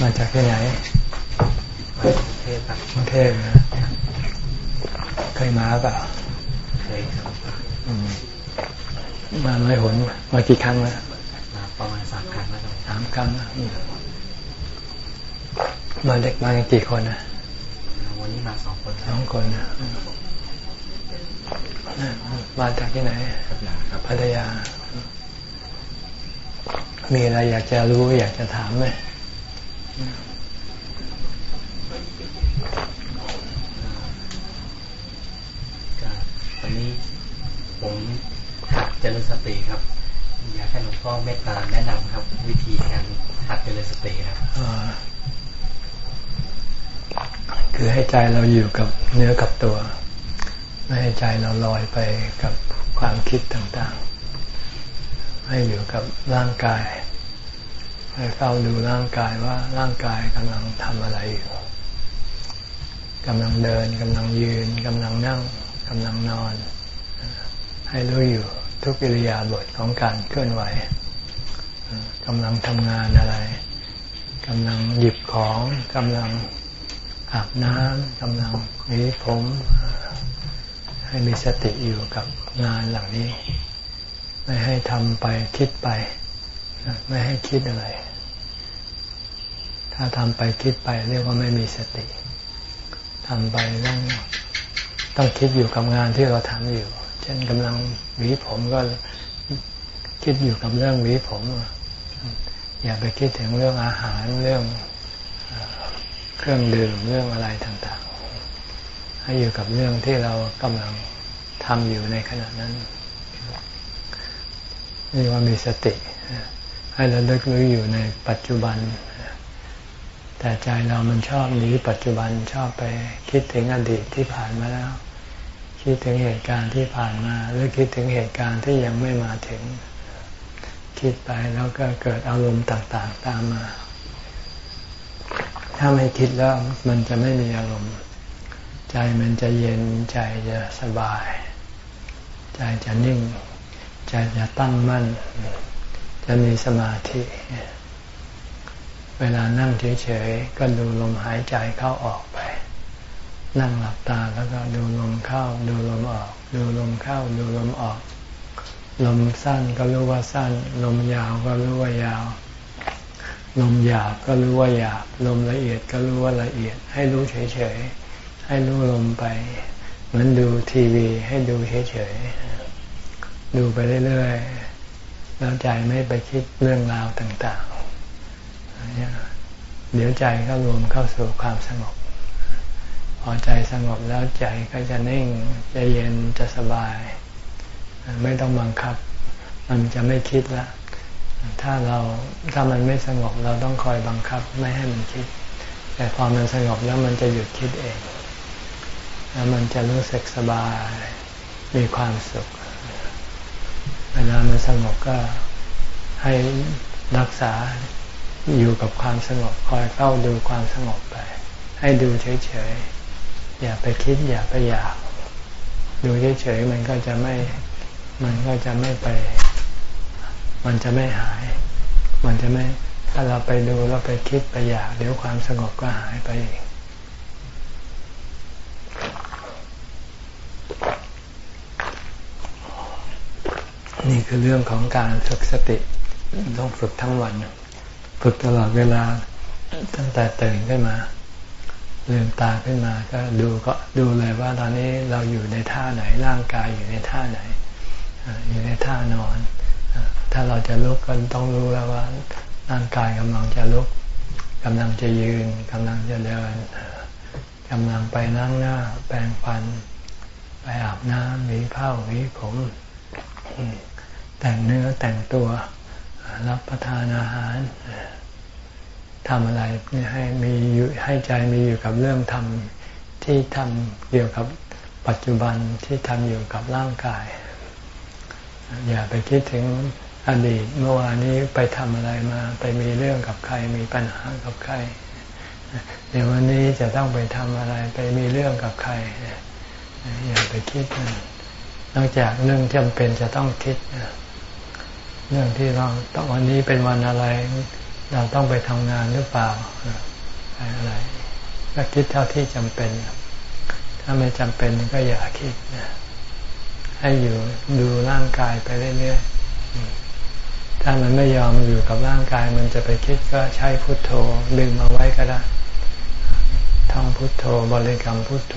มาจากที่ไหนกรุงเทพครับกรุงเทพนะเคยมาเปล่าเคยครับมาน้อยหนมากี่ครั้งแล้วมาประมาณสามครั้งแล้วครับสามครั้งมาเด็กมากี่คนนะวันนี้มาสองคนสองคนนะมาจากที่ไหนพัทยา มีอะไรอยากจะรู้อยากจะถามไหม ตอนนี้ผมหัดเจริญสติครับ อยากให้หลวงพ่อเมตตาแนะนำครับ วิธีการหัดเจริญสติครับคือให้ใจเราอยู่กับเนื้อกับตัว ไม่ให้ใจเราลอยไปกับความคิดต่างๆ ให้อยู่กับร่างกาย เฝ้าดูร่างกายว่าร่างกายกำลังทำอะไรอยู่กำลังเดินกำลังยืนกำลังนั่งกำลังนอน ให้รู้อยู่ทุกอิริยาบถของการเคลื่อนไหวกำลังทำงานอะไรกำลังหยิบของกำลังอาบน้ำกำลังหวีผมให้มีสติอยู่กับงานเหล่านี้ ไม่ให้ทำไปคิดไป ไม่ให้คิดอะไร ถ้าทำไปคิดไปเรียกว่าไม่มีสติทำไปต้องต้องคิดอยู่กับงานที่เราทำอยู่ เช่นกำลังหวีผมก็คิดอยู่กับเรื่องหวีผม อย่าไปคิดถึงเรื่องอาหารเรื่องเครื่องดื่มเรื่องอะไรต่างๆ ให้อยู่กับเรื่องที่เรากำลังทำอยู่ในขณะนั้นนี่ว่ามีสติ ให้เราเลิกรู้อยู่ในปัจจุบัน แต่ใจเรามันชอบหนีปัจจุบันชอบไปคิดถึงอดีตที่ผ่านมาแล้ว คิดถึงเหตุการณ์ที่ผ่านมา หรือคิดถึงเหตุการณ์ที่ยังไม่มาถึง คิดไปแล้วก็เกิดอารมณ์ต่างๆ ตามมา ถ้าไม่คิดแล้วมันจะไม่มีอารมณ์ ใจมันจะเย็นใจจะสบาย ใจจะนิ่ง ใจจะตั้งมั่น จะมีสมาธิ เวลานั่งเฉยๆก็ดูลมหายใจเข้าออกไป นั่งหลับตาแล้วก็ดูลมเข้า ดูลมออก ดูลมเข้า ดูลมออก ลมสั้นก็รู้ว่าสั้น ลมยาวก็รู้ว่ายาว ลมหยาบก็รู้ว่าหยาบ ลมละเอียดก็รู้ว่าละเอียด ให้รู้เฉยๆ ให้รู้ลมไป เหมือนดูทีวีให้ดูเฉยๆ ดูไปเรื่อยๆ แล้วใจไม่ไปคิดเรื่องราวต่างๆ เดี๋ยวใจก็รวมเข้าสู่ความสงบ พอใจสงบแล้วใจก็จะนิ่งจะเย็นจะสบาย ไม่ต้องบังคับ มันจะไม่คิดละ ถ้าเราถ้ามันไม่สงบเราต้องคอยบังคับไม่ให้มันคิด แต่พอมันสงบแล้วมันจะหยุดคิดเอง แล้วมันจะรู้สึกสบาย มีความสุข เวลามันสงบก็ให้รักษา อยู่กับความสงบคอยเฝ้าดูความสงบไป ให้ดูเฉยๆ อย่าไปคิดอย่าไปอยาก ดูเฉยๆมันก็จะไม่มันก็จะไม่ไป มันจะไม่หาย มันจะไม่ถ้าเราไปดูเราไปคิดไปอยากเดี๋ยวความสงบก็หายไปเองนี่คือเรื่องของการฝึกสติต้องฝึกทั้งวัน ฝึกตลอดเวลาตั้งแต่ตื่นขึ้นมาลืมตาขึ้นมาก็ดูก็ดูเลยว่าตอนนี้เราอยู่ในท่าไหนร่างกายอยู่ในท่าไหน อยู่ในท่านอน ถ้าเราจะลุกก็ต้องรู้แล้วว่าร่างกายกำลังจะลุกกำลังจะยืนกำลังจะเดินกำลังไปนั่งหน้า แปรงฟัน ไปอาบน้ำหวีผ้าหวีผม แต่งเนื้อแต่งตัว รับประทานอาหารทำอะไรให้มีอยู่ให้ใจมีอยู่กับเรื่องทำที่ทำเกี่ยวกับปัจจุบันที่ทำอยู่กับร่างกาย อย่าไปคิดถึงอดีตเมื่อวานนี้ไปทำอะไรมา ไปมีเรื่องกับใครมีปัญหากับใครเดี๋ยววันนี้จะต้องไปทำอะไรไปมีเรื่องกับใคร อย่าไปคิดนอกจากเรื่องจำเป็นจะต้องคิด เรื่องที่เราต้องวันนี้เป็นวันอะไร เราต้องไปทำงานหรือเปล่าอะไรก็คิดเท่าที่จำเป็น ถ้าไม่จำเป็นก็อย่าคิดนะให้อยู่ดูร่างกายไปเรื่อยๆ ถ้ามันไม่ยอมอยู่กับร่างกาย มันจะไปคิดก็ใช้พุทโธดึงมาไว้ก็ได้ท่องพุทโธบริกรรมพุทโธ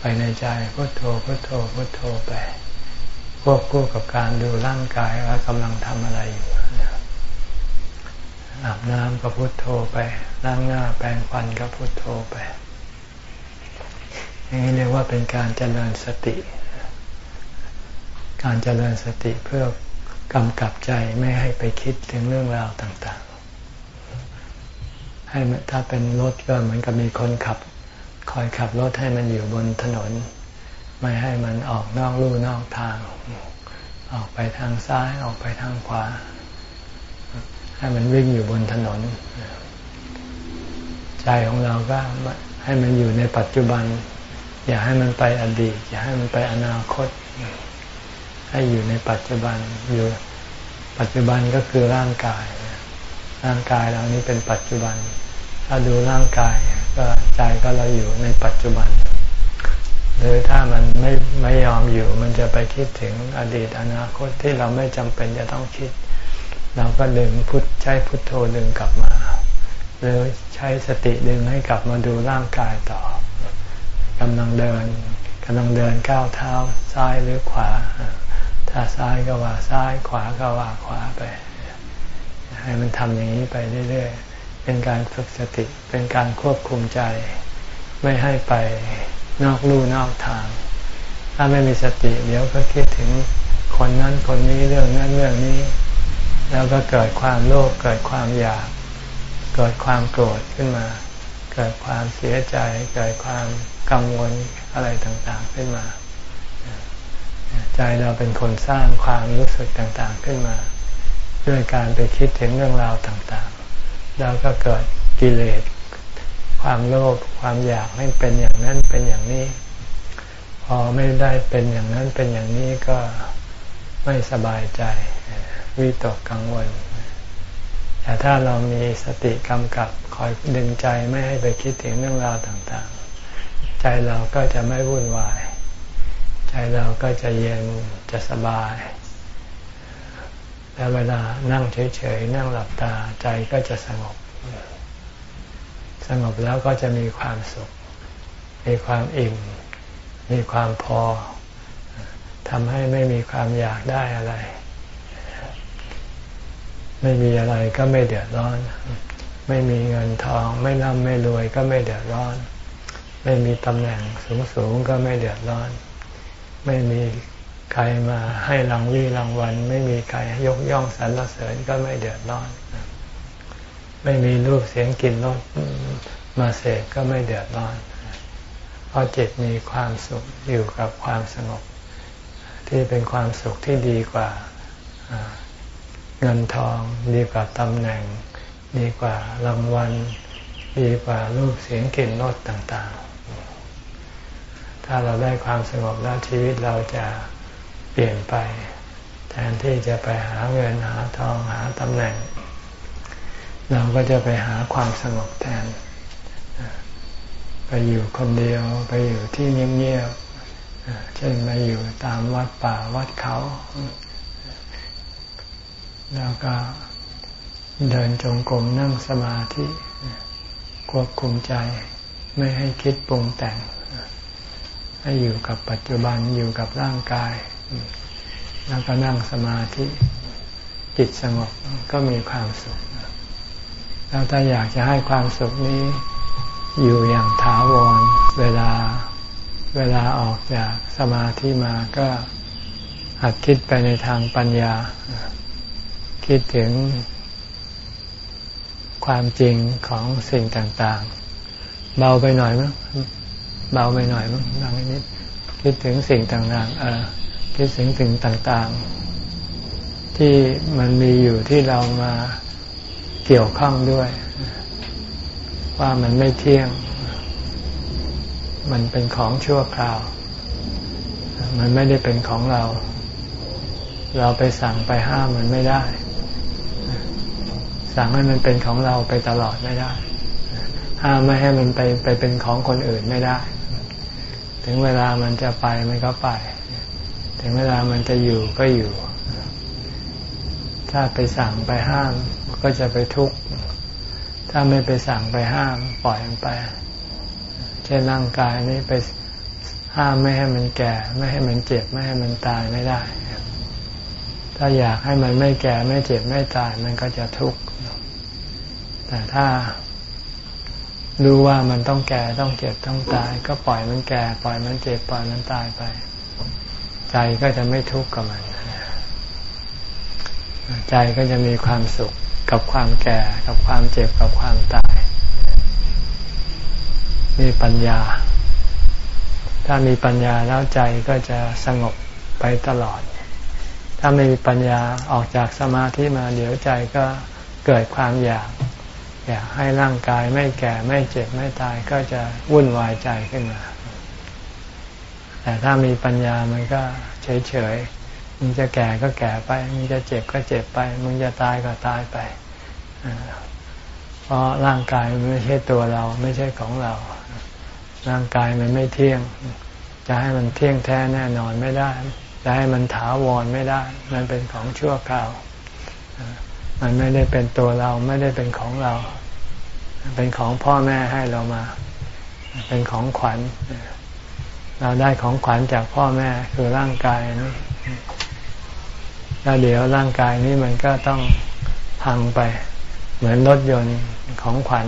ไปในใจพุทโธพุทโธพุทโธไป ควบคู่กับการดูร่างกายว่ากำลังทำอะไรอยู่อาบน้ำก็พุทโธไปล้างหน้าแปรงฟันก็พุทโธไปอย่างนี้เรียกว่าเป็นการเจริญสติ การเจริญสติเพื่อกำกับใจไม่ให้ไปคิดถึงเรื่องราวต่าง ๆ ให้ถ้าเป็นรถก็เหมือนกับมีคนขับ คอยขับรถให้มันอยู่บนถนน ไม่ให้มันออกนอกลู่นอกทาง ออกไปทางซ้ายออกไปทางขวา ให้มันวิ่งอยู่บนถนน ใจของเราก็ให้มันอยู่ในปัจจุบัน อย่าให้มันไปอดีต อย่าให้มันไปอนาคต ให้อยู่ในปัจจุบันอยู่ปัจจุบันก็คือร่างกาย ร่างกายเรานี้เป็นปัจจุบัน ถ้าดูร่างกายก็ใจก็เราอยู่ในปัจจุบัน หรือถ้ามันไม่ไม่ยอมอยู่ มันจะไปคิดถึงอดีตอนาคตที่เราไม่จำเป็นจะต้องคิด เราก็ดึงพุทใช้พุทโธดึงกลับมา หรือใช้สติดึงให้กลับมาดูร่างกายต่อกำลังเดินกำลังเดินก้าวเท้าซ้ายหรือขวา ถ้าซ้ายก็ว่าซ้ายขวาก็ว่าขวาไป ให้มันทำอย่างนี้ไปเรื่อยๆ เป็นการฝึกสติเป็นการควบคุมใจ ไม่ให้ไป นอกลู่นอกทาง ถ้าไม่มีสติเดี๋ยวก็คิดถึงคนนั้นคนนี้เรื่องนั้นเรื่องนี้ แล้วก็เกิดความโลภเกิดความอยาก เกิดความโกรธขึ้นมา เกิดความเสียใจ เกิดความกังวลอะไรต่างๆขึ้นมาใจเราเป็นคนสร้างความรู้สึกต่างๆขึ้นมา ด้วยการไปคิดถึงเรื่องราวต่างๆ แล้วก็เกิดกิเลส ความโลภความอยากให้เป็นอย่างนั้นเป็นอย่างนี้ พอไม่ได้เป็นอย่างนั้นเป็นอย่างนี้ก็ไม่สบายใจวิตกกังวล แต่ถ้าเรามีสติกำกับคอยดึงใจไม่ให้ไปคิดถึงเรื่องราวต่างๆ ใจเราก็จะไม่วุ่นวาย ใจเราก็จะเย็นจะสบาย แล้วเวลานั่งเฉยๆ นั่งหลับตาใจก็จะสงบ สงบแล้วก็จะมีความสุข มีความอิ่ม มีความพอทำให้ไม่มีความอยากได้อะไร ไม่มีอะไรก็ไม่เดือดร้อน ไม่มีเงินทอง ไม่ร่ำไม่รวยก็ไม่เดือดร้อน ไม่มีตำแหน่งสูงสูงก็ไม่เดือดร้อน ไม่มีใครมาให้รางวีรางวัล ไม่มีใครยกย่องสรรเสริญก็ไม่เดือดร้อน ไม่มีรูปเสียงกลิ่นรสมาเสกก็ไม่เดือดร้อนเพราะจิตมีความสุขอยู่กับความสงบ ที่เป็นความสุขที่ดีกว่าเงินทอง ดีกว่าตำแหน่ง ดีกว่ารางวัล ดีกว่ารูปเสียงกลิ่นรสต่างๆ ถ้าเราได้ความสงบแล้วชีวิตเราจะเปลี่ยนไป แทนที่จะไปหาเงินหาทองหาตำแหน่ง เราก็จะไปหาความสงบแทน ไปอยู่คนเดียวไปอยู่ที่เงียบๆเช่นมาอยู่ตามวัดป่าวัดเขา แล้วก็เดินจงกรมนั่งสมาธิควบคุมใจไม่ให้คิดปรุงแต่ง ให้อยู่กับปัจจุบันอยู่กับร่างกาย แล้วก็นั่งสมาธิ จิตสงบก็มีความสุข แล้วถ้าอยากจะให้ความสุขนี้ อยู่อย่างถาวรเวลาเวลาออกจากสมาธิมาก็หัดคิดไปในทางปัญญา คิดถึงความจริงของสิ่งต่าง ๆ เบาไปหน่อยมั้งเบาไปหน่อยมั้งดังนิดคิดถึงสิ่งต่างๆเออคิดถึงสิ่งต่าง ๆ ที่มันมีอยู่ที่เรามา เกี่ยวข้องด้วย ว่ามันไม่เที่ยง มันเป็นของชั่วคราว มันไม่ได้เป็นของเรา เราไปสั่งไปห้ามมันไม่ได้ สั่งให้มันเป็นของเราไปตลอดไม่ได้ ห้ามไม่ให้มันไปไปเป็นของคนอื่นไม่ได้ ถึงเวลามันจะไปมันก็ไป ถึงเวลามันจะอยู่ก็อยู่ถ้าไปสั่งไปห้าม ก็จะไปทุกข์ ถ้าไม่ไปสั่งไปห้ามปล่อยมันไป เช่นร่างกายนี้ไปห้ามไม่ให้มันแก่ ไม่ให้มันเจ็บ ไม่ให้มันตายไม่ได้ ถ้าอยากให้มันไม่แก่ไม่เจ็บไม่ตายมันก็จะทุกข์ แต่ถ้ารู้ว่ามันต้องแก่ต้องเจ็บต้องตาย ก็ปล่อยมันแก่ ปล่อยมันเจ็บปล่อยมันตายไป ใจก็จะไม่ทุกข์กับมัน ใจก็จะมีความสุข กับความแก่ กับความเจ็บกับความตาย มีปัญญา ถ้ามีปัญญาแล้วใจก็จะสงบไปตลอด ถ้าไม่มีปัญญาออกจากสมาธิมาเดี๋ยวใจก็เกิดความอยาก อยากให้ร่างกายไม่แก่ไม่เจ็บไม่ตายก็จะวุ่นวายใจขึ้นมา แต่ถ้ามีปัญญามันก็เฉยๆ มึงจะแก่ก็แก่ไป มึงจะเจ็บก็เจ็บไป มึงจะตายก็ตายไปเพราะร่างกายมันไม่ใช่ตัวเราไม่ใช่ของเรา ร่างกายมันไม่เที่ยง จะให้มันเที่ยงแท้แน่นอนไม่ได้ จะให้มันถาวรไม่ได้ มันเป็นของชั่วคราว มันไม่ได้เป็นตัวเราไม่ได้เป็นของเรา เป็นของพ่อแม่ให้เรามา เป็นของขวัญ เราได้ของขวัญจากพ่อแม่คือร่างกายนี้ แล้วเดี๋ยวร่างกายนี้มันก็ต้องพังไป เหมือนรถยนต์ของขวัญ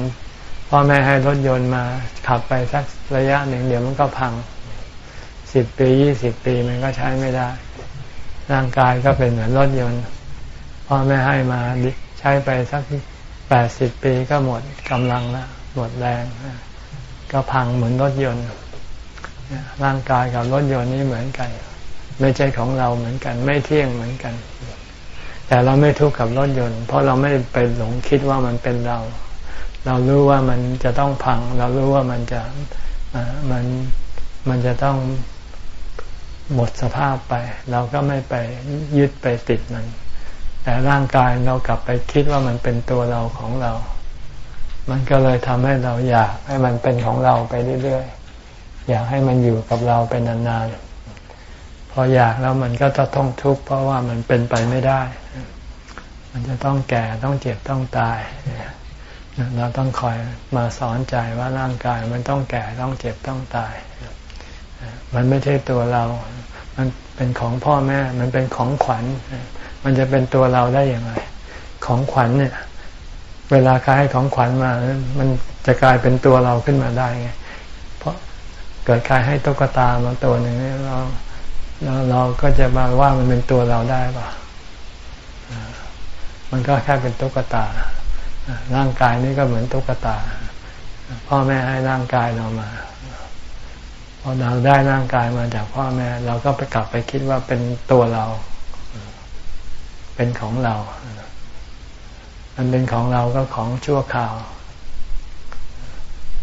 พ่อแม่ให้รถยนต์มาขับไปสักระยะหนึ่ง เดี๋ยวมันก็พังสิบปียี่สิบปีมันก็ใช้ไม่ได้ ร่างกายก็เป็นเหมือนรถยนต์พ่อแม่ให้มาใช้ไปสักแปดสิบปีก็หมดกำลังแล้วหมดแรง ก็พังเหมือนรถยนต์ร่างกายกับรถยนต์นี่เหมือนกัน ไม่ใช่ของเราเหมือนกัน ไม่เที่ยงเหมือนกัน แต่เราไม่ทุกข์กับรถยนต์ เพราะเราไม่ไปหลงคิดว่ามันเป็นเรา เรารู้ว่ามันจะต้องพัง เรารู้ว่ามันจะมันมันจะต้องหมดสภาพไป เราก็ไม่ไปยึดไปติดมัน แต่ร่างกายเรากลับไปคิดว่ามันเป็นตัวเราของเรา มันก็เลยทำให้เราอยากให้มันเป็นของเราไปเรื่อยๆอยากให้มันอยู่กับเราเป็นนานๆ พออยากแล้วมันก็จะต้องทุกข์เพราะว่ามันเป็นไปไม่ได้ มันจะต้องแก่ต้องเจ็บต้องตาย เราต้องคอยมาสอนใจว่าร่างกายมันต้องแก่ต้องเจ็บต้องตาย มันไม่ใช่ตัวเรา มันเป็นของพ่อแม่ มันเป็นของขวัญ มันจะเป็นตัวเราได้อย่างไร ของขวัญเนี่ย เวลาใครให้ของขวัญมา มันจะกลายเป็นตัวเราขึ้นมาได้ไง เพราะเกิดใครให้ตุ๊กตามาตัวหนึ่งเรา แล้วเราก็จะมาว่ามันเป็นตัวเราได้ป่ะมันก็แค่เป็นตุ๊กตา ร่างกายนี้ก็เหมือนตุ๊กตา พ่อแม่ให้ร่างกายเรามาพอเราได้ร่างกายมาจากพ่อแม่ เราก็ไปกลับไปคิดว่าเป็นตัวเรา เป็นของเรามันเป็นของเราก็ของชั่วคราว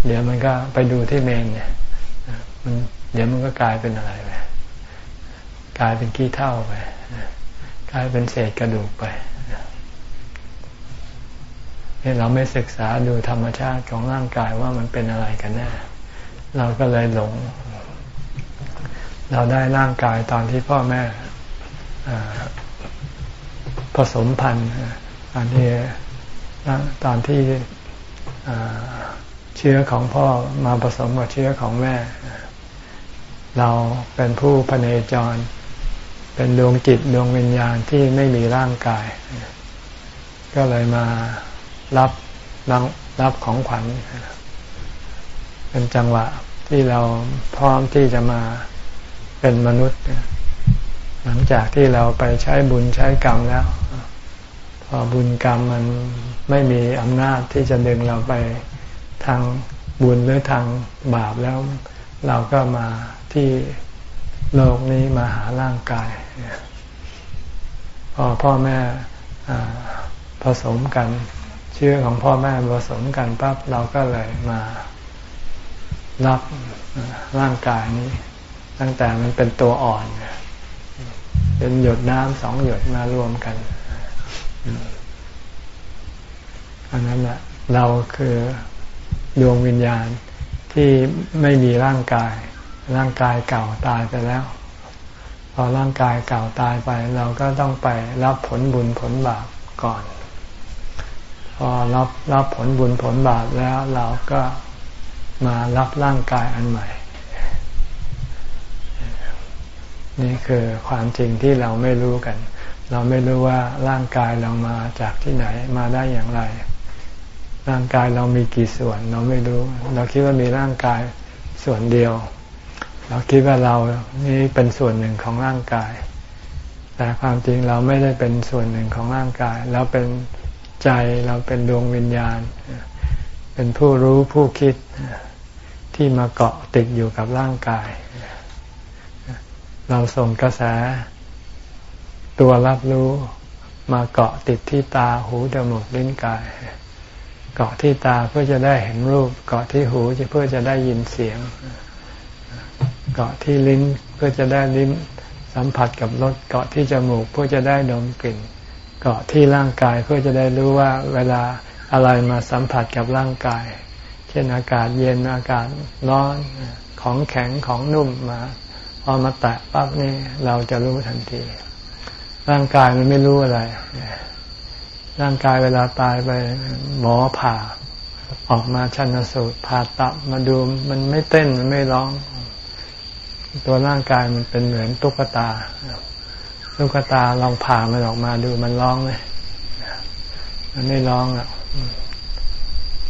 เดี๋ยวมันก็ไปดูที่เมนเนี่ย มันเดี๋ยวมันก็กลายเป็นอะไรไป กลายเป็นขี้เท่าไปกลายเป็นเศษกระดูกไปนี่เราไม่ศึกษาดูธรรมชาติของร่างกายว่ามันเป็นอะไรกันแน่เราก็เลยหลง เราได้ร่างกายตอนที่พ่อแม่ผสมพันธุ์ตอนที่ตอนที่เชื้อของพ่อมาผสมกับเชื้อของแม่ เราเป็นผู้พเนจร เป็นดวงจิตดวงวิญญาณที่ไม่มีร่างกาย ก็เลยมารับรับรับของขวัญเป็นจังหวะที่เราพร้อมที่จะมาเป็นมนุษย์ หลังจากที่เราไปใช้บุญใช้กรรมแล้ว พอบุญกรรมมันไม่มีอำนาจที่จะดึงเราไปทางบุญหรือทางบาปแล้ว เราก็มาที่ โลกนี้มาหาร่างกาย พอพ่อแม่ผสมกัน เชื่อของพ่อแม่ผสมกันปั๊บเราก็เลยมารับร่างกายนี้ ตั้งแต่มันเป็นตัวอ่อนเป็นหยดน้ำสองหยดมารวมกันอันนั้นแหละเราคือดวงวิญญาณที่ไม่มีร่างกาย ร่างกายเก่าตายไปแล้ว พอร่างกายเก่าตายไป เราก็ต้องไปรับผลบุญผลบาปก่อน พอรับรับผลบุญผลบาปแล้วเราก็มารับร่างกายอันใหม่ นี่คือความจริงที่เราไม่รู้กัน เราไม่รู้ว่าร่างกายเรามาจากที่ไหนมาได้อย่างไร ร่างกายเรามีกี่ส่วน เราไม่รู้ เราคิดว่ามีร่างกายส่วนเดียว เราคิดว่าเรานี่เป็นส่วนหนึ่งของร่างกาย แต่ความจริงเราไม่ได้เป็นส่วนหนึ่งของร่างกาย เราเป็นใจเราเป็นดวงวิญญาณ เป็นผู้รู้ผู้คิดที่มาเกาะติดอยู่กับร่างกาย เราส่งกระแส ตัวรับรู้มาเกาะติดที่ตาหูจมูกลิ้นกาย เกาะที่ตาเพื่อจะได้เห็นรูป เกาะที่หูเพื่อจะได้ยินเสียงเเกาะที่ลิ้นเพื่อจะได้ลิ้มสัมผัสกับรสเกาะที่จมูกเพื่อจะได้ดมกลิ่น เกาะที่ร่างกายเพื่อจะได้รู้ว่าเวลาอะไรมาสัมผัสกับร่างกาย เช่นอากาศเย็นอากาศร้อนของแข็งของนุ่มมาพอมาแตะปั๊บนี่เราจะรู้ทันที ร่างกายมันไม่รู้อะไร ร่างกายเวลาตายไปหมอผ่า ออกมาชันสูตรผ่าตับมาดูมันไม่เต้นมันไม่ร้อง ตัวร่างกายมันเป็นเหมือนตุ๊กตา ตุ๊กตาลองผ่ามันออกมาดูมันร้องไหมมันไม่ร้องอะ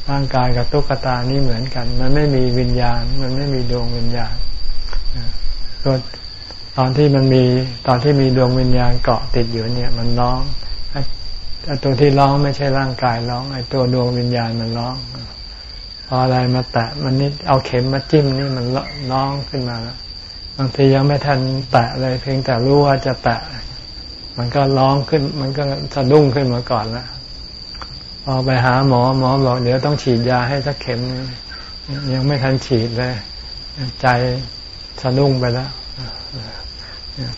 ร่างกายกับตุ๊กตานี่เหมือนกัน มันไม่มีวิญญาณ มันไม่มีดวงวิญญาณก็ตอนที่มันมีตอนที่มีดวงวิญญาณเกาะติดอยู่เนี่ย มันร้องไอ้ตัวที่ร้องไม่ใช่ร่างกายร้องไอ้ตัวดวงวิญญาณมันร้องพออะไรมาแตะมันนิดเอาเข็มมาจิ้มนี่มันร้องขึ้นมาแล้ว บางทียังไม่ทันแตะเลย เพียงแต่รู้ว่าจะแตะ มันก็ร้องขึ้น มันก็สะดุ้งขึ้นมาก่อนแล้วพอไปหาหมอหมอบอกเดี๋ยวต้องฉีดยาให้สักเข็ม ยังไม่ทันฉีดเลย ใจสะดุ้งไปแล้ว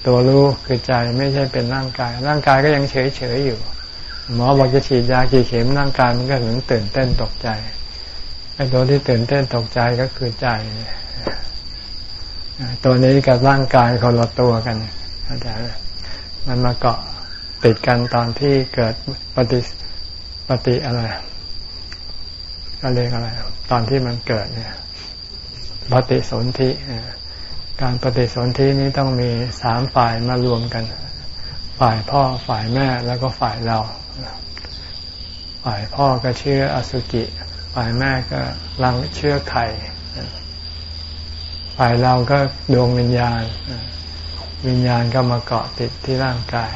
ตัวรู้คือใจไม่ใช่เป็นร่างกาย ร่างกายก็ยังเฉยเฉยอยู่ หมอบอกจะฉีดยากี่เข็มร่างกายมันก็ถึงตื่นเต้นตกใจไอ้ตัวที่ตื่นเต้นตกใจก็คือใจ ตัวนี้กับร่างกายคนละตัวกันเข้าใจไหมมันมาเกาะติดกันตอนที่เกิดปฏิปฏิอะไรก็เรียกอะไร ตอนที่มันเกิดเนี่ยปฏิสนธิการปฏิสนธินี้ต้องมีสามฝ่ายมารวมกัน ฝ่ายพ่อฝ่ายแม่แล้วก็ฝ่ายเรา ฝ่ายพ่อก็เชื่ออสุจิ ฝ่ายแม่ก็ลังเชื่อไข่ ฝ่ายเราก็ดวงวิญญาณ วิญญาณก็มาเกาะติดที่ร่างกาย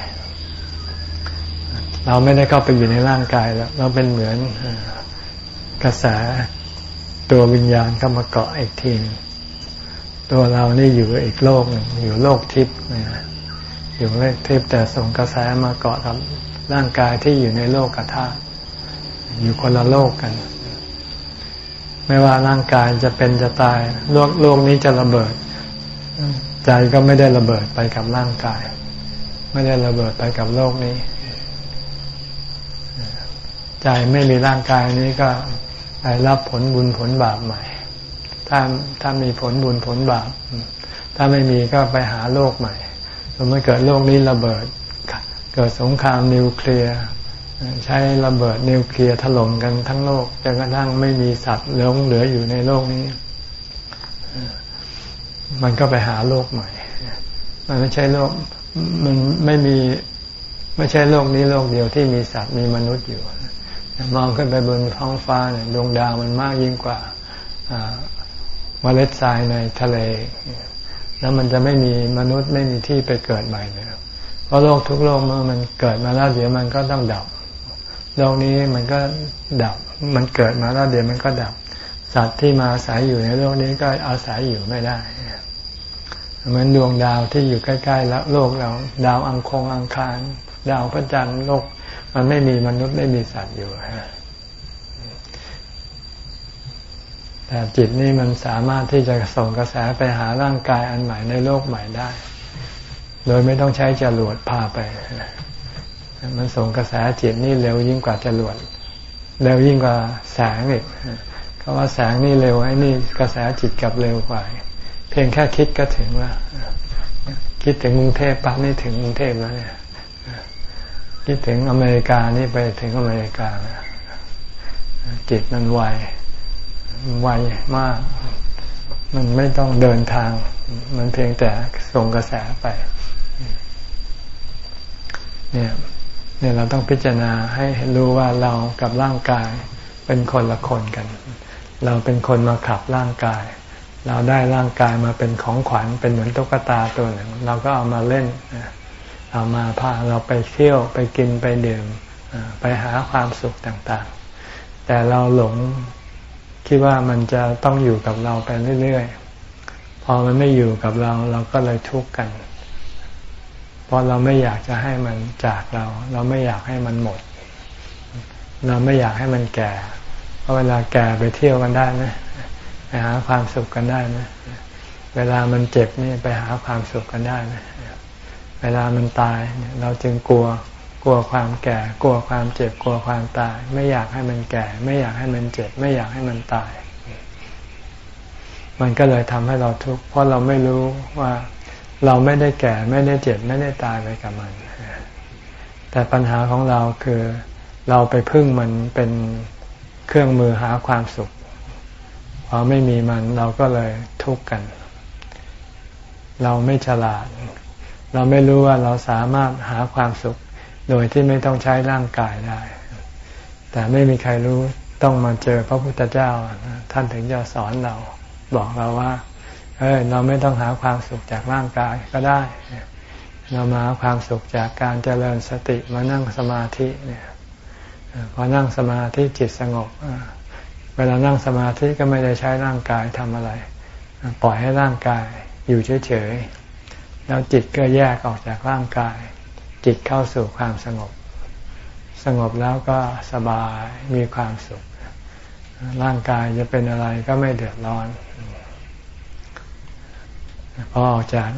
เราไม่ได้เข้าไปอยู่ในร่างกายแล้ว เราเป็นเหมือนกระแสตัววิญญาณเข้ามาเกาะอีกทีตัวเรานี่อยู่อีกโลกหนึ่งอยู่โลกทิพย์อยู่โลกทิพย์แต่ส่งกระแสมาเกาะกับร่างกายที่อยู่ในโลกกระทาอยู่คนละโลกกัน ไม่ว่าร่างกายจะเป็นจะตายโลกโลกนี้จะระเบิด ใจก็ไม่ได้ระเบิดไปกับร่างกาย ไม่ได้ระเบิดไปกับโลกนี้ ใจไม่มีร่างกายนี้ก็ไปรับผลบุญผลบาปใหม่ ถ้าถ้ามีผลบุญผลบาป ถ้าไม่มีก็ไปหาโลกใหม่สมมติเกิดโลกนี้ระเบิด เกิดสงครามนิวเคลียร์ ใช้ระเบิดนิวเคลียร์ถล่มกันทั้งโลกจนกระทั่งไม่มีสัตว์เหลือเหลืออยู่ในโลกนี้ มันก็ไปหาโลกใหม่ มันไม่ใช่โลก มันไม่มีไม่ใช่โลกนี้โลกเดียวที่มีสัตว์มีมนุษย์อยู่ มองขึ้นไปบนท้องฟ้าเนี่ยดวงดาวมันมากยิ่งกว่าเมล็ดทรายในทะเล แล้วมันจะไม่มีมนุษย์ไม่มีที่ไปเกิดใหม่เลยเพราะโลกทุกโลกเมื่อมันเกิดมาแล้วเดี๋ยวมันก็ต้องดับ โลกนี้มันก็ดับ มันเกิดมาแล้วเดี๋ยวมันก็ดับ สัตว์ที่มาอาศัยอยู่ในโลกนี้ก็อาศัยอยู่ไม่ได้ เหมือนดวงดาวที่อยู่ใกล้ๆแล้วโลกเรา ดาวอังคงอังคาร ดาวพระจันทร์โลก มันไม่มีมนุษย์ไม่มีสัตว์อยู่ฮแต่จิตนี่มันสามารถที่จะส่งกระแสไปหาร่างกายอันใหม่ในโลกใหม่ได้ โดยไม่ต้องใช้จรวดพาไป มันส่งกระแสจิตนี่เร็วยิ่งกว่าจรวดเร็วยิ่งกว่าแสงอีกเขาว่าแสงนี่เร็วไอ้นี่กระแสจิตกับเร็วกว่าเพียงแค่คิดก็ถึงแล้วคิดถึงกรุงเทพปั๊บนี่ถึงกรุงเทพแล้วเนี่ยคิดถึงอเมริกานี่ไปถึงอเมริกาแล้วจิตมันไวไวมาก มันไม่ต้องเดินทาง มันเพียงแต่ส่งกระแสไป เนี่ย เนี่ยเราต้องพิจารณาให้รู้ว่าเรากับร่างกายเป็นคนละคนกัน เราเป็นคนมาขับร่างกาย เราได้ร่างกายมาเป็นของขวัญเป็นเหมือนตุ๊กตาตัวหนึ่ง เราก็เอามาเล่น เอามาพาเราไปเที่ยวไปกินไปดื่มไปหาความสุขต่างๆ แต่เราหลงคิดว่ามันจะต้องอยู่กับเราไปเรื่อยๆ พอมันไม่อยู่กับเราเราก็เลยทุกข์กัน เพราะเราไม่อยากจะให้มันจากเรา เราไม่อยากให้มันหมด เราไม่อยากให้มันแก่ เพราะเวลาแก่ไปเที่ยวกันได้ไหมไปหาความสุขกันได้ไหมเวลามันเจ็บนี่ไปหาความสุขกันได้ไหมเวลามันตายเราจึงกลัวกลัวความแก่ กลัวความเจ็บกลัวความตาย ไม่อยากให้มันแก่ ไม่อยากให้มันเจ็บ ไม่อยากให้มันตาย มันก็เลยทำให้เราทุกข์เพราะเราไม่รู้ว่า เราไม่ได้แก่ไม่ได้เจ็บไม่ได้ตายไปกับมัน แต่ปัญหาของเราคือเราไปพึ่งมันเป็นเครื่องมือหาความสุขพอไม่มีมันเราก็เลยทุกข์กัน เราไม่ฉลาด เราไม่รู้ว่าเราสามารถหาความสุข โดยที่ไม่ต้องใช้ร่างกายได้ แต่ไม่มีใครรู้ต้องมาเจอพระพุทธเจ้า ท่านถึงจะสอนเรา บอกเราว่า เออเราไม่ต้องหาความสุขจากร่างกายก็ได้ เรามาหาความสุขจากการเจริญสติมานั่งสมาธิเนี่ยพอนั่งสมาธิจิตสงบเวลานั่งสมาธิก็ไม่ได้ใช้ร่างกายทำอะไร ปล่อยให้ร่างกายอยู่เฉยๆแล้วจิตก็แยกออกจากร่างกาย จิตเข้าสู่ความสงบ สงบแล้วก็สบายมีความสุข ร่างกายจะเป็นอะไรก็ไม่เดือดร้อน พอออกจาก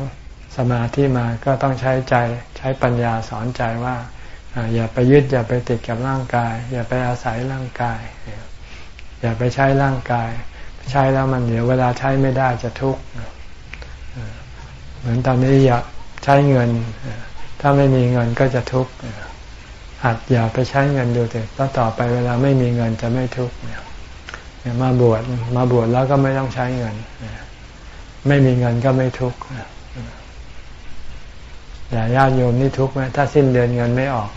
สมาธิมาก็ต้องใช้ใจใช้ปัญญาสอนใจว่า อย่าไปยึดอย่าไปติดกับร่างกาย อย่าไปอาศัยร่างกาย อย่าไปใช้ร่างกาย ใช้แล้วมันเดี๋ยวเวลาใช้ไม่ได้จะทุกข์เหมือนตอนนี้อยากใช้เงิน ถ้าไม่มีเงินก็จะทุกข์หัดอย่าไปใช้เงินดูเถอะแล้วต่อไปเวลาไม่มีเงินจะไม่ทุกข์มาบวชมาบวชแล้วก็ไม่ต้องใช้เงิน ไม่มีเงินก็ไม่ทุกข์อย่าญาติโยมนี่ทุกข์ไหมถ้าสิ้นเดือนเงินไม่ออก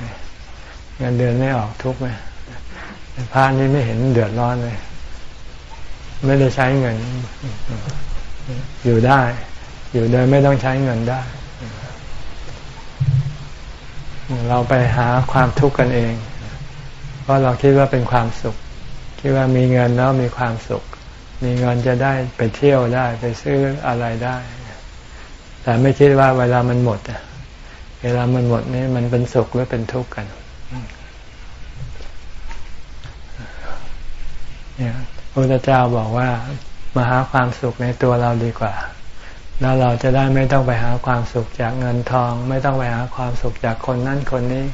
เงินเดือนไม่ออกทุกข์ไหมพระนี่ไม่เห็นเดือดร้อนเลย ไม่ได้ใช้เงิน อยู่ได้ อยู่โดยไม่ต้องใช้เงินได้ เราไปหาความทุกข์กันเอง เพราะเราคิดว่าเป็นความสุข คิดว่ามีเงินแล้วมีความสุข มีเงินจะได้ไปเที่ยวได้ไปซื้ออะไรได้ แต่ไม่คิดว่าเวลามันหมดเวลามันหมดนี่มันเป็นสุขหรือเป็นทุกข์กันเนี่ยพระพุทธเจ้าบอกว่ามาหาความสุขในตัวเราดีกว่า แล้วเราจะได้ไม่ต้องไปหาความสุขจากเงินทอง ไม่ต้องไปหาความสุขจากคนนั้นคนนี้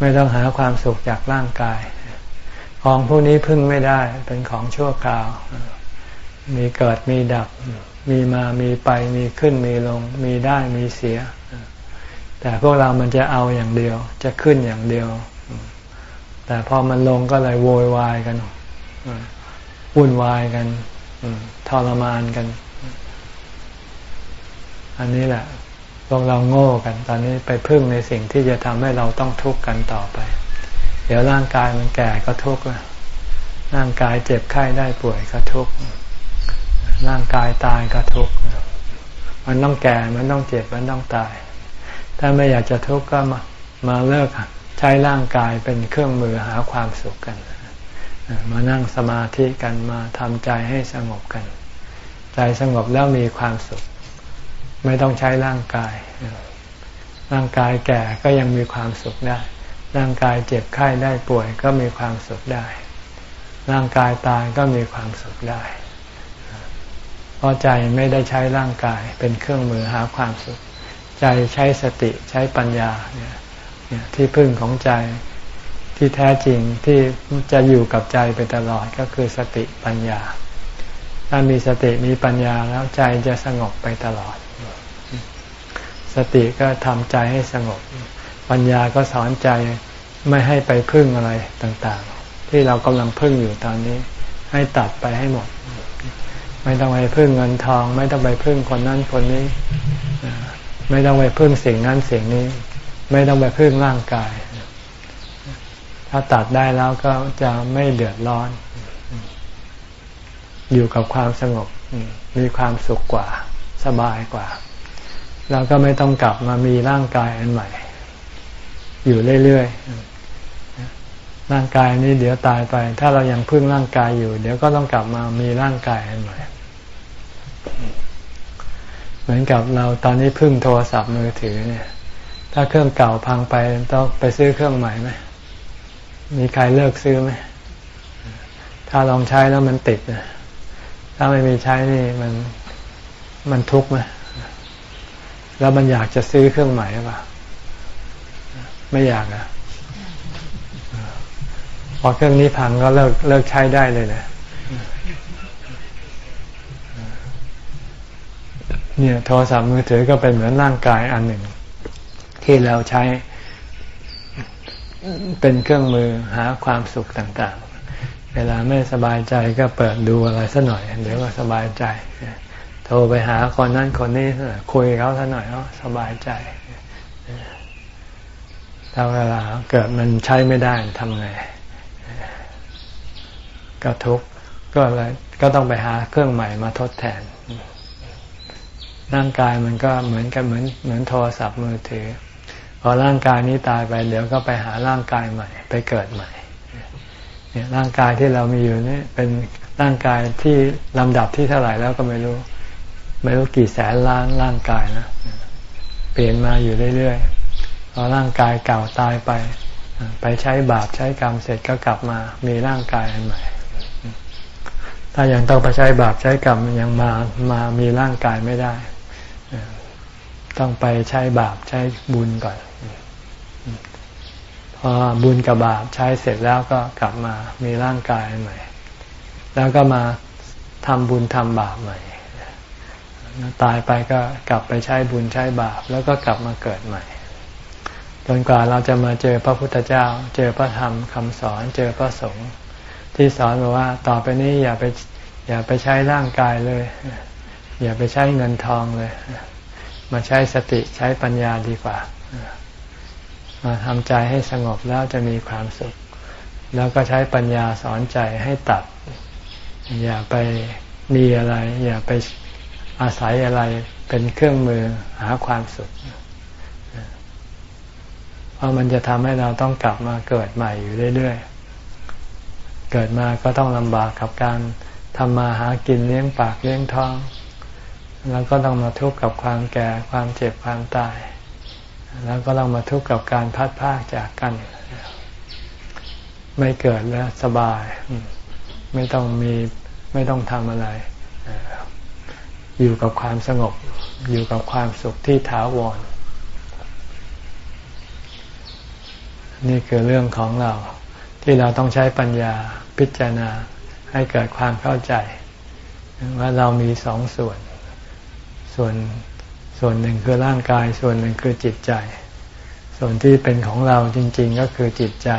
ไม่ต้องหาความสุขจากร่างกาย ของพวกนี้พึ่งไม่ได้เป็นของชั่วคราว มีเกิดมีดับ มีมามีไปมีขึ้นมีลง มีได้มีเสีย แต่พวกเรามันจะเอาอย่างเดียว จะขึ้นอย่างเดียว แต่พอมันลงก็เลยโวยวายกันวุ่นวายกันทรมานกัน อันนี้แหละพวกเราโง่กัน ตอนนี้ไปพึ่งในสิ่งที่จะทำให้เราต้องทุกข์กันต่อไป เดี๋ยวร่างกายมันแก่ก็ทุกข์ร่างกายเจ็บไข้ได้ป่วยก็ทุกข์ ร่างกายตายก็ทุกข์มันต้องแก่มันต้องเจ็บมันต้องตาย ถ้าไม่อยากจะทุกข์ก็มามาเลิกใช้ร่างกายเป็นเครื่องมือหาความสุขกัน มานั่งสมาธิกันมาทำใจให้สงบกัน ใจสงบแล้วมีความสุข ไม่ต้องใช้ร่างกาย ร่างกายแก่ก็ยังมีความสุขได้ ร่างกายเจ็บไข้ได้ป่วยก็มีความสุขได้ ร่างกายตายก็มีความสุขได้ เพราะใจไม่ได้ใช้ร่างกายเป็นเครื่องมือหาความสุข ใจใช้สติใช้ปัญญาเนี่ยที่พึ่งของใจที่แท้จริงที่จะอยู่กับใจไปตลอดก็คือสติปัญญา ถ้ามีสติมีปัญญาแล้วใจจะสงบไปตลอด สติก็ทำใจให้สงบ ปัญญาก็สอนใจไม่ให้ไปพึ่งอะไรต่างๆ ที่เรากำลังพึ่งอยู่ตอนนี้ ให้ตัดไปให้หมด ไม่ต้องไปพึ่งเงินทอง ไม่ต้องไปพึ่งคนนั้นคนนี้ ไม่ต้องไปพึ่งสิ่งนั้นสิ่งนี้ ไม่ต้องไปพึ่งร่างกาย ถ้าตัดได้แล้วก็จะไม่เดือดร้อน อยู่กับความสงบมีความสุขกว่า สบายกว่า แล้วก็ไม่ต้องกลับมามีร่างกายอันใหม่ อยู่เรื่อยๆ ร่างกายนี้เดี๋ยวตายไป ถ้าเรายังพึ่งร่างกายอยู่ เดี๋ยวก็ต้องกลับมามีร่างกายอันใหม่เหมือนกับเราตอนนี้พึ่งโทรศัพท์มือถือเนี่ย ถ้าเครื่องเก่าพังไปต้องไปซื้อเครื่องใหม่ไหมมีใครเลิกซื้อไหมถ้าลองใช้แล้วมันติดนะถ้าไม่มีใช้นี่มันมันทุกข์ไหมแล้วมันอยากจะซื้อเครื่องใหม่หรือเปล่าไม่อยากอะ พอเครื่องนี้พังก็เลิกเลิกใช้ได้เลยนะเนี่ยโทรศัพท์มือถือก็เป็นเหมือนร่างกายอันหนึ่ง ที่เราใช้เป็นเครื่องมือหาความสุขต่าง ๆ เวลาไม่สบายใจก็เปิดดูอะไรสักหน่อย เดี๋ยวก็สบายใจ โทรไปหาคนนั้นคนนี้คุยเขาสักหน่อยก็สบายใจถ้าเวลาเกิดมันใช้ไม่ได้ทำไง ก็ทุกข์ก็เลยก็ต้องไปหาเครื่องใหม่มาทดแทน ร่างกายมันก็เหมือนกันเหมือนเหมือนโทรศัพท์มือถือ พอร่างกายนี้ตายไปเดี๋ยวก็ไปหาร่างกายใหม่ ไปเกิดใหม่เนี่ยร่างกายที่เรามีอยู่นี่เป็นร่างกายที่ลำดับที่เท่าไหร่แล้วก็ไม่รู้ ไม่รู้กี่แสนล้านร่างกายนะเปลี่ยนมาอยู่เรื่อยๆพอร่างกายเก่าตายไป ไปใช้บาปใช้กรรมเสร็จก็กลับมามีร่างกายอันใหม่ ถ้ายังต้องไปใช้บาปใช้กรรมยังมามามีร่างกายไม่ได้ ต้องไปใช้บาปใช้บุญก่อน พอบุญกับบาปใช้เสร็จแล้วก็กลับมามีร่างกายใหม่ แล้วก็มาทำบุญทำบาปใหม่ ตายไปก็กลับไปใช้บุญใช้บาป แล้วก็กลับมาเกิดใหม่จนกว่าเราจะมาเจอพระพุทธเจ้า เจอพระธรรมคำสอน เจอพระสงฆ์ ที่สอนบอกว่าต่อไปนี้อย่าไปอย่าไปใช้ร่างกายเลย อย่าไปใช้เงินทองเลย มาใช้สติใช้ปัญญาดีกว่า มาทำใจให้สงบแล้วจะมีความสุข แล้วก็ใช้ปัญญาสอนใจให้ตัด อย่าไปมีอะไร อย่าไปอาศัยอะไรเป็นเครื่องมือหาความสุข เพราะมันจะทำให้เราต้องกลับมาเกิดใหม่อยู่เรื่อยๆ เกิดมาก็ต้องลำบากกับการทำมาหากินเลี้ยงปากเลี้ยงท้อง แล้วก็ต้องมาทุกข์กับความแก่ความเจ็บความตาย แล้วก็ต้องมาทุกข์กับการพัดพากจากกัน ไม่เกิดแล้วสบาย ไม่ต้องมีไม่ต้องทำอะไร อยู่กับความสงบ อยู่กับความสุขที่ถาวร นี่คือเรื่องของเรา ที่เราต้องใช้ปัญญาพิจารณาให้เกิดความเข้าใจ ว่าเรามีสองส่วน ส่วนส่วนหนึ่งคือร่างกาย ส่วนหนึ่งคือจิตใจ ส่วนที่เป็นของเราจริง ๆ ก็คือจิตใจ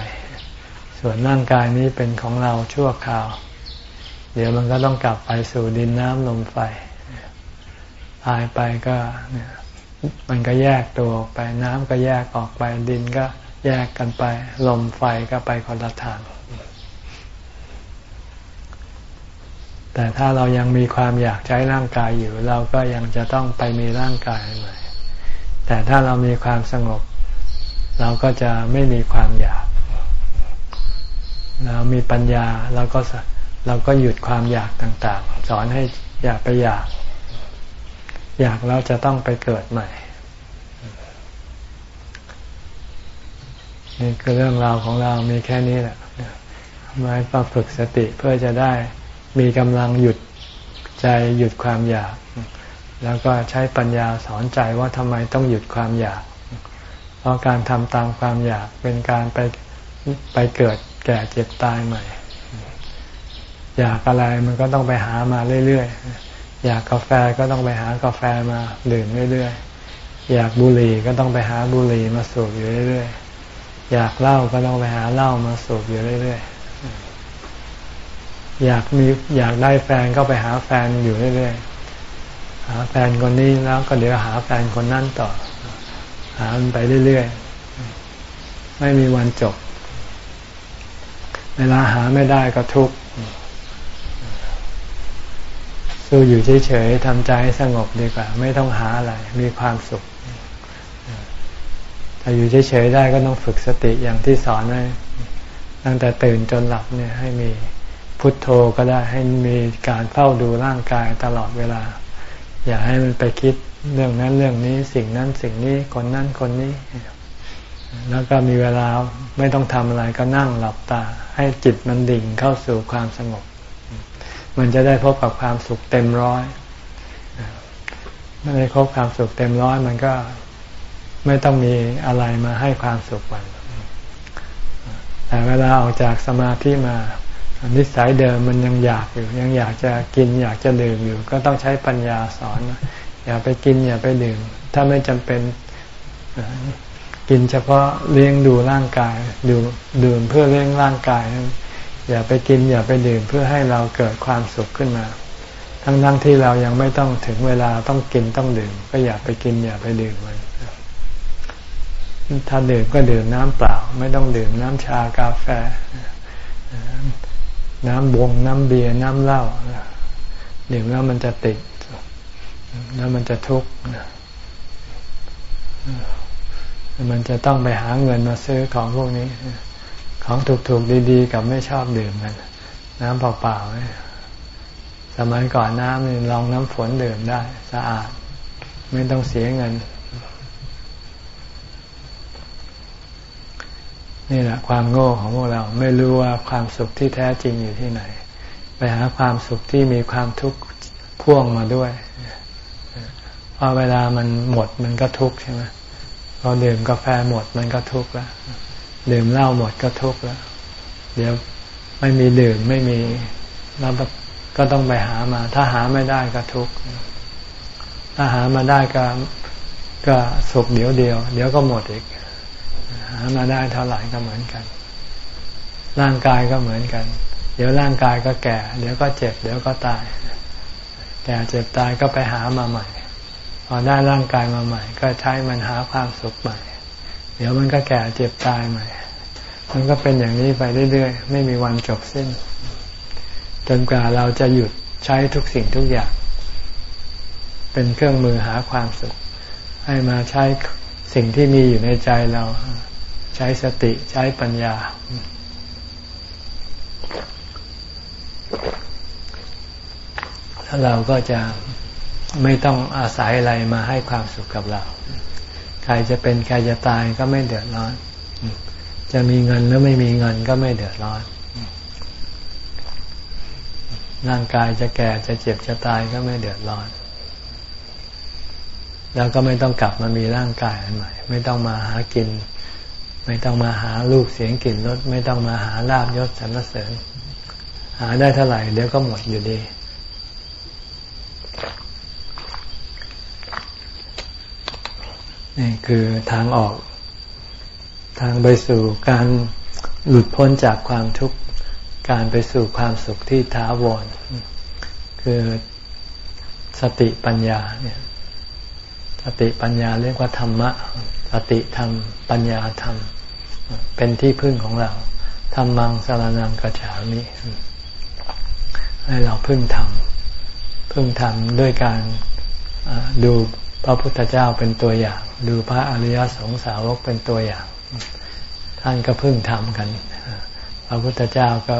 ส่วนร่างกายนี้เป็นของเราชั่วคราว เดี๋ยวมันก็ต้องกลับไปสู่ดินน้ำลมไฟตายไปก็เนี่ยมันก็แยกตัวออกไปน้ำก็แยกออกไปดินก็ แยกกันไป ลมไฟก็ไปคนละทาง แต่ถ้าเรายังมีความอยากใช้ร่างกายอยู่ เราก็ยังจะต้องไปมีร่างกายใหม่ แต่ถ้าเรามีความสงบ เราก็จะไม่มีความอยาก เรามีปัญญาเราก็เราก็หยุดความอยากต่าง ๆ สอนให้อยากไปอยาก อยากแล้วจะต้องไปเกิดใหม่ นี่คือเรื่องราวของเรามีแค่นี้แหละมาฝึกสติเพื่อจะได้มีกำลังหยุดใจหยุดความอยาก แล้วก็ใช้ปัญญาสอนใจว่าทำไมต้องหยุดความอยาก เพราะการทำตามความอยากเป็นการไปไปเกิดแก่เจ็บตายใหม่ อยากอะไรมันก็ต้องไปหามาเรื่อยๆ อยากกาแฟก็ต้องไปหากาแฟมาดื่มเรื่อยๆ อยากบุหรี่ก็ต้องไปหาบุหรี่มาสูบอยู่เรื่อยๆ อยากเล้าก็ต้องไปหาเล้ามาสูบอยู่เรื่อยๆอยากมีอยากได้แฟนก็ไปหาแฟนอยู่เรื่อยๆหาแฟนคนนี้แล้วก็เดี๋ยวหาแฟนคนนั้นต่อ หาไปเรื่อยๆไม่มีวันจบ เวลาหาไม่ได้ก็ทุกข์สู้อยู่เฉยๆทำใจให้สงบดีกว่า ไม่ต้องหาอะไร มีความสุข ถ้าอยู่เฉยๆได้ก็ต้องฝึกสติอย่างที่สอนไว้ตั้งแต่ตื่นจนหลับเนี่ยให้มีพุทโธก็ได้ให้มีการเฝ้าดูร่างกายตลอดเวลา อย่าให้มันไปคิดเรื่องนั้นเรื่องนี้สิ่งนั้นสิ่งนี้คนนั้นคนนี้ แล้วก็มีเวลาไม่ต้องทำอะไรก็นั่งหลับตา ให้จิตมันดิ่งเข้าสู่ความสงบ มันจะได้พบกับความสุขเต็มร้อยไม่ได้พบความสุขเต็มร้อยมันก็ ไม่ต้องมีอะไรมาให้ความสุขมันแต่เวลาออกจากสมาธิมานิสัยเดิมมันยังอยากอยู่ ยังอยากจะกินอยากจะดื่มอยู่ ก็ต้องใช้ปัญญาสอน อย่าไปกินอย่าไปดื่ม ถ้าไม่จำเป็นกินเฉพาะเลี้ยงดูร่างกายดื่มดื่มเพื่อเลี้ยงร่างกาย อย่าไปกินอย่าไปดื่มเพื่อให้เราเกิดความสุขขึ้นมา ทั้งทั้งที่เรายังไม่ต้องถึงเวลาต้องกินต้องดื่ม ก็อย่าไปกินอย่าไปดื่มมัน ถ้าดื่มก็ดื่มน้ำเปล่า ไม่ต้องดื่มน้ำชากาแฟ น้ำบงน้ำเบียร์น้ำเหล้าดื่มแล้วมันจะติด แล้วมันจะทุกข์มันจะต้องไปหาเงินมาซื้อของพวกนี้ ของถูกๆดีๆ กับไม่ชอบดื่มกัน น้ำเปล่าๆสมัยก่อนน้ำนี่ลองน้ำฝนดื่มได้ สะอาด ไม่ต้องเสียเงิน นี่แหละความโง่ของพวกเราไม่รู้ว่าความสุขที่แท้จริงอยู่ที่ไหน ไปหาความสุขที่มีความทุกข์พ่วงมาด้วยพอเวลามันหมดมันก็ทุกข์ใช่ไหมพอดื่มกาแฟหมดมันก็ทุกข์แล้วดื่มเหล้าหมดก็ทุกข์แล้ว เดี๋ยวไม่มีดื่มไม่มีแล้วก็ต้องไปหามา ถ้าหาไม่ได้ก็ทุกข์ถ้าหามาได้ก็ก็สุขเดี๋ยวเดียว เดี๋ยวก็หมดอีก หามาได้เท่าไหร่ก็เหมือนกัน ร่างกายก็เหมือนกัน เดี๋ยวร่างกายก็แก่ เดี๋ยวก็เจ็บ เดี๋ยวก็ตาย แก่เจ็บตายก็ไปหามาใหม่ พอได้ร่างกายมาใหม่ ก็ใช้มันหาความสุขใหม่ เดี๋ยวมันก็แก่เจ็บตายใหม่ มันก็เป็นอย่างนี้ไปเรื่อยๆ ไม่มีวันจบสิ้น จนกว่าเราจะหยุดใช้ทุกสิ่งทุกอย่าง เป็นเครื่องมือหาความสุข ให้มาใช้สิ่งที่มีอยู่ในใจเรา ช้สติใช้ปัญญา แล้วเราก็จะไม่ต้องอาศัยอะไรมาให้ความสุขกับเรา ใครจะเป็นใครจะตายก็ไม่เดือดร้อน จะมีเงินหรือไม่มีเงินก็ไม่เดือดร้อน ร่างกายจะแก่จะเจ็บจะตายก็ไม่เดือดร้อน แล้วก็ไม่ต้องกลับมามีร่างกายใหม่ ไม่ต้องมาหากิน ไม่ต้องมาหาลูกเสียงกลิ่นรสไม่ต้องมาหาลาบยศสรรเสริญ หาได้เท่าไหร่เดี๋ยวก็หมดอยู่ดี นี่คือทางออก ทางไปสู่การหลุดพ้นจากความทุกข์การไปสู่ความสุขที่ท้าวรคือสติปัญญาเนี่ยสติปัญญาเรียกว่าธรรมะ สติธรรม ปัญญาธรรม เป็นที่พึ่งของเราธรรมังสารนังกัจฉามิให้เราพึ่งธรรมพึ่งธรรมด้วยการดูพระพุทธเจ้าเป็นตัวอย่าง ดูพระอริยสงสาวกเป็นตัวอย่าง ท่านก็พึ่งทำกันพระพุทธเจ้าก็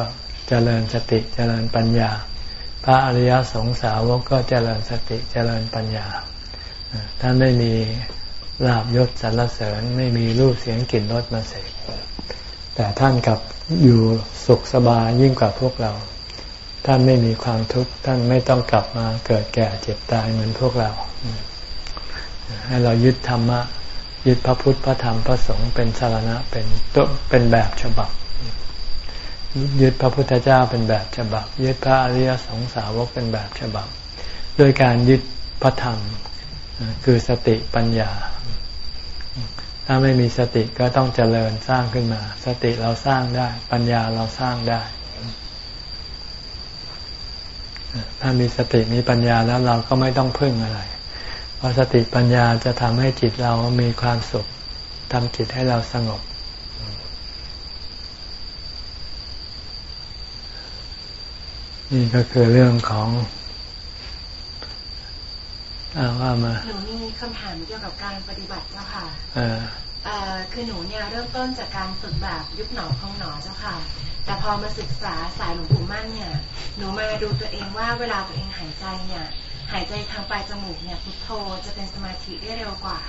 เจริญสติเจริญปัญญา พระอริยสงสาวกก็เจริญสติเจริญปัญญาท่านไม่มี ลาบยศสรรเสริญไม่มีรูปเสียงกลิ่นรสมาเสกแต่ท่านกับอยู่สุขสบายยิ่งกว่าพวกเรา ท่านไม่มีความทุกข์ท่านไม่ต้องกลับมาเกิดแก่เจ็บตายเหมือนพวกเรา ให้เรายึดธรรมะยึดพระพุทธพระธรรมพระสงฆ์เป็นสารณะเป็นตัวเป็นแบบฉบับ ยึดพระพุทธเจ้าเป็นแบบฉบับ ยึดพระอริยสงสาวกเป็นแบบฉบับ โดยการยึดพระธรรม คือสติปัญญา ถ้าไม่มีสติก็ต้องเจริญสร้างขึ้นมา สติเราสร้างได้ ปัญญาเราสร้างได้ ถ้ามีสติมีปัญญาแล้วเราก็ไม่ต้องพึ่งอะไร เพราะสติปัญญาจะทำให้จิตเรามีความสุขทำจิตให้เราสงบนี่ก็คือเรื่องของ อาว่ามาหนูมีคำถามเกี่ยวกับการปฏิบัติเจ้าค่ะคือหนูเนี่ยเริ่มต้นจากการฝึกแบบยุบหนอพองหนอเจ้าค่ะ แต่พอมาศึกษาสายหลวงปู่มั่นเนี่ย หนูมาดูตัวเองว่าเวลาตัวเองหายใจเนี่ย หายใจทางปลายจมูกเนี่ยพุทโธจะเป็นสมาธิได้เร็วกว่า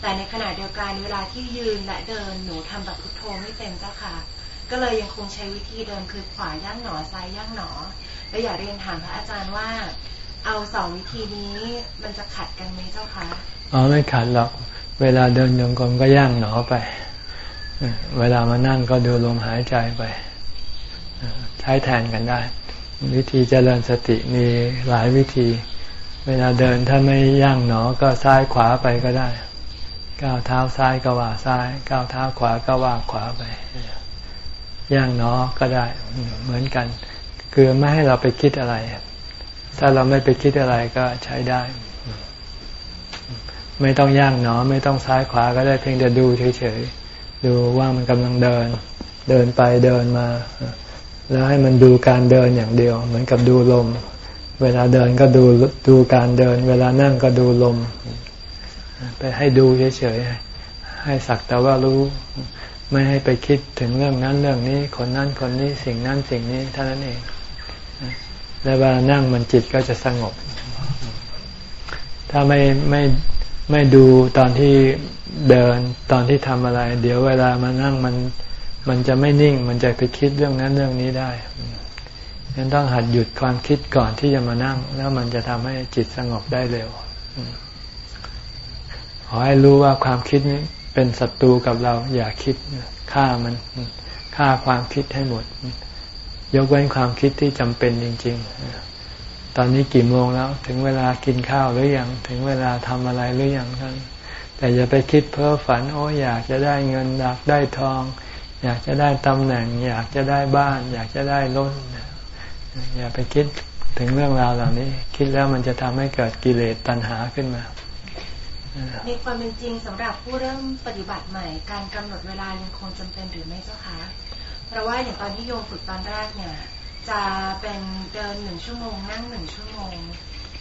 แต่ในขณะเดียวกันเวลาที่ยืนและเดินหนูทำแบบพุทโธไม่เป็นเจ้าค่ะ ก็เลยยังคงใช้วิธีเดิมคือขวาย่างหนอซ้ายย่างหนอและอยากเรียนถามพระอาจารย์ว่า เอาสองวิธีนี้มันจะขัดกันไหมเจ้าคะอ๋อไม่ขัดหรอก เวลาเดินโยงกลมก็ย่างหนอไป เวลามานั่งก็ดูลมหายใจไป ใช้แทนกันได้ วิธีเจริญสติมีหลายวิธี เวลาเดินถ้าไม่ย่างหนอก็ซ้ายขวาไปก็ได้ ก้าวเท้าซ้ายก็ว่าซ้าย ก้าวเท้าขวาก็ว่าขวาไป ย่างหนอก็ได้เหมือนกัน คือไม่ให้เราไปคิดอะไร ถ้าเราไม่ไปคิดอะไรก็ใช้ได้ ไม่ต้องย่างหนอ ไม่ต้องซ้ายขวาก็ได้เพียงแต่ดูเฉยๆ ดูว่ามันกำลังเดิน เดินไปเดินมา แล้วให้มันดูการเดินอย่างเดียว เหมือนกับดูลม เวลาเดินก็ดูดูการเดิน เวลานั่งก็ดูลม ไปให้ดูเฉยๆ ให้สักแต่ว่ารู้ ไม่ให้ไปคิดถึงเรื่องนั้นเรื่องนี้ คนนั้นคนนี้สิ่งนั้นสิ่งนี้เท่านั้นเอง และเวลานั่งมันจิตก็จะสงบ ถ้าไม่ไม่ไม่ดูตอนที่เดินตอนที่ทำอะไร เดี๋ยวเวลามานั่งมันมันจะไม่นิ่ง มันจะไปคิดเรื่องนั้นเรื่องนี้ได้ฉะนั้นต้องหัดหยุดความคิดก่อนที่จะมานั่ง แล้วมันจะทำให้จิตสงบได้เร็วขอให้รู้ว่าความคิดนี้เป็นศัตรูกับเรา อย่าคิดฆ่ามันฆ่าความคิดให้หมด ยกเว้นความคิดที่จำเป็นจริง ๆ ตอนนี้กี่โมงแล้ว ถึงเวลากินข้าวหรือยัง ถึงเวลาทำอะไรหรือยังท่านแต่อย่าไปคิดเพ้อฝัน โอ้อยากจะได้เงินอยากได้ทอง อยากจะได้ตำแหน่ง อยากจะได้บ้าน อยากจะได้รถอย่าไปคิดถึงเรื่องราวเหล่านี้ คิดแล้วมันจะทำให้เกิดกิเลสตัณหาขึ้นมาในความเป็นจริงสำหรับผู้เริ่มปฏิบัติใหม่ การกำหนดเวลายังคงจำเป็นหรือไม่เจ้าคะ เพราะว่าอย่างตอนที่โยมฝึกตอนแรกเนี่ย จะเป็นเดินหนึ่งชั่วโมง นั่งหนึ่งชั่วโมง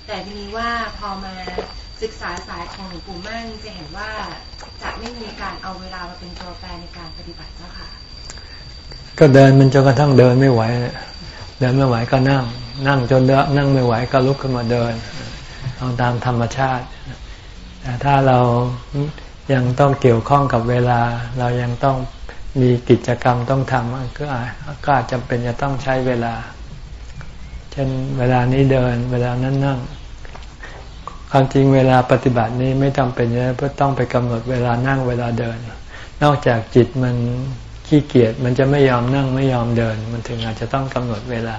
แต่ทีนี้ว่าพอมาศึกษาสายของหลวงปู่มั่นจะเห็นว่าจะไม่มีการเอาเวลามาเป็นตัวแปรในการปฏิบัติเจ้าค่ะ ก็เดินมันจนกระทั่งเดินไม่ไหวเดินไม่ไหวก็นั่ง นั่งจนเดินนั่งไม่ไหวก็ลุกขึ้นมาเดินเอาตามธรรมชาติแต่ถ้าเรายังต้องเกี่ยวข้องกับเวลา เรายังต้อง มีกิจกรรมต้องทำก็ก็อาจจะเป็นจะต้องใช้เวลา เช่นเวลานี้เดิน เวลานั้นนั่ง ความจริงเวลาปฏิบัตินี้ไม่จำเป็นเพื่อต้องไปกำหนดเวลานั่งเวลาเดิน นอกจากจิตมันขี้เกียจมันจะไม่ยอมนั่งไม่ยอมเดิน มันถึงอาจจะต้องกำหนดเวลา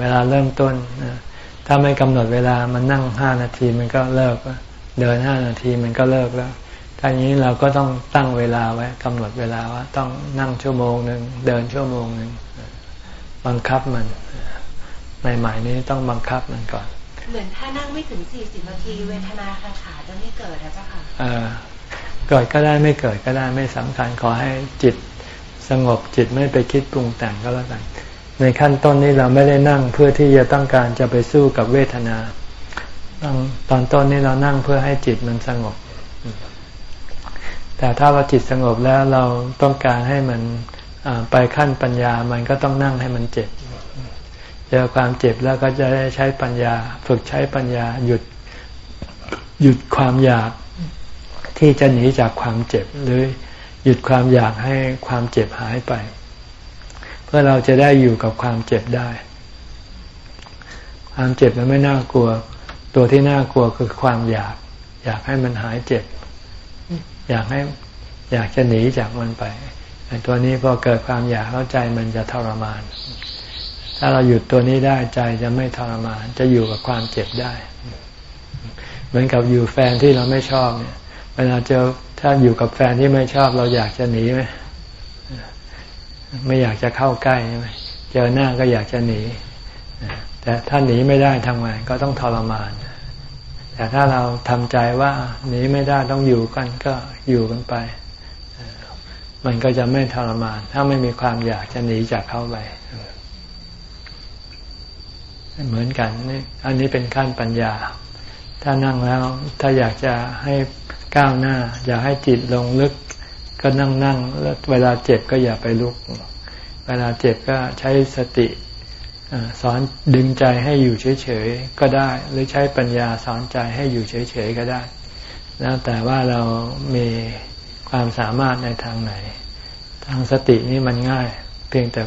เวลาเริ่มต้น ถ้าไม่กำหนดเวลามันนั่งห้านาทีมันก็เลิกเดินห้านาทีมันก็เลิกแล้ว ถ้าอย่างนี้เราก็ต้องตั้งเวลาไว้กำหนดเวลาว่า ต้องนั่งชั่วโมงหนึ่งเดินชั่วโมงหนึ่งบังคับมันใหม่ๆนี้ต้องบังคับมันก่อน เหมือนถ้านั่งไม่ถึงสี่สิบนาทีเวทนาทางขาจะไม่เกิดนะเจ้าค่ะเออเกิดก็ได้ไม่เกิดก็ได้ไม่สำคัญขอให้จิตสงบจิตไม่ไปคิดปรุงแต่งก็แล้วกัน ในขั้นต้นนี้เราไม่ได้นั่งเพื่อที่จะต้องการจะไปสู้กับเวทนาตอนต้นนี้เรานั่งเพื่อให้จิตมันสงบ แต่ถ้าเราจิตสงบแล้วเราต้องการให้มันไปขั้นปัญญา มันก็ต้องนั่งให้มันเจ็บ เจอความเจ็บแล้วก็จะได้ใช้ปัญญา ฝึกใช้ปัญญาหยุดหยุดความอยากที่จะหนีจากความเจ็บ หรือหยุดความอยากให้ความเจ็บหายไป เพื่อเราจะได้อยู่กับความเจ็บได้ ความเจ็บมันไม่น่ากลัว ตัวที่น่ากลัวคือความอยาก อยากให้มันหายเจ็บ อยากให้อยากจะหนีจากมันไปไอ้ตัวนี้พอเกิดความอยากเข้าใจมันจะทรมาน ถ้าเราหยุดตัวนี้ได้ใจจะไม่ทรมาน จะอยู่กับความเจ็บได้ เหมือนกับอยู่แฟนที่เราไม่ชอบเนี่ยเวลาเจอถ้าอยู่กับแฟนที่ไม่ชอบเราอยากจะหนีไหมไม่อยากจะเข้าใกล้ใช่ไหมเจอหน้าก็อยากจะหนีแต่ถ้าหนีไม่ได้ทำไงก็ต้องทรมาน แต่ถ้าเราทำใจว่าหนีไม่ได้ต้องอยู่กันก็อยู่กันไป มันก็จะไม่ทรมาน ถ้าไม่มีความอยากจะหนีจากเขาไปเหมือนกันนี่อันนี้เป็นขั้นปัญญา ถ้านั่งแล้วถ้าอยากจะให้ก้าวหน้า อยากให้จิตลงลึก ก็นั่งนั่งแล้วเวลาเจ็บก็อย่าไปลุก เวลาเจ็บก็ใช้สติ สอนดึงใจให้อยู่เฉยๆก็ได้ หรือใช้ปัญญาสอนใจให้อยู่เฉยๆก็ได้ แล้วแต่ว่าเรามีความสามารถในทางไหน ทางสตินี่มันง่าย เพียงแต่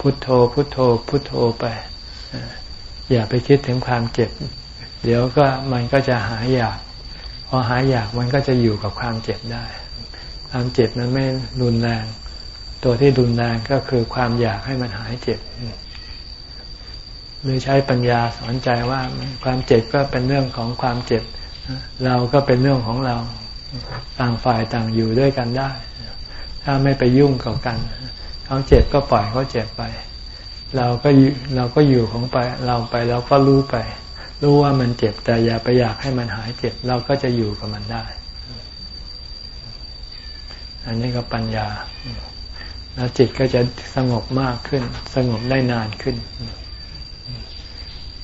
พุทโธพุทโธพุทโธไป อย่าไปคิดถึงความเจ็บ เดี๋ยวก็มันก็จะหายอยาก พอหายอยากมันก็จะอยู่กับความเจ็บได้ ความเจ็บมันไม่รุนแรง ตัวที่รุนแรงก็คือความอยากให้มันหายเจ็บ หรือใช้ปัญญาสอนใจว่าความเจ็บก็เป็นเรื่องของความเจ็บ เราก็เป็นเรื่องของเราต่างฝ่ายต่างอยู่ด้วยกันได้ ถ้าไม่ไปยุ่งกับกัน เขาเจ็บก็ปล่อยเขาเจ็บไป เราก็เราก็อยู่ของไป เราไปเราก็รู้ไป รู้ว่ามันเจ็บแต่อย่าไปอยากให้มันหายเจ็บ เราก็จะอยู่กับมันได้ อันนี้ก็ปัญญา แล้วจิตก็จะสงบมากขึ้น สงบได้นานขึ้น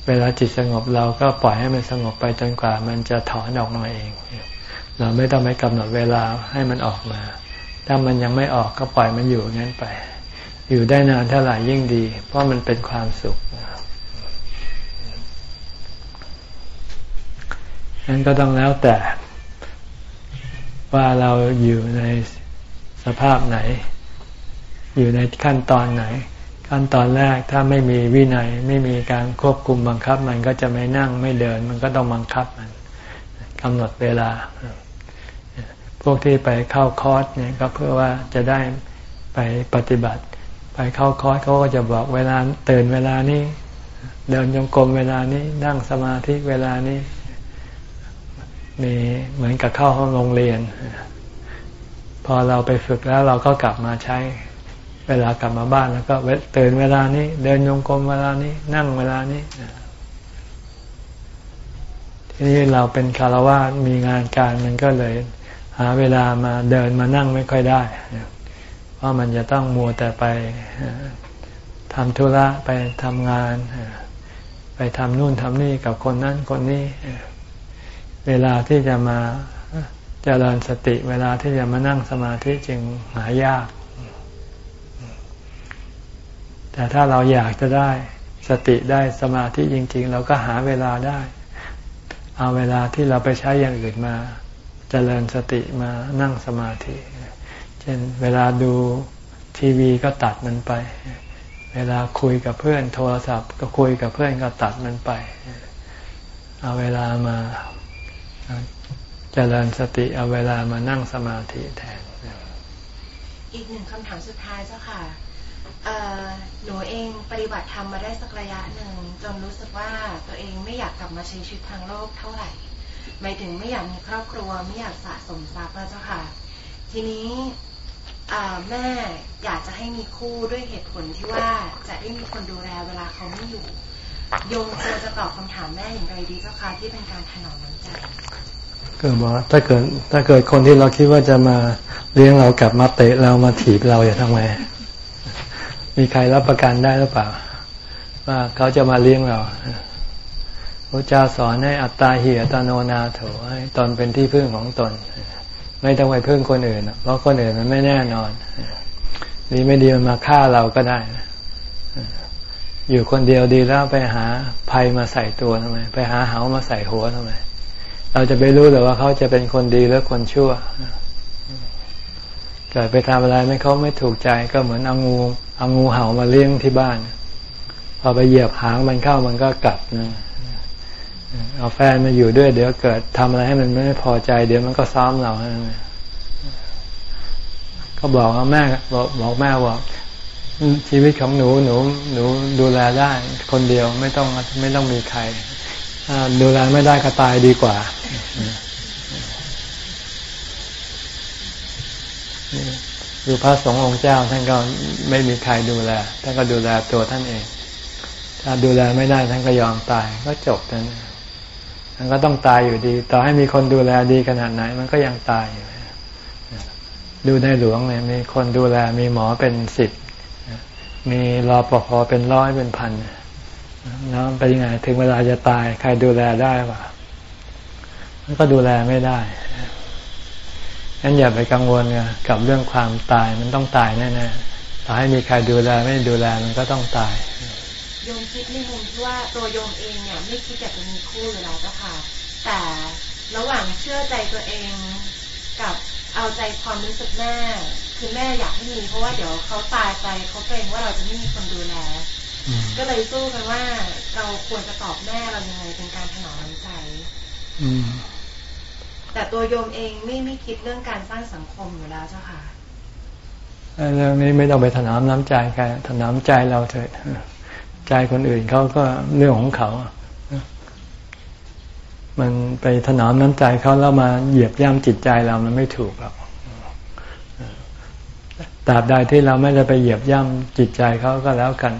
เวลาจิตสงบเราก็ปล่อยให้มันสงบไปจนกว่า มันจะถอนออกมาเอง เราไม่ต้องไปกำหนดเวลาให้มันออกมา ถ้ามันยังไม่ออกก็ปล่อยมันอยู่งั้นไป อยู่ได้นานเท่าไหร่ยิ่งดี เพราะมันเป็นความสุขนั้นก็ต้องแล้วแต่ว่าเราอยู่ในสภาพไหน อยู่ในขั้นตอนไหน ขั้นตอนแรกถ้าไม่มีวินัยไม่มีการควบคุมบังคับ มันก็จะไม่นั่งไม่เดิน มันก็ต้องบังคับมันกำหนดเวลา พวกที่ไปเข้าคอร์สเนี่ยก็เพื่อว่าจะได้ไปปฏิบัติ ไปเข้าคอร์สเขาก็จะบอกเวลาตื่นเวลานี้ เดินยงกรมเวลานี้ นั่งสมาธิเวลานี้มีเหมือนกับเข้าห้องโรงเรียน พอเราไปฝึกแล้วเราก็กลับมาใช้ เวลากลับมาบ้านแล้วก็เตื่นเวลานี้ เดินยงกรมเวลานี้ นั่งเวลานี้ทีนี้เราเป็นคารวะมีงานการมันก็เลย หาเวลามาเดินมานั่งไม่ค่อยได้เพราะมันจะต้องมัวแต่ไปทำธุระไปทำงาน ไปทำนู่นทำนี่กับคนนั้นคนนี้ เวลาที่จะมาเจริญสติ เวลาที่จะมานั่งสมาธิจึงหายาก แต่ถ้าเราอยากจะได้สติได้สมาธิจริง ๆ เราก็หาเวลาได้ เอาเวลาที่เราไปใช้อย่างอื่นมาจเจริญสติมานั่งสมาธิ เช่นเวลาดูทีวีก็ตัดมันไป เวลาคุยกับเพื่อนโทรศัพท์ ก็คุยกับเพื่อนก็ตัดมันไป เอาเวลามาจเจริญสติเอาเวลามานั่งสมาธิแทน อีกหนึ่งคำถามสุดท้ายเจ้าค่ะ หนูเองปฏิบัติธรรมมาได้สักระยะหนึ่งจนรู้สึกว่าตัวเองไม่อยากกลับมาใช้ชีวิตทางโลกเท่าไหร่หมายถึงไม่อยากมีครอบครัวไม่อยากสะสมทรัพย์แล้วเจ้าค่ะ ทีนี้แม่อยากจะให้มีคู่ด้วยเหตุผลที่ว่าจะได้มีคนดูแลเวลาเขาไม่อยู่โยมควรจะตอบคำถามแม่อย่างไรดีเจ้าค่ะที่เป็นการถนอมน้ำใจเกิดบอกถ้าเกิดถ้าเกิดคนที่เราคิดว่าจะมาเลี้ยงเรากลับมาเตะเรามาถีบเราอย่าทำไง มีใครรับประกันได้หรือเปล่า ว่าเขาจะมาเลี้ยงเราพระเจ้าสอนให้อัตตาเหียตโนนาโถให้ตนเป็นที่พึ่งของตน ไม่ต้องไปพึ่งคนอื่น เพราะคนอื่นมันไม่แน่นอนดีไม่ดีมันมาฆ่าเราก็ได้อยู่คนเดียวดีแล้วไปหาภัยมาใส่ตัวทำไม ไปหาเหามาใส่หัวทำไม เราจะไปรู้หรือว่าเขาจะเป็นคนดีหรือคนชั่ว เกิดไปทำอะไรไม่เขาไม่ถูกใจก็เหมือนเอางูเอางูเห่ามาเลี้ยงที่บ้าน พอไปเหยียบหางมันเข้ามันก็กัดนะเอาแฟนมาอยู่ด้วยเดี๋ยวเกิดทำอะไรให้มันไม่พอใจ เดี๋ยวมันก็ซ้อมเราก็บอกแม่บอกบอกแม่ว่าชีวิตของหนูหนูหนูดูแลได้คนเดียวไม่ต้องไม่ต้องมีใครดูแลไม่ได้ก็ตายดีกว่า ดูพระสงฆ์องค์เจ้าท่านก็ไม่มีใครดูแล ท่านก็ดูแลตัวท่านเอง ถ้าดูแลไม่ได้ท่านก็ยอมตายก็จบนั้นมันก็ต้องตายอยู่ดี ต่อให้มีคนดูแลดีขนาดไหน มันก็ยังตายอยู่ดูในหลวงเนี่ยมีคนดูแลมีหมอเป็นสิบมีรอปภเป็นร้อยเป็นพันน้ำไปยังไงถึงเวลาจะตาย ใครดูแลได้ปะมันก็ดูแลไม่ได้ งั้นอย่าไปกังวลกับเรื่องความตายมันต้องตายแน่ๆต่อให้มีใครดูแลไม่ดูแลมันก็ต้องตายโยมคิดในมุมที่ว่าตัวโยมเองเนี่ยไม่คิดอยากจะมีคู่เลยแล้วเจ้าค่ะ แต่ระหว่างเชื่อใจตัวเองกับเอาใจความรู้สึกแม่คือแม่อยากให้มีเพราะว่าเดี๋ยวเขาตายไปเขาเกรงว่าเราจะไม่มีคนดูแลก็เลยสู้กันว่าเราควรจะตอบแม่เรายังไงเป็นการถนอมน้ำใจ แต่ตัวโยมเองไม่ไม่คิดเรื่องการสร้างสังคมอยู่แล้วเจ้าค่ะเรื่องนี้ไม่ต้องไปถนอมน้ำใจใครถนอมใจเราเถิดใจคนอื่นเขาก็เรื่องของเขา มันไปถนอมน้ำใจเขาแล้วมาเหยียบย่ำจิตใจเรามันไม่ถูกหรอกตราบใดที่เราไม่ได้ไปเหยียบย่ำจิตใจเขาก็แล้วกัน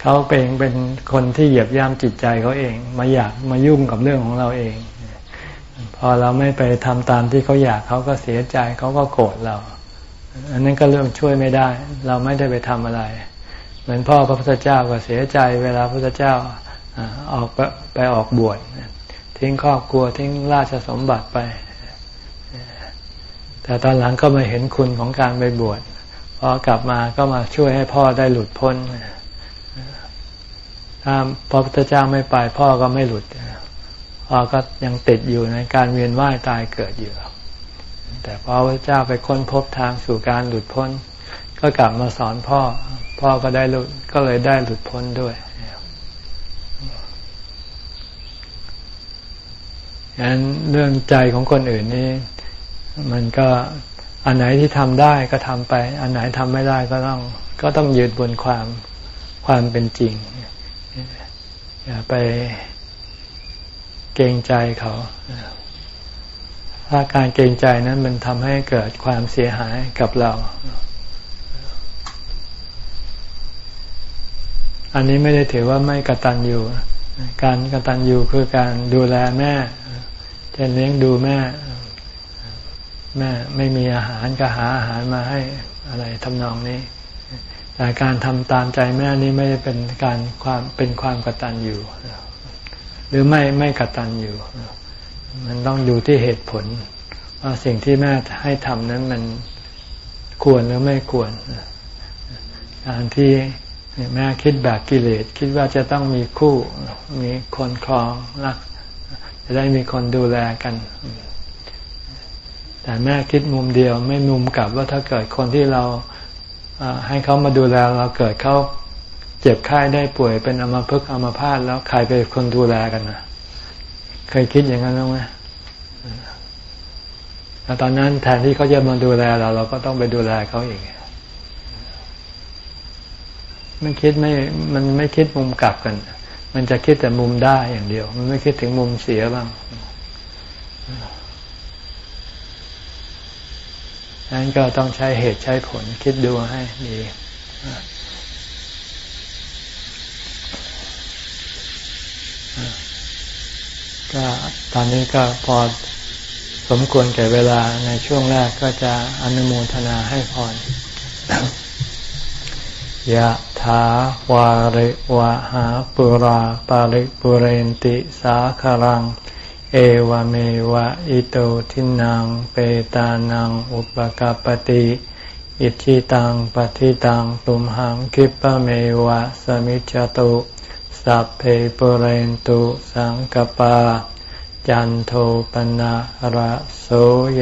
เขาเป็นเป็นคนที่เหยียบย่ำจิตใจเขาเอง มาอยากมายุ่งกับเรื่องของเราเอง อเราไม่ไปทำตามที่เขาอยากเขาก็เสียใจเขาก็โกรธเรา อันนั้นก็เรื่องช่วยไม่ได้ เราไม่ได้ไปทำอะไร เหมือนพ่อพระพุทธเจ้าก็เสียใจ เวลาพระพุทธเจ้าออกไปออกบวชทิ้งครอบครัวทิ้งราชสมบัติไป แต่ตอนหลังก็มาเห็นคุณของการไปบวชพอกลับมาก็มาช่วยให้พ่อได้หลุดพ้นถ้าพระพุทธเจ้าไม่ไปพ่อก็ไม่หลุด ก็ยังติดอยู่ในการเวียนว่ายตายเกิดอยู่แต่พอพระเจ้าไปค้นพบทางสู่การหลุดพ้น ก็กลับมาสอนพ่อ พ่อก็ได้หลุดก็เลยได้หลุดพ้นด้วยฉะนั้นเรื่องใจของคนอื่นนี่มันก็อันไหนที่ทำได้ก็ทำไป อันไหนทำไม่ได้ก็ต้อง ก็ต้องยืนบนความความเป็นจริงอย่าไป เกรงใจเขาถ้าการเกรงใจนั้นมันทำให้เกิดความเสียหายกับเรา อันนี้ไม่ได้ถือว่าไม่กระตันอยู่การกระตันอยู่คือการดูแลแม่จะเลี้ยงดูแม่ แม่ไม่มีอาหารก็หาอาหารมาให้อะไรทำนองนี้แต่การทำตามใจแม่นี้ไม่ได้เป็นการความเป็นความกตัญญู หรือไม่ไม่กตัญญูมันต้องอยู่ที่เหตุผล ว่าสิ่งที่แม่ให้ทำนั้นมันควรหรือไม่ควรการที่แม่คิดแบบกิเลสคิดว่าจะต้องมีคู่ มีคนครองรักจะได้มีคนดูแลกัน แต่แม่คิดมุมเดียวไม่มุมกลับว่าถ้าเกิดคนที่เราให้เขามาดูแลเราเกิดเขา เจ็บไข้ได้ป่วยเป็นอมภพอมพาตแล้วใครเป็นคนดูแลกันนะเคยคิดอย่างนั้นไหมแล้วตอนนั้นแทนที่เขาจะมาดูแลเรา เราก็ต้องไปดูแลเขาเองไม่คิดไม่ มันไม่คิดมุมกลับกัน มันจะคิดแต่มุมได้อย่างเดียว มันไม่คิดถึงมุมเสียบ้างนั้นก็ต้องใช้เหตุใช้ผลคิดดูให้ดี ก็ตอนนี้ก็พอสมควรแก่เวลาในช่วงแรกก็จะอนุโมทนาให้พรยะถาวาริวะหาปุราปาริปุเรนติสาคารัง เอวเมวะอิโตทินังเปตานังอุปกาปติอิชิตังปฏิตังตุมหังคิปะเมวะสมิจจตุ สัพเพปเรนตุสังกปา จันโทปนะระโส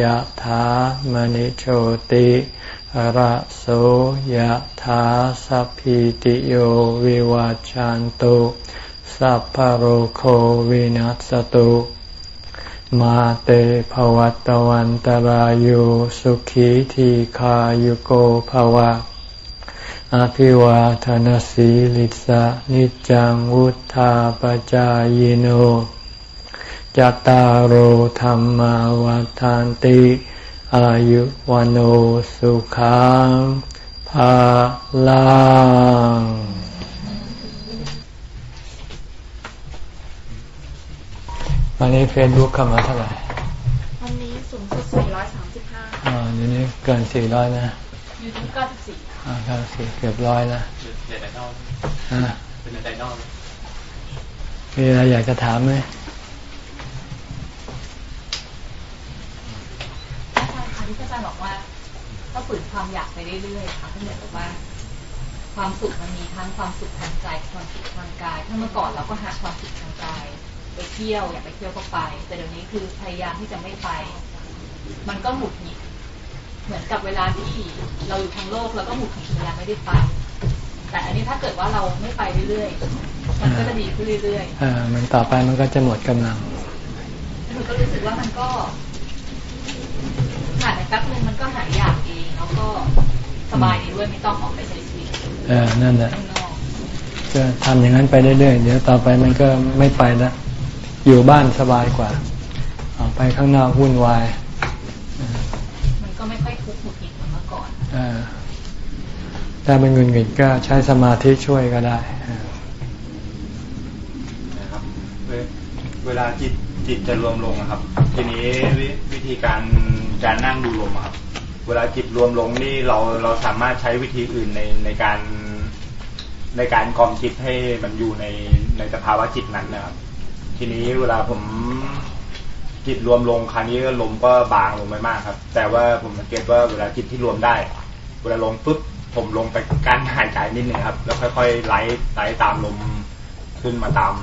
ยะถามณิโชติระโสยถาสัพพิติโยวิวาจันตุสัพพโรโควินัสตุมาเตภวัตวันตารโยสุขีทีขายุโกภวะ อภิวาทนสีลิสะนิจังวุธาปจายโนจตารโหธรรมวาทานติ อายุวันโอสุขังภาลังวันนี้เฟซบุ๊กเข้ามาเท่าไหร่ วันนี้สูงสุด435อ่าเดี๋ยวนี้เกิน 400 นะยูทูบ94 อ่า94เกือบร้อยนะเน็ตไอดอลอ่าเป็นเน็ตไอดอลมีอะไรอยากจะถามไหมอาจารย์คะที่อาจารย์บอกว่าก็ฝืนความอยากไปเรื่อยๆค่ะท่านบอกว่า ความสุขมันมีทั้งความสุขทางใจความสุขทางกายถ้าเมื่อก่อนเราก็หาความสุขทางกายไปเที่ยวอยากไปเที่ยวก็ไป แต่เดี๋ยวนี้คือพยายามที่จะไม่ไป มันก็หมุดหงิด เหมือนกับเวลาที่เราอยู่ทางโลกเราก็หมุดหงิดเวลาไม่ได้ไป แต่อันนี้ถ้าเกิดว่าเราไม่ไปเรื่อยๆมันก็จะดีขึ้นเรื่อยๆอ่ามันต่อไปมันก็จะหมดกำลังหนูก็รู้สึกว่ามันก็ผ่านไปแป๊บนึงมันก็หายอยากเองแล้วก็สบายดีด้วยไม่ต้องออกไปใช้ชีวิตเออนั่นแหละก็ทำอย่างนั้นไปเรื่อยๆเดี๋ยวต่อไปมันก็ไม่ไปแล้วอยู่บ้านสบายกว่า ออกไปข้างนอกวุ่นวาย ถ้าเป็นเงินเงินก็ใช้สมาธิช่วยก็ได้นะครับเวลาจิตจิตจะรวมลงครับ ทีนี้วิธีการการนั่งดูลมครับ เวลาจิตรวมลงนี่เราเราสามารถใช้วิธีอื่นในในการในการกองจิตให้มันอยู่ในในสภาวะจิตนั้นนะครับ ทีนี้เวลาผม จิตรวมลงคราวนี้ลมก็บางลงไปมากครับ แต่ว่าผมสังเกตว่าเวลาจิตที่รวมได้ เวลาลงปุ๊บผมลงไปการหายใจนิดนึงครับ แล้วค่อยๆไหลไหลตามลมขึ้นมาตาม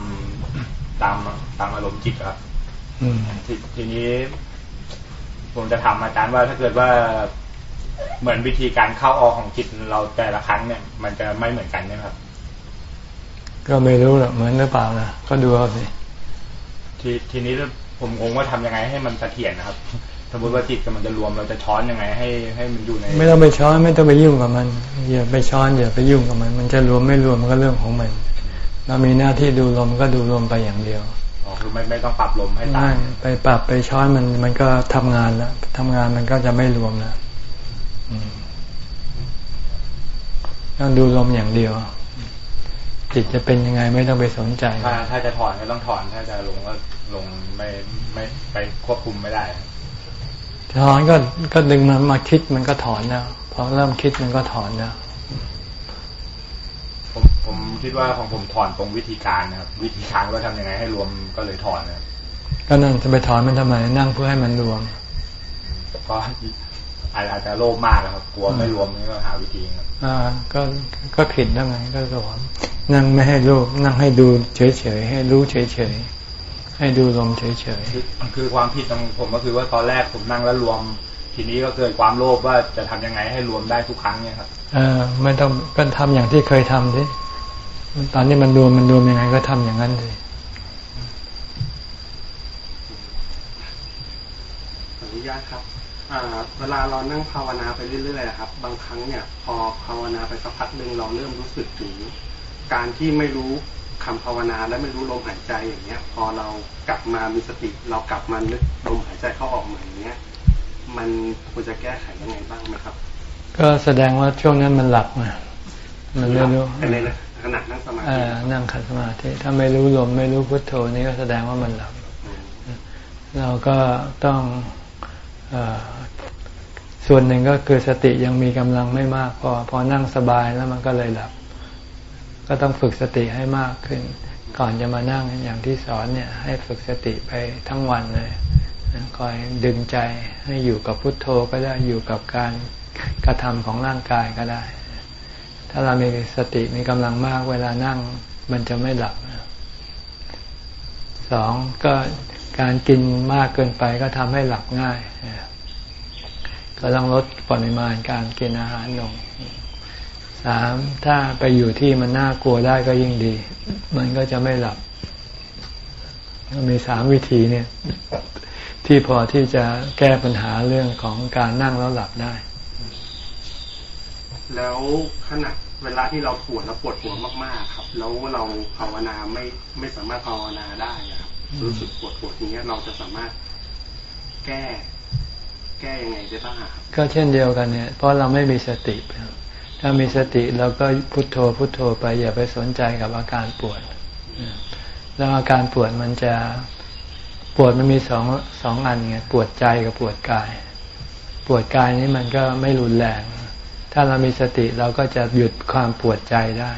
ตามตามอารมณ์จิตครับททีนี้ผมจะถามอาจารย์ว่าถ้าเกิดว่าเหมือนวิธีการเข้าออกของจิตเราแต่ละครั้งเนี่ย มันจะไม่เหมือนกันนะครับ ก็ไม่รู้หรอกเหมือนหรือเปล่านะก็ดูเอาสิทีทีนี้ ผมงงว่าทำยังไงให้มันเสถียรนะครับ สมมติว่าจิตมันจะรวมเราจะช้อนยังไงให้ให้มันอยู่ใน ไม่ต้องไปช้อนไม่ต้องไปยุ่งกับมันอย่าไปช้อนอย่าไปยุ่งกับมัน มันจะรวมไม่รวมมันก็เรื่องของมัน เรามีหน้าที่ดูลมก็ดูลมไปอย่างเดียวอ๋อคือไม่ไม่ต้องปรับลมให้ตามไปปรับไปช้อนมันมันก็ทำงานแล้วทำงานมันก็จะไม่รวมแล้วต้องดูลมอย่างเดียวจิตจะเป็นยังไงไม่ต้องไปสนใจถ้าถ้าจะถอนก็ต้องถอนถ้าจะลงก็ ลงไม่ไม่ไปควบคุมไม่ได้ถอนก็ก็ดึงมันมาคิดมันก็ถอนแล้วพอเริ่มคิดมันก็ถอนแล้วผมผมคิดว่าของผมถอนตรงวิธีการนะครับ วิธีการว่าทำยังไงให้รวมก็เลยถอนนะก็นั่งจะไปถอนมันทำไมนั่งเพื่อให้มันรวม ก็อาจจะโลภมากครับกลัวไม่รวมนี่ก็หาวิธีครับอ่า ก็ก็ผิดแล้วไงก็สอนนั่งไม่ให้โลภนั่งให้ดูเฉยๆให้รู้เฉยๆ ให้ดูลมเฉยๆคือความผิดของผมก็คือว่าตอนแรกผมนั่งแล้วรวม ทีนี้ก็เกิดความโลภว่าจะทำยังไงให้รวมได้ทุกครั้งเนี่ยครับเออไม่ต้องก็ทำอย่างที่เคยทำสิตอนนี้มันรวมมันรวมยังไงก็ทำอย่างนั้นสิอนุญาตครับเวลาเรานั่งภาวนาไปเรื่อยๆครับ บางครั้งเนี่ย พอภาวนาไปสักพักหนึ่งเราเริ่มรู้สึกถึงการที่ไม่รู้ คำภาวนาและไม่รู้ลมหายใจอย่างเงี้ย พอเรากลับมามีสติ เรากลับมานึกลมหายใจเข้าออกเหมือนเงี้ย มันควรจะแก้ไขยังไงบ้างไหมครับ ก็แสดงว่าช่วงนั้นมันหลับมามันไม่รู้ในขณะนั่งสมาธินั่งขัดสมาธิถ้าไม่รู้ลมไม่รู้พุทโธนี่ก็แสดงว่ามันหลับ เราก็ต้องอส่วนหนึ่งก็คือสติยังมีกำลังไม่มากพอพอนั่งสบายแล้วมันก็เลยหลับ ก็ต้องฝึกสติให้มากขึ้น ก่อนจะมานั่งอย่างที่สอนเนี่ยให้ฝึกสติไปทั้งวันเลยคอยดึงใจให้อยู่กับพุทโธก็ได้อยู่กับการกระทำของร่างกายก็ได้ ถ้าเรามีสติมีกำลังมากเวลานั่งมันจะไม่หลับสองก็การกินมากเกินไปก็ทำให้หลับง่าย ก็ต้องลดปริมาณการกินอาหารลง สามถ้าไปอยู่ที่มันน่ากลัวได้ก็ยิ่งดี มันก็จะไม่หลับมีสามวิธีเนี่ย ที่พอที่จะแก้ปัญหาเรื่องของการนั่งแล้วหลับได้ แล้วขณะเวลาที่เราปวดแล้วปวดหัวมากๆ ครับ แล้วเราภาวนาไม่ไม่สามารถภาวนาได้ครับรู้สึกปวดปวดอย่างเงี้ยเราจะสามารถแก้ แก้ยังไงได้บ้างครับก็เช่นเดียวกันเนี่ย เพราะเราไม่มีสติ ถ้ามีสติเราก็พุโทโธพุโทโธไปอย่าไปสนใจกับอาการปวด แล้วอาการปวดมันจะปวดมันมีสองสองอันไงปวดใจกับปวดกาย ปวดกายนี้มันก็ไม่รุนแรง ถ้าเรามีสติเราก็จะหยุดความปวดใจได้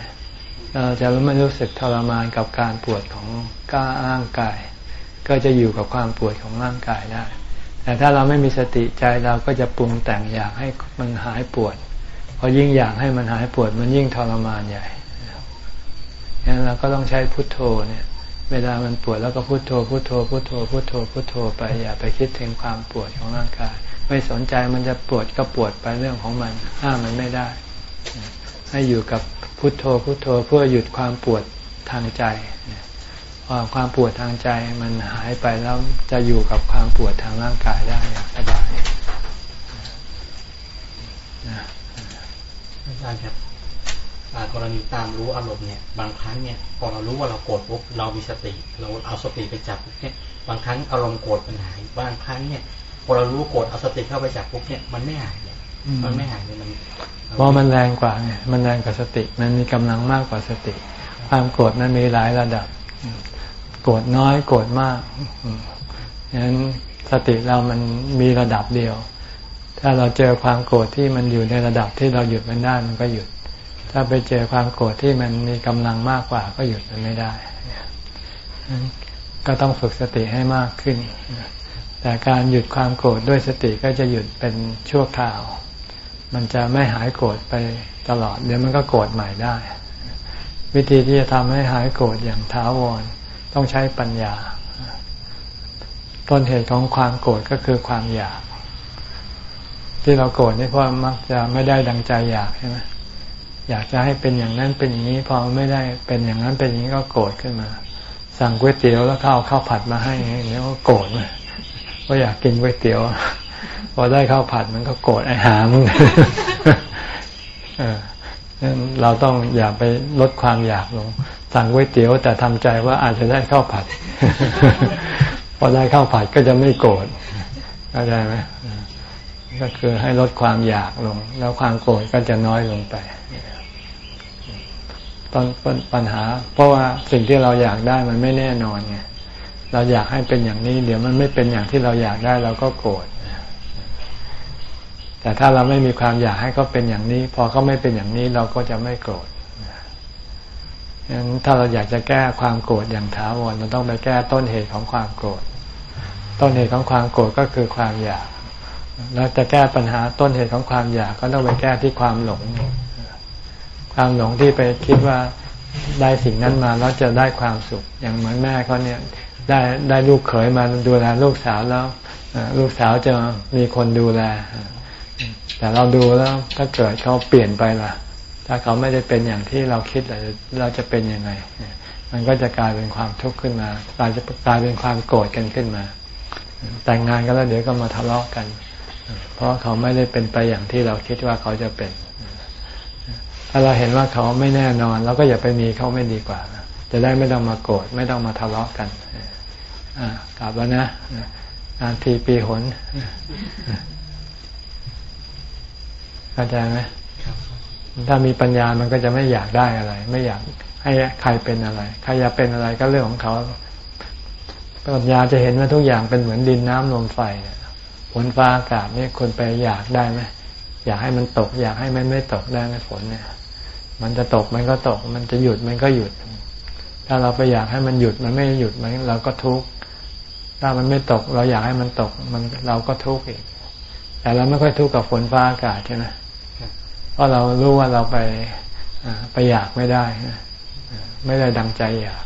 เราจะไม่รู้สึกทรมานกับการปวดของก้าร่างกาย ก็จะอยู่กับความปวดของร่างกายได้ แต่ถ้าเราไม่มีสติใจเราก็จะปรุงแต่งอยากให้มันหายปวด พอยิ่งอยากให้มันหายปวดมันยิ่งทรมานใหญ่งั้นเราก็ต้องใช้พุทโธเนี่ย เวลามันปวดแล้วก็พุทโธพุทโธพุทโธพุทโธพุทโธไปอย่าไปคิดถึงความปวดของร่างกาย ไม่สนใจมันจะปวดก็ปวดไปเรื่องของมันห้ามมันไม่ได้ ให้อยู่กับพุทโธพุทโธเพื่อหยุดความปวดทางใจพอความปวดทางใจมันหายไปแล้วจะอยู่กับความปวดทางร่างกายได้อย่างสบาย อาจารย์ครับกรณีตามรู้อารมณ์เนี่ยบางครั้งเนี่ยพอเรารู้ว่าเราโกรธปุ๊บเรามีสติ เราเอาสติไปจับปุ๊บเนี่ยบางครั้งอารมณ์โกรธมันหายบางครั้งเนี่ยพอเรารู้โกรธเอาสติเข้าไปจับปุ๊บเนี่ยมันไม่หายเนี่ยมันไม่หายเลยมันเพราะมันแรงกว่าไงมันแรงกว่าสติ มันมีกำลังมากกว่าสติ ความโกรธนั้นมีหลายระดับ โกรธน้อยโกรธมากฉะนั้นสติเรามันมีระดับเดียว ถ้าเราเจอความโกรธที่มันอยู่ในระดับที่เราหยุดมันได้มันก็หยุด ถ้าไปเจอความโกรธที่มันมีกำลังมากกว่าก็หยุดมันไม่ได้ก็ต้องฝึกสติให้มากขึ้น แต่การหยุดความโกรธด้วยสติก็จะหยุดเป็นชั่วคราว มันจะไม่หายโกรธไปตลอดเดี๋ยวมันก็โกรธใหม่ได้ วิธีที่จะทำให้หายโกรธอย่างท้าวร ต้องใช้ปัญญา ต้นเหตุของความโกรธก็คือความอยาก ที่เราโกรธนี่เพราะมักจะไม่ได้ดังใจอยากใช่ไหมอยากจะให้เป็นอย่างนั้นเป็นอย่างนี้พอไม่ได้เป็นอย่างนั้นเป็นอย่างนี้ก็โกรธขึ้นมา สั่งก๋วยเตี๋ยวแล้วข้าวข้าวผัดมาให้อย่างนี้ก็โกรธเลยว่าอยากกินก๋วยเตี๋ยวพอได้ข้าวผัดมันก็โกรธไอ้หามึงเราต้องอย่าไปลดความอยากลง สั่งก๋วยเตี๋ยวแต่ทำใจว่าอาจจะได้ข้าวผัด พอได้ข้าวผัดก็จะไม่โกรธเข้าใจไหม ก็คือให้ลดความอยากลง แล้วความโกรธก็จะน้อยลงไปตอนปัญหา เพราะว่าสิ่งที่เราอยากได้มันไม่แน่นอนไงเราอยากให้เป็นอย่างนี้ เดี๋ยวมันไม่เป็นอย่างที่เราอยากได้เราก็โกรธแต่ถ้าเราไม่มีความอยากให้เขาเป็นอย่างนี้ พอเขาไม่เป็นอย่างนี้เราก็จะไม่โกรธงั้นถ้าเราอยากจะแก้ความโกรธอย่างถาวรเราต้องไปแก้ต้นเหตุของความโกรธ ต้นเหตุของความโกรธก็คือความอยาก แล้วจะแก้ปัญหาต้นเหตุของความอยากก็ต้องไปแก้ที่ความหลง ความหลงที่ไปคิดว่าได้สิ่งนั้นมาแล้วจะได้ความสุข อย่างเหมือนแม่เขาเนี่ยได้ได้ลูกเขยมาดูแลลูกสาวแล้วลูกสาวจะมีคนดูแล แต่เราดูแล้วถ้าเกิดเขาเปลี่ยนไปล่ะ ถ้าเขาไม่ได้เป็นอย่างที่เราคิดเลยเราจะเป็นยังไง มันก็จะกลายเป็นความทุกข์ขึ้นมากลายจะกลายเป็นความโกรธกันขึ้นมา แต่งงานกันแล้วเดี๋ยวก็มาทะเลาะกัน เพราะเขาไม่ได้เป็นไปอย่างที่เราคิดว่าเขาจะเป็น ถ้าเราเห็นว่าเขาไม่แน่นอนเราก็อย่าไปมีเขาไม่ดีกว่า จะได้ไม่ต้องมาโกรธไม่ต้องมาทะเลาะกันกลับแล้วนะงานทีปีหนเข้าใจไหมถ้ามีปัญญามันก็จะไม่อยากได้อะไร ไม่อยากให้ใครเป็นอะไร ใครอยากเป็นอะไรก็เรื่องของเขาปัญญาจะเห็นว่าทุกอย่างเป็นเหมือนดินน้ำลมไฟ ฝนฟ้าอากาศนี่คนไปอยากได้ไหมอยากให้มันตก อยากให้มันไม่ตกได้ไหมฝนเนี่ย มันจะตกมันก็ตก มันจะหยุดมันก็หยุด ถ้าเราไปอยากให้มันหยุดมันไม่หยุดมันเราก็ทุกข์ถ้ามันไม่ตก เราอยากให้มันตก มันเราก็ทุกข์อีก แต่เราไม่ค่อยทุกข์กับฝนฟ้าอากาศใช่ไหมเพราะเรารู้ว่าเราไปไปอยากไม่ได้ไม่ได้ดังใจอยาก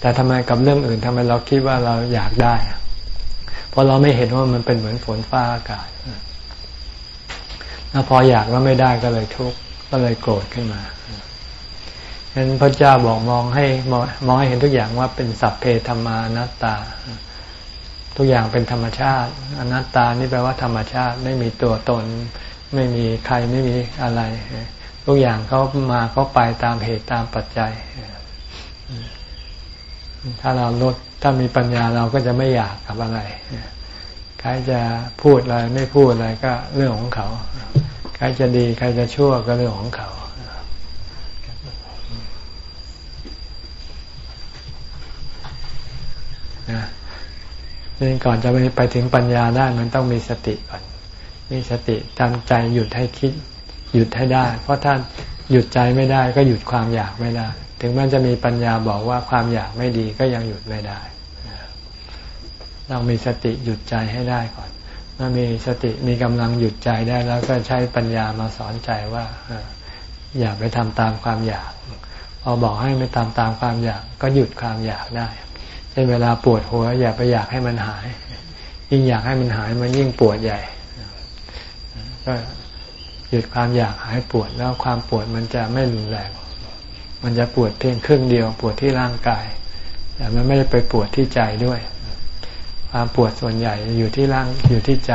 แต่ทำไมกับเรื่องอื่นทำไมเราคิดว่าเราอยากได้ เพราะเราไม่เห็นว่ามันเป็นเหมือนฝนฟ้าอากาศแล้วพออยากแล้วไม่ได้ก็เลยทุกข์ก็เลยโกรธขึ้นมาฉะนั้นพระเจ้าบอกมองให้มองให้เห็นทุกอย่างว่าเป็นสัพเพธรรมานัตตา ทุกอย่างเป็นธรรมชาติอนัตตานี่แปลว่าธรรมชาติ ไม่มีตัวตน ไม่มีใครไม่มีอะไร ทุกอย่างเขามาเขาไปตามเหตุตามปัจจัย ถ้าเราลด ถ้ามีปัญญาเราก็จะไม่อยากกับอะไรใครจะพูดอะไรไม่พูดอะไรก็เรื่องของเขา ใครจะดีใครจะชั่วก็เรื่องของเขานี่ก่อนจะไปไปถึงปัญญาได้มันต้องมีสติก่อน มีสติทำใจหยุดให้คิด หยุดให้ได้ เพราะถ้าหยุดใจไม่ได้ก็หยุดความอยากไม่ได้ ถึงแม้จะมีปัญญาบอกว่าความอยากไม่ดีก็ยังหยุดไม่ได้ เรามีสติหยุดใจให้ได้ก่อนเมื่อมีสติมีกำลังหยุดใจได้แล้วก็ใช้ปัญญามาสอนใจว่าอย่าไปทำตามความอยาก พอบอกให้ไม่ทำตามความอยาก ก็หยุดความอยากได้เช่นเวลาปวดหัว อย่าไปอยากให้มันหาย ยิ่งอยากให้มันหายมันยิ่งปวดใหญ่ก็หยุดความอยากหายปวดแล้วความปวดมันจะไม่รุนแรง มันจะปวดเพียงครึ่งเดียว ปวดที่ร่างกาย แต่มันไม่ได้ไปปวดที่ใจด้วย ความปวดส่วนใหญ่อยู่ที่ร่างอยู่ที่ใจ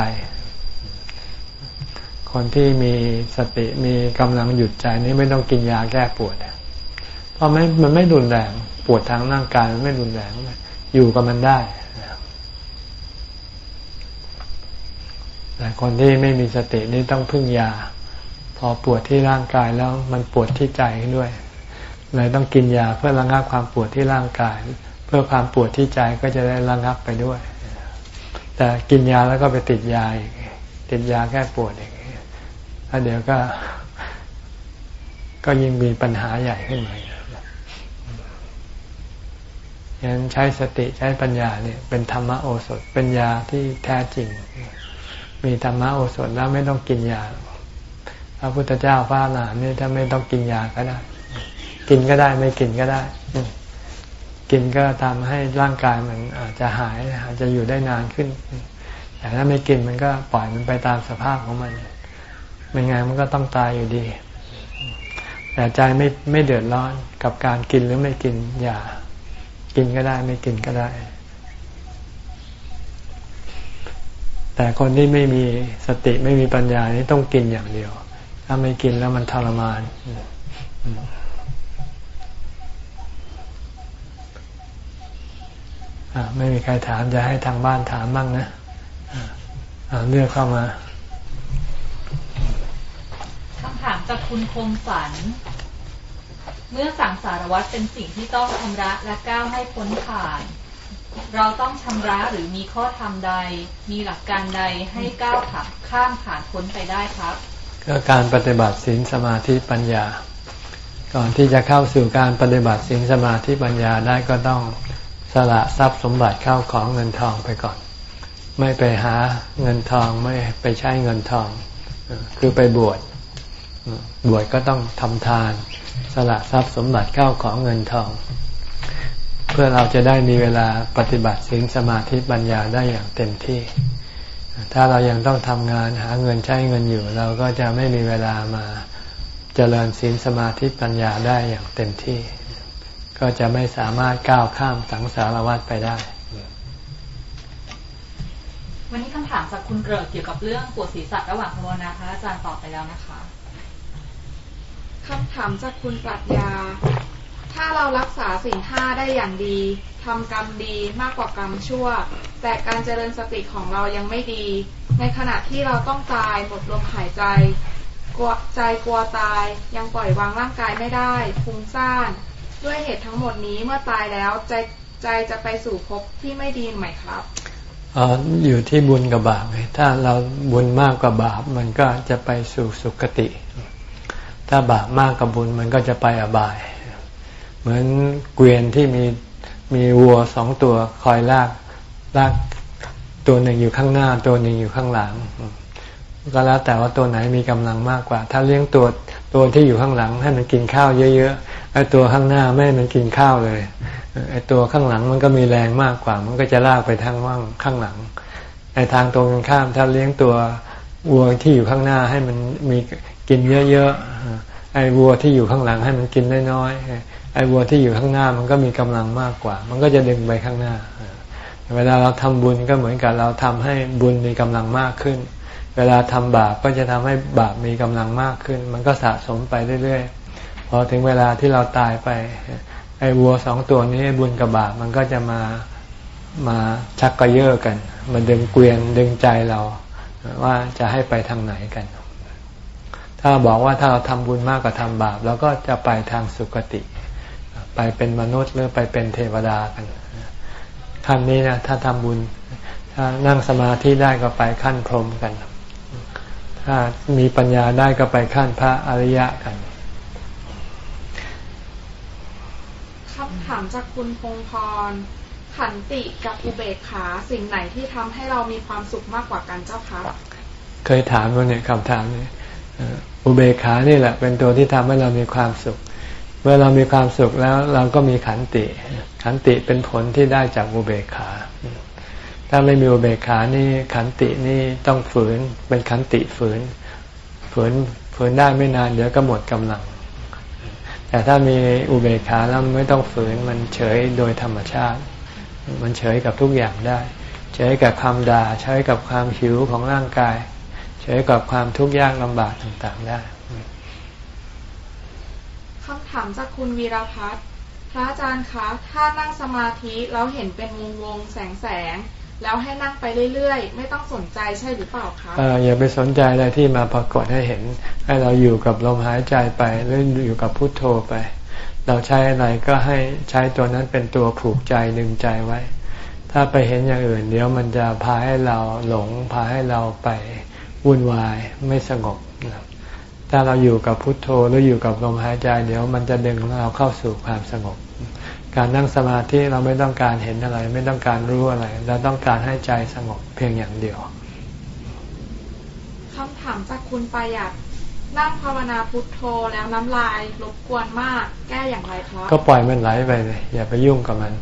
คนที่มีสติมีกำลังหยุดใจนี่ไม่ต้องกินยาแก้ปวดเพราะไม่มันไม่รุนแรง ปวดทางร่างกายมันไม่รุนแรง อยู่กับมันได้แต่คนที่ไม่มีสตินี่ต้องพึ่งยา พอปวดที่ร่างกายแล้วมันปวดที่ใจด้วย เลยต้องกินยาเพื่อระงับความปวดที่ร่างกาย เพื่อความปวดที่ใจก็จะได้ระงับไปด้วย แต่กินยาแล้วก็ไปติดยาอีกติดยาแก้ปวดอีกแล้วเดี๋ยวก็ ก็ยิ่งมีปัญหาใหญ่ขึ้นมาอย่างนั้นใช้สติใช้ปัญญาเนี่ยเป็นธรรมโอสถเป็นยาที่แท้จริง มีธรรมโอสถแล้วไม่ต้องกินยาพระพุทธเจ้าพระหลานนี่ถ้าไม่ต้องกินยาก็ได้ กินก็ได้ไม่กินก็ได้ กินก็ทำให้ร่างกายมันอาจจะหายอาจจะอยู่ได้นานขึ้น แต่ถ้าไม่กินมันก็ปล่อยมันไปตามสภาพของมันไม่ไงมันก็ต้องตายอยู่ดี แต่ใจไม่ไม่เดือดร้อนกับการกินหรือไม่กินอย่ากินก็ได้ไม่กินก็ได้ แต่คนที่ไม่มีสติไม่มีปัญญานี่ต้องกินอย่างเดียว ถ้าไม่กินแล้วมันทรมาน ไม่มีใครถามจะให้ทางบ้านถามบ้างนะเลือกเข้ามาคำถามจากคุณคมสันเมื่อสังสารวัตรเป็นสิ่งที่ต้องชำระและก้าวให้พ้นผ่าน เราต้องชำระหรือมีข้อธรรมใด มีหลักการใดให้ก้าวขับข้ามผ่านพ้นไปได้ครับก็การปฏิบัติศีลสมาธิปัญญา ก่อนที่จะเข้าสู่การปฏิบัติศีลสมาธิปัญญาได้ก็ต้อง สละทรัพย์สมบัติเข้าของเงินทองไปก่อน ไม่ไปหาเงินทองไม่ไปใช้เงินทอง คือไปบวชบวชก็ต้องทำทาน สละทรัพย์สมบัติเข้าของเงินทอง เพื่อเราจะได้มีเวลาปฏิบัติสิ่งสมาธิปัญญาได้อย่างเต็มที่ ถ้าเรายังต้องทำงานหาเงินใช้เงินอยู่ เราก็จะไม่มีเวลามาเจริญศีลสมาธิปัญญาได้อย่างเต็มที่ ก็จะไม่สามารถก้าวข้ามสังสารวัฏไปได้ วันนี้คำถามจากคุณเกิดเกี่ยวกับเรื่องปวดศีรษะระหว่างภาวนาพระอาจารย์ตอบไปแล้วนะคะคำถามจากคุณปรัชญา ถ้าเรารักษาสิ่งห้าได้อย่างดีทำกรรมดีมากกว่ากรรมชั่ว แต่การเจริญสติของเรายังไม่ดี ในขณะที่เราต้องตายหมดลมหายใจกลัวใจกลัวตายยังปล่อยวางร่างกายไม่ได้ฟุ้งซ่าน ด้วยเหตุทั้งหมดนี้เมื่อตายแล้วใจใจจะไปสู่ภพที่ไม่ดีไหมครับอออยู่ที่บุญกับบาปถ้าเราบุญมากกว่าบาปมันก็จะไปสู่สุคติ ถ้าบาปมากกว่าบุญมันก็จะไปอบาย เหมือนเกวียนที่มีมีวัวสองตัวคอยลากลากตัวหนึ่งอยู่ข้างหน้า ตัวหนึ่งอยู่ข้างหลัง ก็แล้วแต่ว่าตัวไหนมีกำลังมากกว่า ถ้าเลี้ยงตัวตัวที่อยู่ข้างหลัง ให้มันกินข้าวเยอะ ไอ้ตัวข้างหน้าไม่ มันกินข้าวเลยไอ้ตัวข้างหลังมันก็มีแรงมากกว่า มันก็จะลากไปทางว่างข้างหลังในทางตรงกันข้ามถ้าเลี้ยงตัววัวที่อยู่ข้างหน้าให้มันมีกินเยอะๆไอ้วัวที่อยู่ข้างหลังให้มันกินน้อยๆไอ้วัวที่อยู่ข้างหน้ามันก็มีกำลังมากกว่า มันก็จะดึงไปข้างหน้า เวลาเราทำบุญก็เหมือนกับเราทำให้บุญมีกำลังมากขึ้น เวลาทำบาปก็จะทำให้บาปมีกำลังมากขึ้น มันก็สะสมไปเรื่อยๆ พอถึงเวลาที่เราตายไป ไอ้วัวสองตัวนี้บุญกับบาปมันก็จะมามาชักกระเยาะกันมาดึงเกวียนดึงใจเราว่าจะให้ไปทางไหนกัน ถ้าบอกว่าถ้าเราทำบุญมากกว่าทำบาปเราก็จะไปทางสุคติ ไปเป็นมนุษย์หรือไปเป็นเทวดากันขั้นนี้นะถ้าทำบุญ ถ้านั่งสมาธิได้ก็ไปขั้นพรหมกัน ถ้ามีปัญญาได้ก็ไปขั้นพระอริยะกันคำ ถามจากคุณพงพร ขันติกับอุเบกขาสิ่งไหนที่ทำให้เรามีความสุขมากกว่ากันเจ้าคะเคยถามวันนี้คำถามนี้อุเบกขานี่แหละ เป็นตัวที่ทำให้เรามีความสุข เมื่อเรามีความสุขแล้วเราก็มีขันติ ขันติเป็นผลที่ได้จากอุเบกขา ถ้าไม่มีอุเบกขานี่ขันตินี่ต้องฝืนเป็นขันติฝืน ฝืนฝืนได้ไม่นานเดี๋ยวก็หมดกำลัง แต่ถ้ามีอุเบกขาแล้วไม่ต้องฝืนมันเฉยโดยธรรมชาติ มันเฉยกับทุกอย่างได้ เฉยกับความด่าเฉยกับความหิวของร่างกาย เฉยกับความทุกข์ยากลำบากต่างๆได้คำถามจากคุณวีรพัฒน์พระอาจารย์คะ ถ้านั่งสมาธิแล้วเห็นเป็นวงวงแสงแสง แล้วให้นั่งไปเรื่อยๆ ไม่ต้องสนใจใช่หรือเปล่าคะออย่าไปสนใจอะไรที่มาปรากฏให้เห็น ให้เราอยู่กับลมหายใจไปหรืออยู่กับพุทโธไป เราใช้อะไรก็ให้ใช้ตัวนั้นเป็นตัวผูกใจดึงใจไว้ ถ้าไปเห็นอย่างอื่น เดี๋ยวมันจะพาให้เราหลงพาให้เราไปวุ่นวายไม่สงบถ้าเราอยู่กับพุทโธหรืออยู่กับลมหายใจ เดี๋ยวมันจะดึงเราเข้าสู่ความสงบ การนั่งสมาธิเราไม่ต้องการเห็นอะไร ไม่ต้องการรู้อะไร เราต้องการให้ใจสงบเพียงอย่างเดียวคำถามจากคุณปายัดนั่งภาวนาพุทโธแล้วน้ำลายรบกวนมากแก้อย่างไรครับก็ปล่อยมันไหลไปเลยอย่าไปยุ่งกับมัน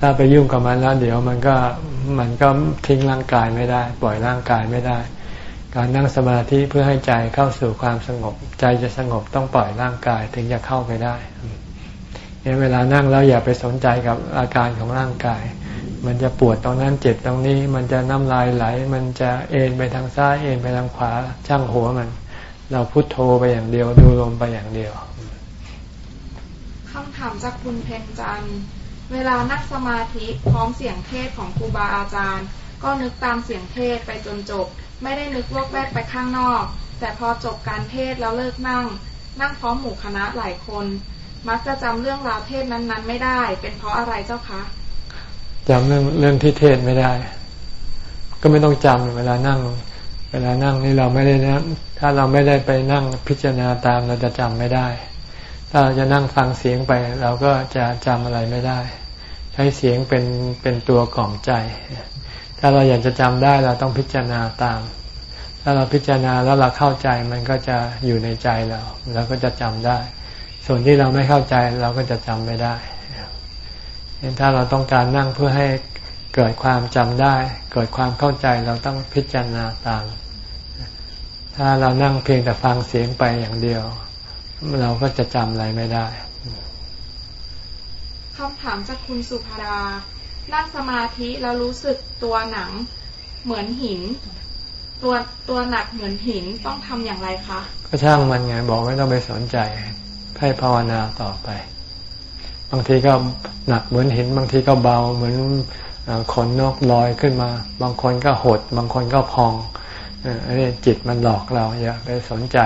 ถ้าไปยุ่งกับมันแล้ว เดี๋ยวมันก็มันก็ทิ้งร่างกายไม่ได้ ปล่อยร่างกายไม่ได้ การนั่งสมาธิเพื่อให้ใจเข้าสู่ความสงบ ใจจะสงบต้องปล่อยร่างกายถึงจะเข้าไปได้ เนี่ยเวลานั่งแล้วอย่าไปสนใจกับอาการของร่างกาย มันจะปวดตรงนั้นเจ็บตรงนี้ มันจะน้ำลายไหล มันจะเอ็นไปทางซ้ายเอ็นไปทางขวาช่างหัวมัน เราพุโทโธไปอย่างเดียว ดูลมไปอย่างเดียวคำถามจากคุณเพนจันเวลานั่งสมาธิพร้อมเสียงเทศของครูบาอาจารย์ ก็นึกตามเสียงเทศไปจนจบ ไม่ได้นึกวอกแวกไปข้างนอก แต่พอจบการเทศแล้วเลิกนั่ง นั่งพร้อมหมู่คณะหลายคน มักจะจำเรื่องราวเทศนั้น ๆ ไม่ได้ เป็นเพราะอะไรเจ้าคะจำเรื่องเรื่องที่เทศไม่ได้ ก็ไม่ต้องจำเวลานั่ง เวลานั่งนี่เราไม่ได้นะถ้าเราไม่ได้ไปนั่งพิจารณาตามเราจะจำไม่ได้ ถ้าเราจะนั่งฟังเสียงไป เราก็จะจำอะไรไม่ได้ ใช้เสียงเป็นเป็นตัวกล่อมใจ ถ้าเราอยากจะจำได้เราต้องพิจารณาตาม ถ้าเราพิจารณาแล้วเราเข้าใจมันก็จะอยู่ในใจเราเราก็จะจำได้ ส่วนที่เราไม่เข้าใจเราก็จะจำไม่ได้เห็นถ้าเราต้องการนั่งเพื่อให้เกิดความจำได้ เกิดความเข้าใจเราต้องพิจารณาตาม ถ้าเรานั่งเพียงแต่ฟังเสียงไปอย่างเดียว เราก็จะจำอะไรไม่ได้คำถามจากคุณสุภารานั่งสมาธิแล้วรู้สึกตัวหนังเหมือนหิน ตัวตัวหนักเหมือนหินต้องทำอย่างไรคะ ก็ช่างมันไงบอกไม่ต้องไปสนใจ ให้ภาวนาต่อไป บางทีก็หนักเหมือนหิน บางทีก็เบาเหมือนขนนกลอยขึ้นมา บางคนก็หด บางคนก็พองอันนี้จิตมันหลอกเราอย่าไปสนใจ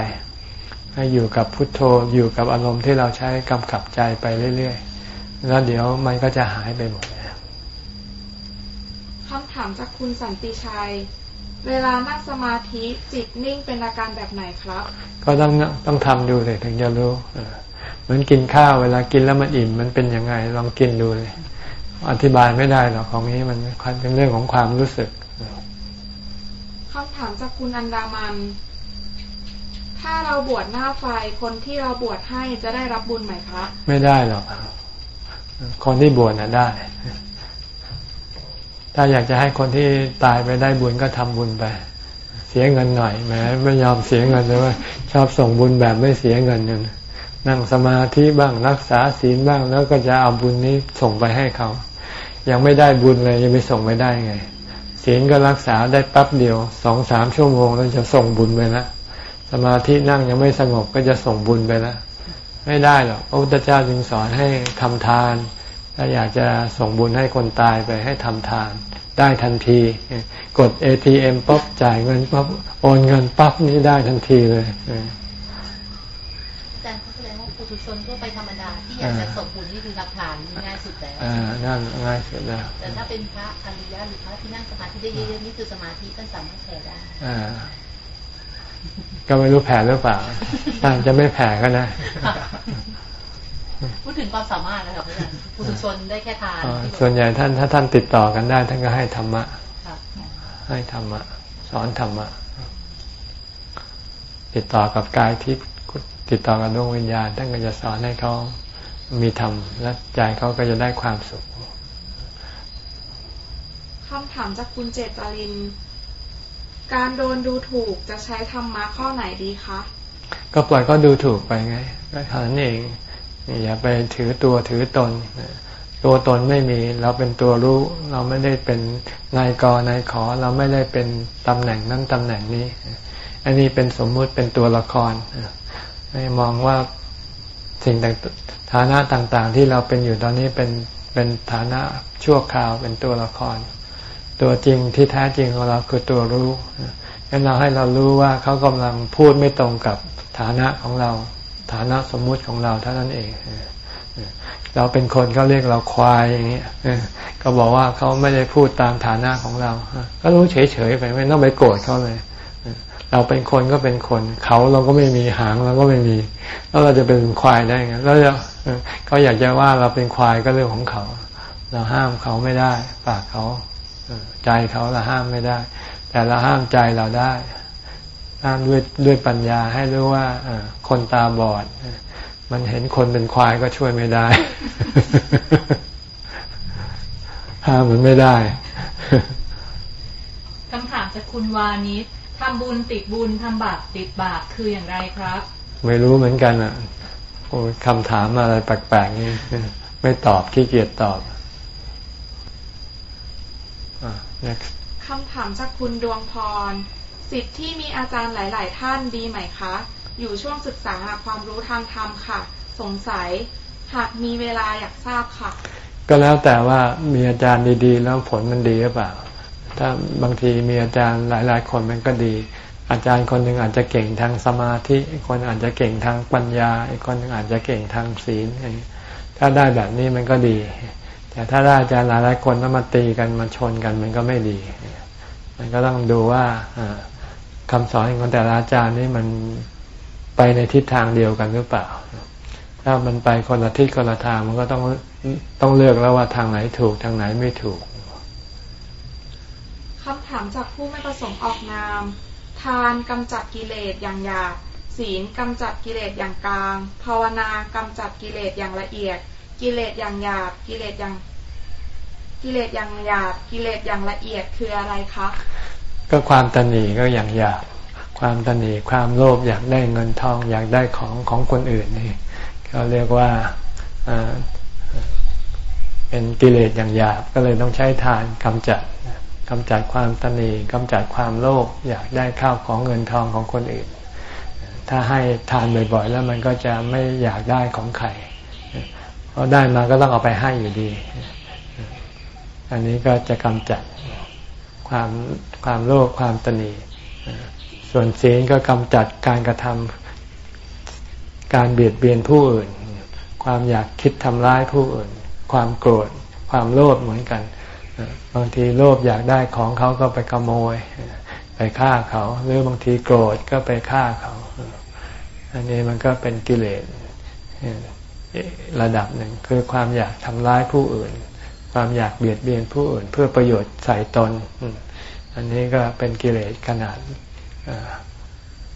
ให้อยู่กับพุทโธอยู่กับอารมณ์ที่เราใช้กำกับใจไปเรื่อยๆ แล้วเดี๋ยวมันก็จะหายไปหมดคำถามจากคุณสันติชัย เวลานั่งสมาธิจิตนิ่งเป็นอาการแบบไหนครับ ก็ต้องต้องทำดูเลยถึงจะรู้เหมือนกินข้าวเวลากินแล้วมันอิ่มมันเป็นยังไงลองกินดูเลย อธิบายไม่ได้หรอกของนี้มันเป็นเรื่องของความรู้สึกคำถามจากคุณอันดามัน ถ้าเราบวชหน้าไฟคนที่เราบวชให้จะได้รับบุญไหมครับ ไม่ได้หรอกคนที่บวชน่ะได้ ถ้าอยากจะให้คนที่ตายไปได้บุญก็ทำบุญไป เสียเงินหน่อยแหมไม่ยอมเสียเงินเลยว่า ชอบส่งบุญแบบไม่เสียเงินนั่งสมาธิบ้างรักษาศีลบ้างแล้วก็จะเอาบุญนี้ส่งไปให้เขา ยังไม่ได้บุญเลยยังไม่ส่งไม่ได้ไงศีลก็รักษาได้แป๊บเดียวสองสามชั่วโมงแล้วจะส่งบุญไปแล้วสมาธินั่งยังไม่สงบก็จะส่งบุญไปแล้วไม่ได้หรอกพระพุทธเจ้าจึงสอนให้ทำทาน ถ้าอยากจะส่งบุญให้คนตายไปให้ทำทาน ได้ทันที กด ATM ปั๊บจ่ายเงินปั๊บโอนเงินปั๊บนี้ได้ทันทีเลยแต่เขาแสดงว่าปุถุชนทั่วไปธรรมดาที่อยากจะส่งบุญนี่คือรับทานง่ายสุดแล้วอ่านั่นง่ายสุดแล้ว แต่ถ้าเป็นพระอริยะหรือพระที่นั่งสมาธิได้เยอะๆนี่คือสมาธิท่านสามารถแผ่ได้อ่าก็ไม่รู้แผ่หรือเปล่าอาจจะไม่แผ่ก็ได้ พูดถึงความสามารถนะครับผู้ชนได้แค่ทานส่วนใหญ่ท่านถ้าท่านติดต่อกันได้ ท่านก็ให้ธรรมะให้ธรรมะ สอนธรรมะ ติดต่อกับกายทิพย์ติดต่อกับดวงวิญญาณท่านก็จะสอนให้เขามีธรรมและใจเขาก็จะได้ความสุขคำถามจากคุณเจตริน การโดนดูถูกจะใช้ธรรมะข้อไหนดีคะ ก็ปล่อยก็ดูถูกไปไงก็เท่านั้นเอง อย่าไปถือตัวถือตน ตัวตนไม่มี เราเป็นตัวรู้ เราไม่ได้เป็นนายกนายขอ เราไม่ได้เป็นตำแหน่งนั้นตำแหน่งนี้ อันนี้เป็นสมมุติเป็นตัวละครให้มองว่าสิ่งต่างฐานะต่างๆ ที่เราเป็นอยู่ตอนนี้เป็นเป็นฐานะชั่วคราวเป็นตัวละคร ตัวจริงที่แท้จริงของเราคือตัวรู้งั้นเราให้เรารู้ว่าเขากำลังพูดไม่ตรงกับฐานะของเรา ฐานะสมมุติของเราเท่านั้นเองเราเป็นคนเขาเรียกเราควายอย่างเงี้ยก็บอกว่าเขาไม่ได้พูดตามฐานะของเรา ก็รู้เฉยๆไปไม่ต้องไปโกรธเขาเลย เราเป็นคนก็เป็นคน เขาเราก็ไม่มีหางเราก็ไม่มี แล้วเราจะเป็นควายได้ไงแล้วเขาอยากจะว่าเราเป็นควายก็เรื่องของเขา เราห้ามเขาไม่ได้ ปากเขาใจเขาเราห้ามไม่ได้ แต่เราห้ามใจเราได้ ห้ามด้วยด้วยปัญญาให้รู้ว่าคนตาบอด มันเห็นคนเป็นควายก็ช่วยไม่ได้ห้ามมันไม่ได้คำถามจากคุณวานิชทำบุญติดบุญทำบาปติดบาปคืออย่างไรครับ ไม่รู้เหมือนกันอะคำถามอะไรแปลกๆนี่ไม่ตอบขี้เกียจตอบ next คำถามจากคุณดวงพร สิทธิ์ที่มีอาจารย์หลาย ๆ ท่านดีไหมคะ อยู่ช่วงศึกษาหาความรู้ทางธรรมค่ะ สงสัย หากมีเวลาอยากทราบค่ะ ก็แล้วแต่ว่ามีอาจารย์ดีๆ แล้วผลมันดีหรือเปล่า ถ้าบางทีมีอาจารย์หลาย ๆ คนมันก็ดี อาจารย์คนหนึ่งอาจจะเก่งทางสมาธิ คนอาจจะเก่งทางปัญญา อีกคนหนึ่งอาจจะเก่งทางศีล ถ้าได้แบบนี้มันก็ดี แต่ถ้าได้อาจารย์หลายๆคนแล้วมาตีกันมาชนกันมันก็ไม่ดีมันก็ต้องดูว่า คำสอนของแต่ละอาจารย์นี่มันไปในทิศทางเดียวกันหรือเปล่า ถ้ามันไปคนละทิศคนละทางมันก็ต้องต้องเลือกแล้วว่าทางไหนถูกทางไหนไม่ถูกคำถามจากผู้ไม่ประสงค์ออกนาม ทานกำจัดกิเลสอย่างหยาบศีลกำจัดกิเลสอย่างกลาง ภาวนากำจัดกิเลสอย่างละเอียด กิเลสอย่างหยาบกิเลสอย่าง กิเลสอย่างหยาบกิเลสอย่างละเอียดคืออะไรคะ ก็ความตนีก็อย่างหยาบความตนีความโลภอยากได้เงินทอง อยากได้ของของคนอื่นนี่เขาเรียกว่าเป็นกิเลสอย่างหยาบก็เลยต้องใช้ทานกำจัดกำจัดความตนีกำจัดความโลภอยากได้ข้าวของเงินทองของคนอื่น ถ้าให้ทานบ่อยๆ แล้วมันก็จะไม่อยากได้ของใครพราะได้มาก็ต้องเอาไปให้อยู่ดี อันนี้ก็จะกำจัดความ ความโลภความตนีส่วนศีลก็กำจัดการกระทำการเบียดเบียนผู้อื่น ความอยากคิดทำร้ายผู้อื่น ความโกรธ ความโลภเหมือนกันบางทีโลภอยากได้ของเขาก็ไปขโมย ไปฆ่าเขา หรือบางทีโกรธก็ไปฆ่าเขา อันนี้มันก็เป็นกิเลสระดับหนึ่งคือความอยากทำร้ายผู้อื่น ความอยากเบียดเบียนผู้อื่น เพื่อประโยชน์ใส่ตน อันนี้ก็เป็นกิเลสขนาด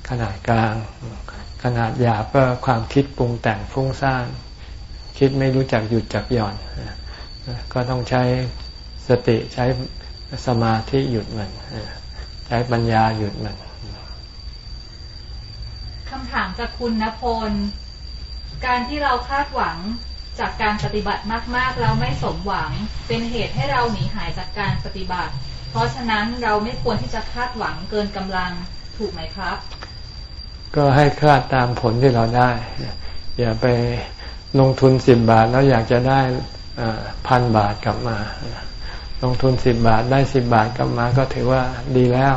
ขนาดกลาง ขนาดหยาบก็ความคิดปรุงแต่งฟุ้งซ่าน คิดไม่รู้จักหยุดจักหย่อน ก็ต้องใช้สติใช้สมาธิหยุดมันใช้ปัญญาหยุดมันคำถามจากคุณณพล การที่เราคาดหวังจากการปฏิบัติมาก ๆ แล้วไม่สมหวัง เป็นเหตุให้เราหนีหายจากการปฏิบัติ ราะฉะนั้นเราไม่ควรที่จะคาดหวังเกินกำลังถูกไหมครับ ก็ให้คาดตามผลที่เราได้ อย่าไปลงทุนสิบบาทแล้วอยากจะได้พันบาทกลับมา ลงทุนสิบบาทได้สิบบาทกลับมาก็ถือว่าดีแล้ว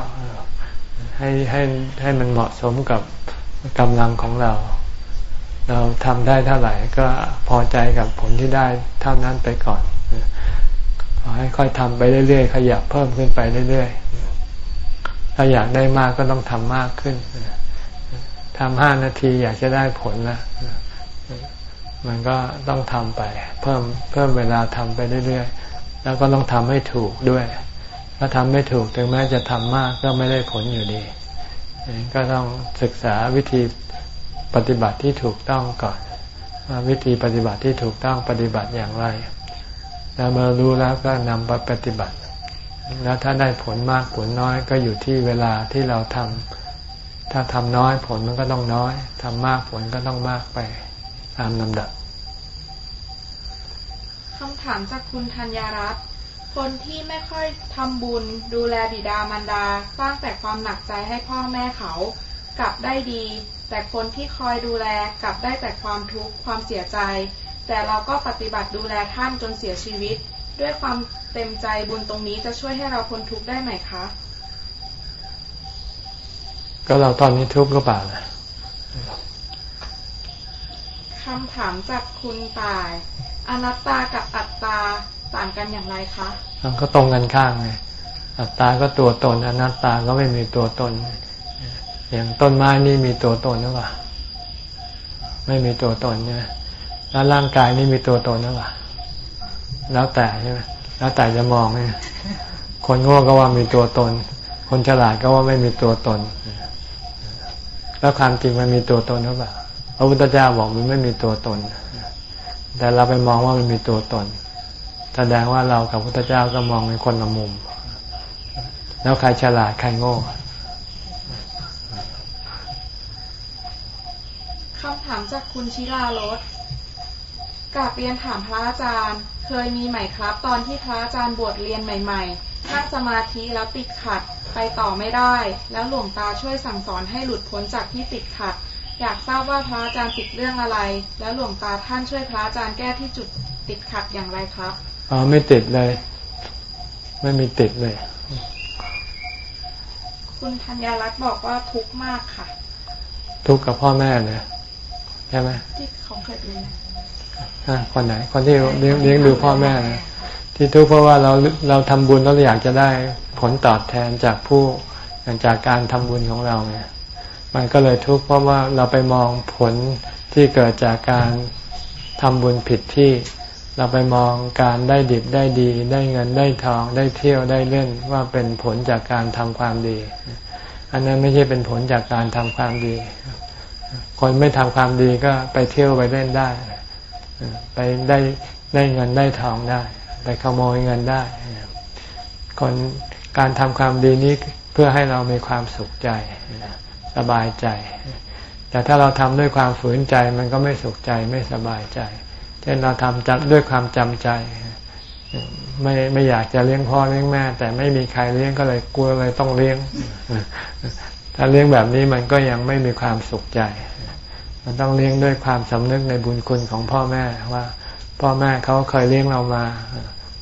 ให้ให้ให้มันเหมาะสมกับกำลังของเรา เราทำได้เท่าไหร่ก็พอใจกับผลที่ได้เท่านั้นไปก่อน ขอให้ค่อยทำไปเรื่อยๆขยับเพิ่มขึ้นไปเรื่อยๆถ้าอยากได้มากก็ต้องทำมากขึ้นทำห้านาทีอยากจะได้ผลละมันก็ต้องทำไป เพิ่มเพิ่มเวลาทำไปเรื่อยๆแล้วก็ต้องทำให้ถูกด้วย ถ้าทำไม่ถูกถึงแม้จะทำมากก็ไม่ได้ผลอยู่ดี ก็ต้องศึกษาวิธีปฏิบัติที่ถูกต้องก่อนวิธีปฏิบัติที่ถูกต้องปฏิบัติอย่างไร แล้วมื่อรู้แล้วก็นำไปปฏิบัติ แล้วถ้าได้ผลมากผลน้อยก็อยู่ที่เวลาที่เราทำถ้าทำน้อยผลมันก็ต้องน้อยทำมากผลก็ต้องมากไปตามลำดับคำถามจากคุณธัญรัตน์คนที่ไม่ค่อยทำบุญดูแลบิดามารดา สร้างแต่ความหนักใจให้พ่อแม่เขา กลับได้ดี แต่คนที่คอยดูแลกลับได้แต่ความทุกข์ความเสียใจ แต่เราก็ปฏิบัติดูแลท่านจนเสียชีวิต ด้วยความเต็มใจบุญตรงนี้จะช่วยให้เราพ้นทุกข์ได้ไหมคะ ก็เราตอนนี้ทุกข์ก็เปล่านะคำถามจากคุณตาย อนัตตากับอัตตาต่างกันอย่างไรคะมันก็ตรงกันข้างไงอัตตาก็ตัวตน อนัตตาก็ไม่มีตัวตน อย่างต้นไม้นี่มีตัวตนหรือเปล่าไม่มีตัวตนใช่ไหม แล้วร่างกายนี่มีตัวตนหรือเปล่าแล้วแต่ใช่ไหมแล้วแต่จะมองเนี่ยคนโง่ก็ว่ามีตัวตน คนฉลาดก็ว่าไม่มีตัวตน แล้วความจริงมันมีตัวตนหรือเปล่าพระพุทธเจ้าบอกมันไม่มีตัวตน แต่เราไปมองว่ามันมีตัวตน แสดงว่าเรากับพระพุทธเจ้าก็มองเป็นคนละมุม แล้วใครฉลาดใครโง่คำถามจากคุณชิลารส กลับเรียนถามพระอาจารย์ เคยมีไหมครับ ตอนที่พระอาจารย์บวชเรียนใหม่ ๆ นั่งสมาธิแล้วติดขัดไปต่อไม่ได้ แล้วหลวงตาช่วยสั่งสอนให้หลุดพ้นจากที่ติดขัด อยากทราบว่าพระอาจารย์ติดเรื่องอะไร แล้วหลวงตาท่านช่วยพระอาจารย์แก้ที่จุดติดขัดอย่างไรครับอ๋อไม่ติดเลย ไม่มีติดเลย คุณธัญรัตน์บอกว่าทุกข์มากค่ะ ทุกข์กับพ่อแม่เลยใช่ไหมที่เขาเคยเรียน คนไหน คนที่เลี้ยงเลี้ยงดูพ่อแม่นะที่ทุกข์เพราะว่าเราเราทำบุญแล้วเราอยากจะได้ผลตอบแทนจากผู้จากการทำบุญของเราเนี่ยมันก็เลยทุกข์เพราะว่าเราไปมองผลที่เกิดจากการทำบุญผิดที่ เราไปมองการได้ดิบได้ดี ได้เงินได้ทองได้เที่ยวได้เล่นว่าเป็นผลจากการทำความดี อันนั้นไม่ใช่เป็นผลจากการทำความดี คนไม่ทำความดีก็ไปเที่ยวไปเล่นได้ ไปได้ได้เงินได้ทองได้ ไปขโมยเงินได้คนการทำความดีนี้เพื่อให้เรามีความสุขใจสบายใจ แต่ถ้าเราทำด้วยความฝืนใจมันก็ไม่สุขใจไม่สบายใจ เช่นเราทำจัดด้วยความจำใจ ไม่ไม่อยากจะเลี้ยงพ่อเลี้ยงแม่ แต่ไม่มีใครเลี้ยงก็เลยกลัวเลยต้องเลี้ยง ถ้าเลี้ยงแบบนี้มันก็ยังไม่มีความสุขใจ มันต้องเลี้ยงด้วยความสำนึกในบุญคุณของพ่อแม่ว่า พ่อแม่เขาเคยเลี้ยงเรามา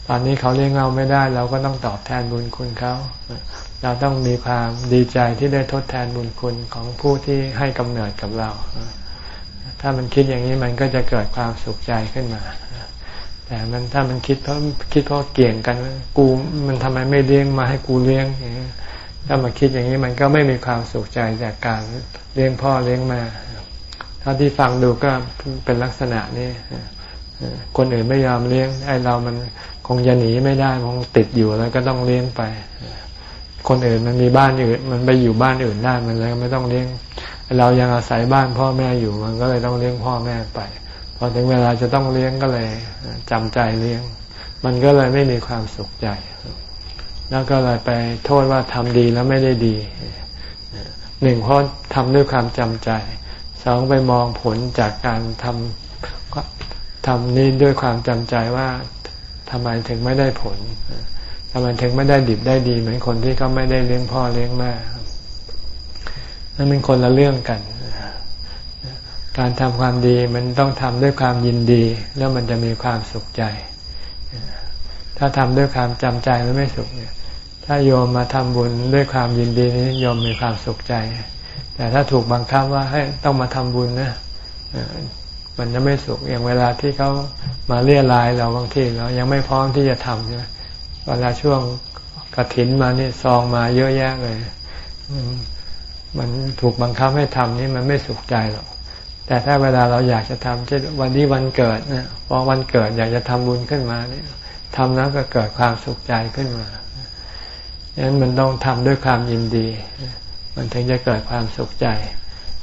ตอนนี้เขาเลี้ยงเราไม่ได้ เราก็ต้องตอบแทนบุญคุณเขาเราต้องมีความดีใจที่ได้ทดแทนบุญคุณของผู้ที่ให้กำเนิดกับเรา ถ้ามันคิดอย่างนี้มันก็จะเกิดความสุขใจขึ้นมา แต่มันถ้ามันคิดเพราะคิดเพราะเกี่ยงกัน กูมันทำไมไม่เลี้ยงมาให้กูเลี้ยงถ้ามาคิดอย่างนี้มันก็ไม่มีความสุขใจจากการเลี้ยงพ่อเลี้ยงแม่ ถ้าที่ฟังดูก็เป็นลักษณะนี้คนอื่นไม่ยอมเลี้ยง ไอ้เรามันคงจะหนีไม่ได้คงติดอยู่แล้วก็ต้องเลี้ยงไป คนอื่นมันมีบ้านอื่น มันไปอยู่บ้านอื่นได้มันเลยไม่ต้องเลี้ยง เรายังอาศัยบ้านพ่อแม่อยู่มันก็เลยต้องเลี้ยงพ่อแม่ไปพอถึงเวลาจะต้องเลี้ยงก็เลยจำใจเลี้ยง มันก็เลยไม่มีความสุขใจ แล้วก็เลยไปโทษว่าทำดีแล้วไม่ได้ดีหนึ่งเพราะทำด้วยความจำใจ องไปมองผลจากการทำทำนี้ด้วยความจำใจว่าทำไมถึงไม่ได้ผลทำไมถึงไม่ได้ดิบได้ดี เหมือนคนที่เขาไม่ได้เลี้ยงพ่อเลี้ยงแม่นั่นเป็นคนละเรื่องกัน การทำความดีมันต้องทำด้วยความยินดี แล้วมันจะมีความสุขใจ ถ้าทำด้วยความจำใจแล้วไม่สุขเนี่ย ถ้าโยมมาทำบุญด้วยความยินดีนี้โยมมีความสุขใจ แต่ถ้าถูกบังคับว่าให้ต้องมาทำบุญนะมันจะไม่สุขอย่างเวลาที่เขามาเรียรายเราบางทีเรายังไม่พร้อมที่จะทำใช่ไหมเวลาช่วงกระถินมานี่ซองมาเยอะแยะเลย มันถูกบังคับให้ทำนี่มันไม่สุขใจหรอกแต่ถ้าเวลาเราอยากจะทำเช่นวันนี้วันเกิดเนี่ยพอวันเกิดอยากจะทำบุญขึ้นมาเนี่ยทำแล้วก็เกิดความสุขใจขึ้นมาดังนั้นมันต้องทำด้วยความยินดี มันถึงจะเกิดความสุขใจ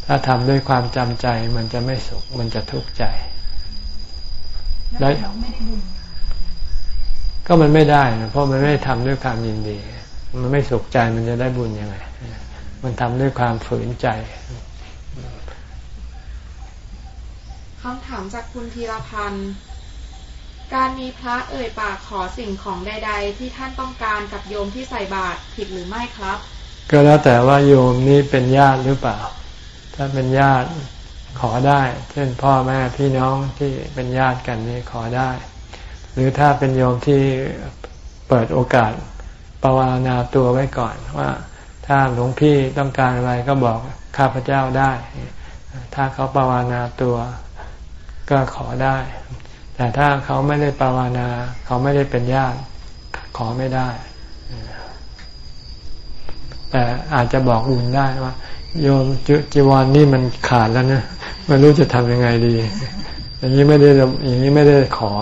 ถ้าทำด้วยความจำใจ มันจะไม่สุข มันจะทุกข์ใจแล้วก็มันไม่ได้นะเพราะมันไม่ทำด้วยความยินดี มันไม่สุขใจมันจะได้บุญยังไง มันทำด้วยความฝืนใจคำถามจากคุณธีรพันธ์ การมีพระเอ่ยปากขอสิ่งของใด ๆ ที่ท่านต้องการกับโยมที่ใส่บาตรผิดหรือไม่ครับ ก็แล้วแต่ว่าโยมนี้เป็นญาติหรือเปล่า ถ้าเป็นญาติขอได้ เช่นพ่อแม่พี่น้องที่เป็นญาติกันนี่ขอได้ หรือถ้าเป็นโยมที่เปิดโอกาสปวารณาตัวไว้ก่อนว่า ถ้าหลวงพี่ต้องการอะไรก็บอกข้าพเจ้าได้ ถ้าเขาปวารณาตัวก็ขอได้ แต่ถ้าเขาไม่ได้ปวารณาเขาไม่ได้เป็นญาติขอไม่ได้ แต่อาจจะบอกบุญได้ว่า โยมจีวรนนี่มันขาดแล้วนะไม่รู้จะทำยังไงดี อย่างนี้ไม่ได้อย่างนี้ไม่ได้ขอ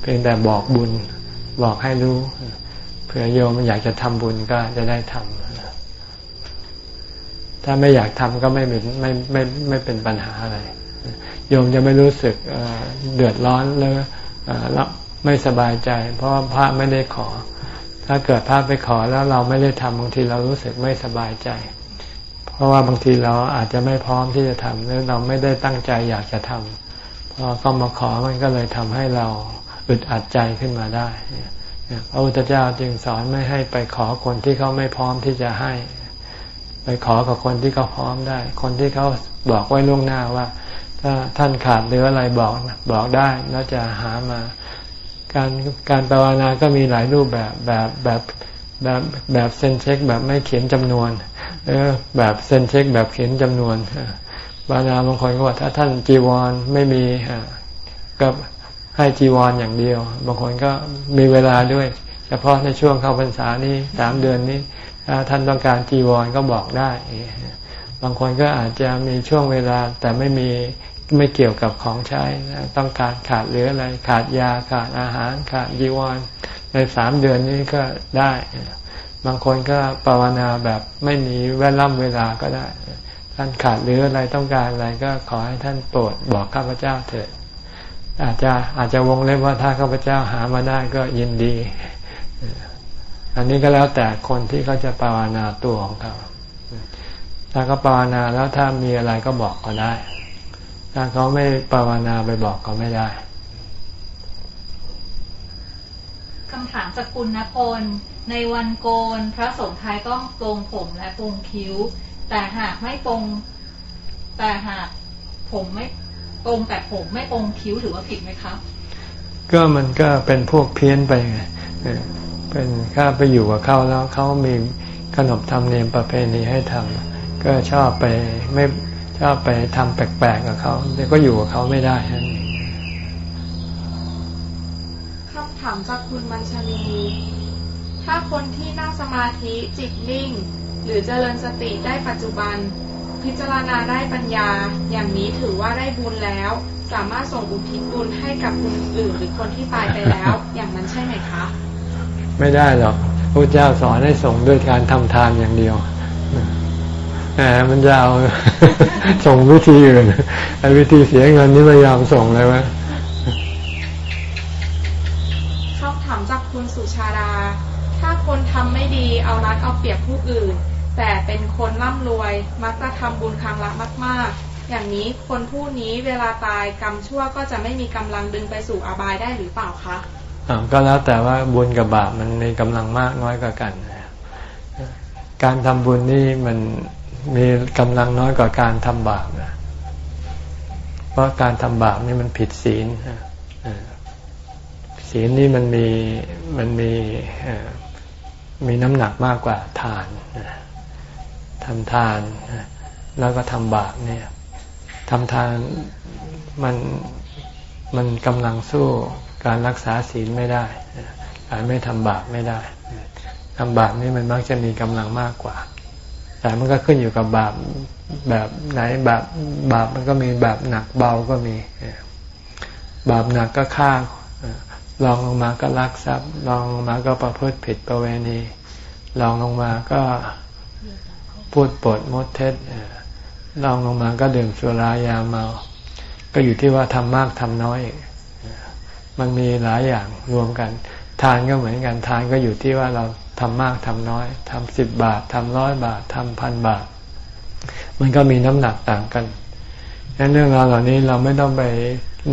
เพียงแต่บอกบุญบอกให้รู้เผื่อโยมอยากจะทำบุญก็จะได้ทำถ้าไม่อยากทำก็ไม่เป็นไม่ไม่ไม่เป็นปัญหาอะไรโยมจะไม่รู้สึกเดือดร้อนแล้วไม่สบายใจ เพราะพระไม่ได้ขอ ถ้าเกิดพระไปขอแล้วเราไม่ได้ทำบางทีเรารู้สึกไม่สบายใจ เพราะว่าบางทีเราอาจจะไม่พร้อมที่จะทำหรือเราไม่ได้ตั้งใจอยากจะทำพอเขามาขอมันก็เลยทำให้เราอึดอัดใจขึ้นมาได้พระพุทธเจ้าจึงสอนไม่ให้ไปขอคนที่เขาไม่พร้อมที่จะให้ ไปขอกับคนที่เขาพร้อมได้ คนที่เขาบอกไว้ล่วงหน้าว่า ถ้าท่านขาดหรืออะไรบอกบอกได้แล้วจะหามา การการภาวนาก็มีหลายรูปแบบแบบแบบแบบแบบเซ็นเช็คแบบไม่เขียนจำนวนหรือแบบเซ็นเช็คแบบเขียนจำนวนภาวนาบางคนก็บอกถ้าท่านจีวรไม่มีก็ให้จีวรออย่างเดียว บางคนก็มีเวลาด้วย เฉพาะในช่วงเข้าพรรษานี้สามเดือนนี้ถ้าท่านต้องการจีวรก็บอกได้ บางคนก็อาจจะมีช่วงเวลาแต่ไม่มี ไม่เกี่ยวกับของใช้ต้องการขาดหรืออะไร ขาดยาขาดอาหาร ขาดจีวรในสามเดือนนี้ก็ได้ บางคนก็ภาวนาแบบไม่มีแวดล้อมเวลาก็ได้ ท่านขาดหรืออะไรต้องการอะไรก็ขอให้ท่านโปรดบอกข้าพเจ้าเถิดอาจจะอาจจะวงเล็บว่าถ้าข้าพเจ้าหามาได้ก็ยินดี อันนี้ก็แล้วแต่คนที่เขาจะภาวนาตัวของเขาถ้าเขาภาวนาแล้วถ้ามีอะไรก็บอกก็ได้ ถ้าเขาไม่ภาวนาไปบอกก็ไม่ได้คำถามจากคุณณพล ในวันโกน พระสงฆ์ไทยต้องปรงผมและปรงคิ้ว แต่หากไม่ปรงแต่หากผมไม่ตรงแต่ผมไม่ตรงคิ้วถือว่าผิดไหมครับ ก็มันก็เป็นพวกเพี้ยนไปไงเป็นข้าไปอยู่กับเขาแล้วเขามีขนบธรรมเนียมประเพณีให้ทำก็ชอบไปไม่ ชอบไปทำแปลกๆกับเขาแต่ก็อยู่กับเขาไม่ได้นั่นเองคำถามจากคุณมัญชนีถ้าคนที่นั่งสมาธิจิตนิ่ง หรือเจริญสติได้ปัจจุบัน พิจารณาได้ปัญญา อย่างนี้ถือว่าได้บุญแล้ว สามารถส่งอุทิศบุญให้กับคนอื่นหรือคนที่ตายไปแล้ว อย่างนั้นใช่ไหมคะ ไม่ได้หรอกพระเจ้าสอนให้ส่งด้วยการทำทานอย่างเดียวแห มมันจะเอาส่งวิธีอื่นไอ้วิธีเสียเงินนี่ไม่ยอมส่งเลยวะชอบถามจากคุณสุชาดา ถ้าคนทำไม่ดีเอารัดเอาเปรียบผู้อื่น แต่เป็นคนร่ำรวยมักจะทำบุญครั้งละมาก ๆ อย่างนี้คนผู้นี้เวลาตายกรรมชั่วก็จะไม่มีกำลังดึงไปสู่อบายได้หรือเปล่าคะก็แล้วแต่ว่าบุญกับบาปมันมีกำลังมากน้อยกว่ากัน การทำบุญนี่มัน มีกำลังน้อยกว่าการทำบาปนะเพราะการทำบาปนี่มันผิดศีลศีลนี่มันมีมันมีมีน้ำหนักมากกว่าทานทำทานแล้วก็ทำบาปเนี่ยทำทานมันมันกำลังสู้การรักษาศีลไม่ได้การไม่ทำบาปไม่ได้ทำบาปนี่มันมักจะมีกำลังมากกว่า แต่มันก็ขึ้นอยู่กับบาปแบบไหนแบบบาปมันก็มีแบบหนักเบาก็มี บาปหนักก็ฆ่าลองลงมาก็ลักทรัพย์ลองลงมาก็ประพฤติผิดประเวณีลองลงมาก็พูดปดมดเท็จลองลงมาก็ดื่มสุรายาเมา ก็อยู่ที่ว่าทำมากทำน้อย มันมีหลายอย่างรวมกัน ทานก็เหมือนกันทานก็อยู่ที่ว่าเรา ทำมากทำน้อยทำสิบบาททำร้อยบาททำพันบาท มันก็มีน้ำหนักต่างกันงนั้นเรื่องราวเหล่านี้เราไม่ต้องไป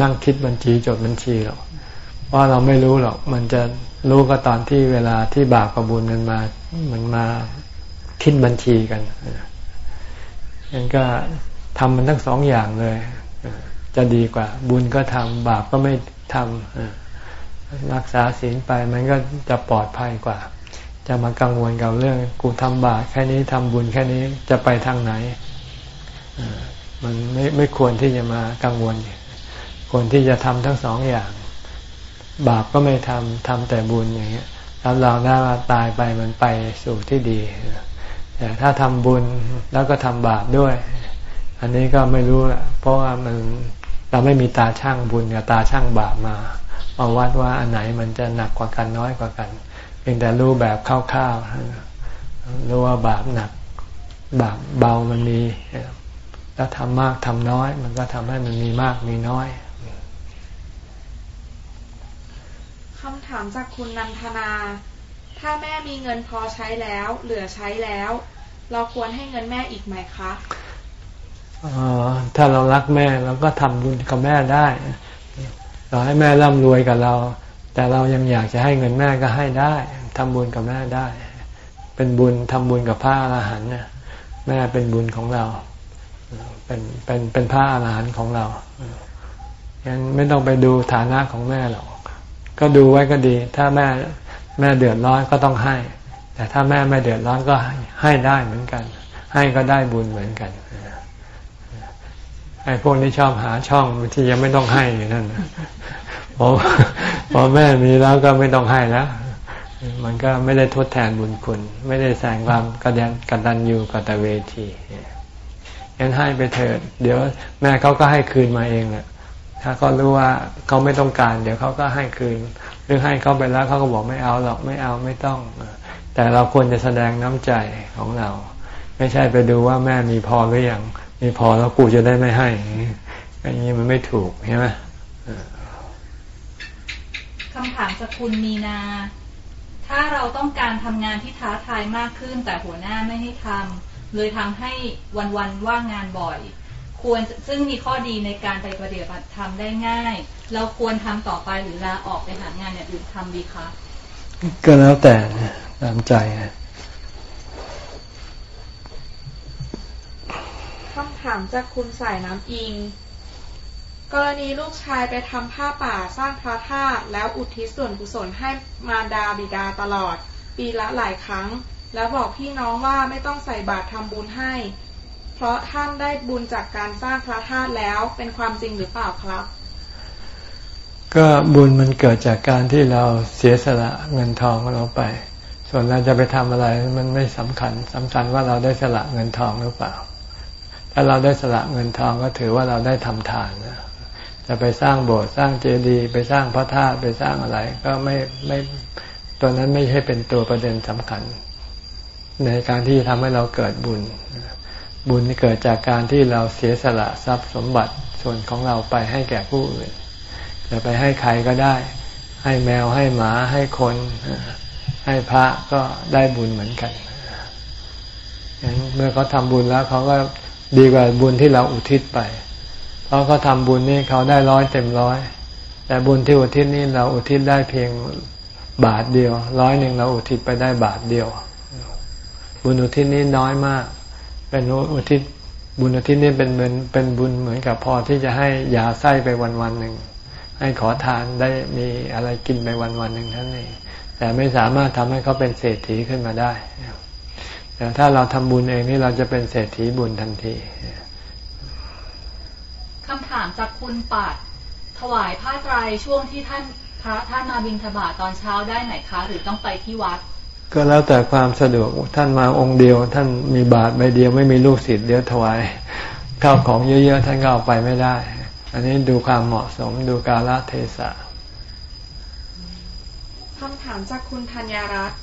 นั่งคิดบัญชีจดบัญชีหรอกว่าเราไม่รู้หรอก มันจะรู้ก็ตอนที่เวลาที่บาปกับบุญมันมา มันมาคิดบัญชีกันงั้นก็ทำมันทั้งสองอย่างเลย จะดีกว่า บุญก็ทำบาปก็ไม่ทำรักษาศีลไปมันก็จะปลอดภัยกว่า จะมากังวลกับเรื่อง กูทำบาปแค่นี้ทำบุญแค่นี้จะไปทางไหน มันไม่ไม่ควรที่จะมากังวล ควรที่จะทำทั้งสองอย่าง บาปก็ไม่ทำทำแต่บุญอย่างเงี้ยรับรองได้ว่าตายไปมันไปสู่ที่ดีแต่ถ้าทำบุญแล้วก็ทำบาปด้วย อันนี้ก็ไม่รู้ละเพราะว่ามันเราไม่มีตาช่างบุญกับตาช่างบาปมามาวัดว่าอันไหนมันจะหนักกว่ากันน้อยกว่ากัน พียงแต่รู้แบบคร่าวๆรู้ว่าบาปหนัก บาปเบามันมีแล้วทำมากทำน้อย มันก็ทำให้มันมีมากมีน้อยคำถามจากคุณนันทนา ถ้าแม่มีเงินพอใช้แล้ว เหลือใช้แล้ว เราควรให้เงินแม่อีกไหมคะออถ้าเรารักแม่เราก็ทำบุญกับแม่ได้เราให้แม่ร่ำรวยกับเรา แต่เรายังอยากจะให้เงินแม่ก็ให้ได้ทำบุญกับแม่ได้ เป็นบุญทำบุญกับพระอรหันต์นี่ยแม่เป็นบุญของเรา เป็นเป็นเป็นพระอรหันต์ของเรายังไม่ต้องไปดูฐานะของแม่หรอกก็ดูไว้ก็ดี ถ้าแม่แม่เดือดร้อนก็ต้องให้ แต่ถ้าแม่ไม่เดือดร้อนก็ให้ได้เหมือนกัน ให้ก็ได้บุญเหมือนกันไอ้พวกนี้ชอบหาช่องที่ยังไม่ต้องให้อยู่นั่น พอพอแม่มีแล้วก็ไม่ต้องให้แล้วมันก็ไม่ได้ทดแทนบุญคุณ ไม่ได้แสงความกระดันกระดันอยู่กับตเวทีงั้นให้ไปเถิด เดี๋ยวแม่เขาก็ให้คืนมาเองแหละถ้าเขารู้ว่าเขาไม่ต้องการ เดี๋ยวเขาก็ให้คืน หรือให้เขาไปแล้วเขาก็บอกไม่เอาหรอกไม่เอาไม่ต้อง แต่เราควรจะแสดงน้ำใจของเรา ไม่ใช่ไปดูว่าแม่มีพอหรือยังมีพอแล้วกูจะได้ไม่ให้อย่างนี้มันไม่ถูกใช่ไหม คำถามจากคุณมีนา ถ้าเราต้องการทำงานที่ท้าทายมากขึ้น แต่หัวหน้าไม่ให้ทำเลยทำให้วันๆว่างงานบ่อย ควรซึ่งมีข้อดีในการไปปฏิบัติธรรมได้ง่าย เราควรทำต่อไปหรือลาออกไปหางานอย่างอื่นทำดีคะก็แล้วแต่ตามใจคำถามจากคุณสายน้ำอิง กรณีลูกชายไปทำผ้าป่าสร้างพระธาตุแล้วอุทิศส่วนกุศลให้มารดาบิดาตลอด ปีละหลายครั้ง แล้วบอกพี่น้องว่าไม่ต้องใส่บาตรทำบุญให้ เพราะท่านได้บุญจากการสร้างพระธาตุแล้วเป็นความจริงหรือเปล่าครับ ก็บุญมันเกิดจากการที่เราเสียสละเงินทองของเราไป ส่วนเราจะไปทำอะไรมันไม่สำคัญสำคัญว่าเราได้สละเงินทองหรือเปล่า ถ้าเราได้สละเงินทองก็ถือว่าเราได้ทำทานนะ จะไปสร้างโบสถ์สร้างเจดีย์ไปสร้างพระธาตุไปสร้างอะไร ก็ไม่ไม่ตัวนั้นไม่ใช่เป็นตัวประเด็นสำคัญ ในการที่ทำให้เราเกิดบุญ บุญเกิดจากการที่เราเสียสละทรัพย์สมบัติส่วนของเราไปให้แก่ผู้อื่น จะไปให้ใครก็ได้ ให้แมวให้หมาให้คน ให้พระก็ได้บุญเหมือนกันเมื่อเขาทำบุญแล้วเขาก็ดีกว่าบุญที่เราอุทิศไป เพราะเขาทาบุญนี่เขาได้ร้อยเต็มร้อย แต่บุญที่อุทิศนี่เราอุทิศได้เพียงบาทเดียว ร้อยหนึ่งเราอุทิศไปได้บาทเดียว บุญอุทิศนี่น้อยมาก เป็นอุทิศบุญอุทิศนี่เป็นเหมือนเป็นบุญเหมือนกับพอที่จะให้ยาไส้ไปวันวันหนึ่งให้ขอทานได้มีอะไรกินไปวันวันหนึ่งท่านเองแต่ไม่สามารถทำให้เขาเป็นเศรษฐีขึ้นมาได้แต่ถ้าเราทำบุญเองนี่เราจะเป็นเศรษฐีบุญทันที คำถามจากคุณปัดถวายผ้าไตรช่วงที่ท่านพระท่านมาบิณฑบาตตอนเช้าได้ไหมคะ หรือต้องไปที่วัด ก็แล้วแต่ความสะดวกท่านมาองค์เดียว ท่านมีบาทใบเดียวไม่มีลูกศิษย์เดียวถวายข้าวของเยอะๆท่านก็เอาไปไม่ได้ อันนี้ดูความเหมาะสมดูกาลเทศะคำถามจากคุณธัญรัตน์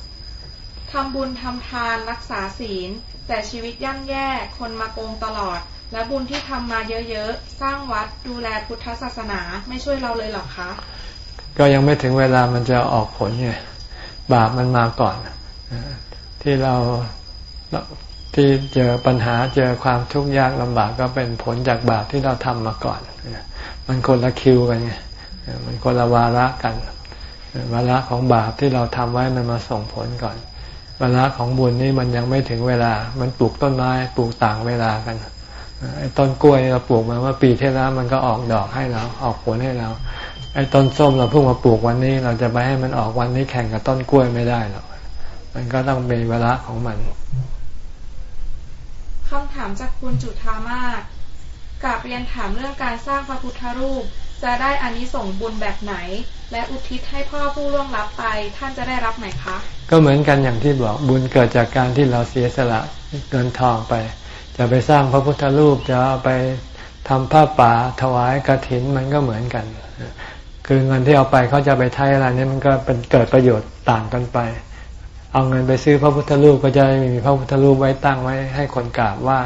ทำบุญทำทานรักษาศีล แต่ชีวิตย่ำแย่คนมาโกงตลอดและบุญที่ทำมาเยอะๆ สร้างวัดดูแลพุทธศาสนาไม่ช่วยเราเลยหรอคะ ก็ยังไม่ถึงเวลามันจะออกผลไงบาปมันมาก่อน ที่เราที่เจอปัญหาเจอความทุกข์ยากลำบากก็เป็นผลจากบาปที่เราทำมาก่อน มันคนละคิวกันไงมันคนละวาระกัน วาระของบาปที่เราทำไว้มันมาส่งผลก่อน วาระของบุญนี่มันยังไม่ถึงเวลา มันปลูกต้นไม้ปลูกต่างเวลากัน ไอ้ต้นกล้วยเราปลูกมาว่าปีที่แล้วมันก็ออกดอกให้เราออกผลให้เรา ไอ้ต้นส้มเราเพิ่งมาปลูกวันนี้ เราจะไปให้มันออกวันนี้แข่งกับต้นกล้วยไม่ได้หรอกมันก็ต้องเป็นเวลาของมันคำถามจากคุณจุธามาศกาบเรียนถามเรื่องการสร้างพระพุทธรูป จะได้อานิสงส์บุญแบบไหน และอุทิศให้พ่อผู้ล่วงลับไปท่านจะได้รับไหมคะ ก็เหมือนกันอย่างที่บอกบุญเกิดจากการที่เราเสียสละเงินทองไป จะไปสร้างพระพุทธรูปจะไปทำผ้าป่าถวายกระถินมันก็เหมือนกัน คือเงินที่เอาไปเขาจะไปไทยอะไรนี่มันก็เป็นเกิดประโยชน์ต่างกันไป เอาเงินไปซื้อพระพุทธรูปก็จะมีพระพุทธรูปไว้ตั้งไว้ให้คนกราบไหว้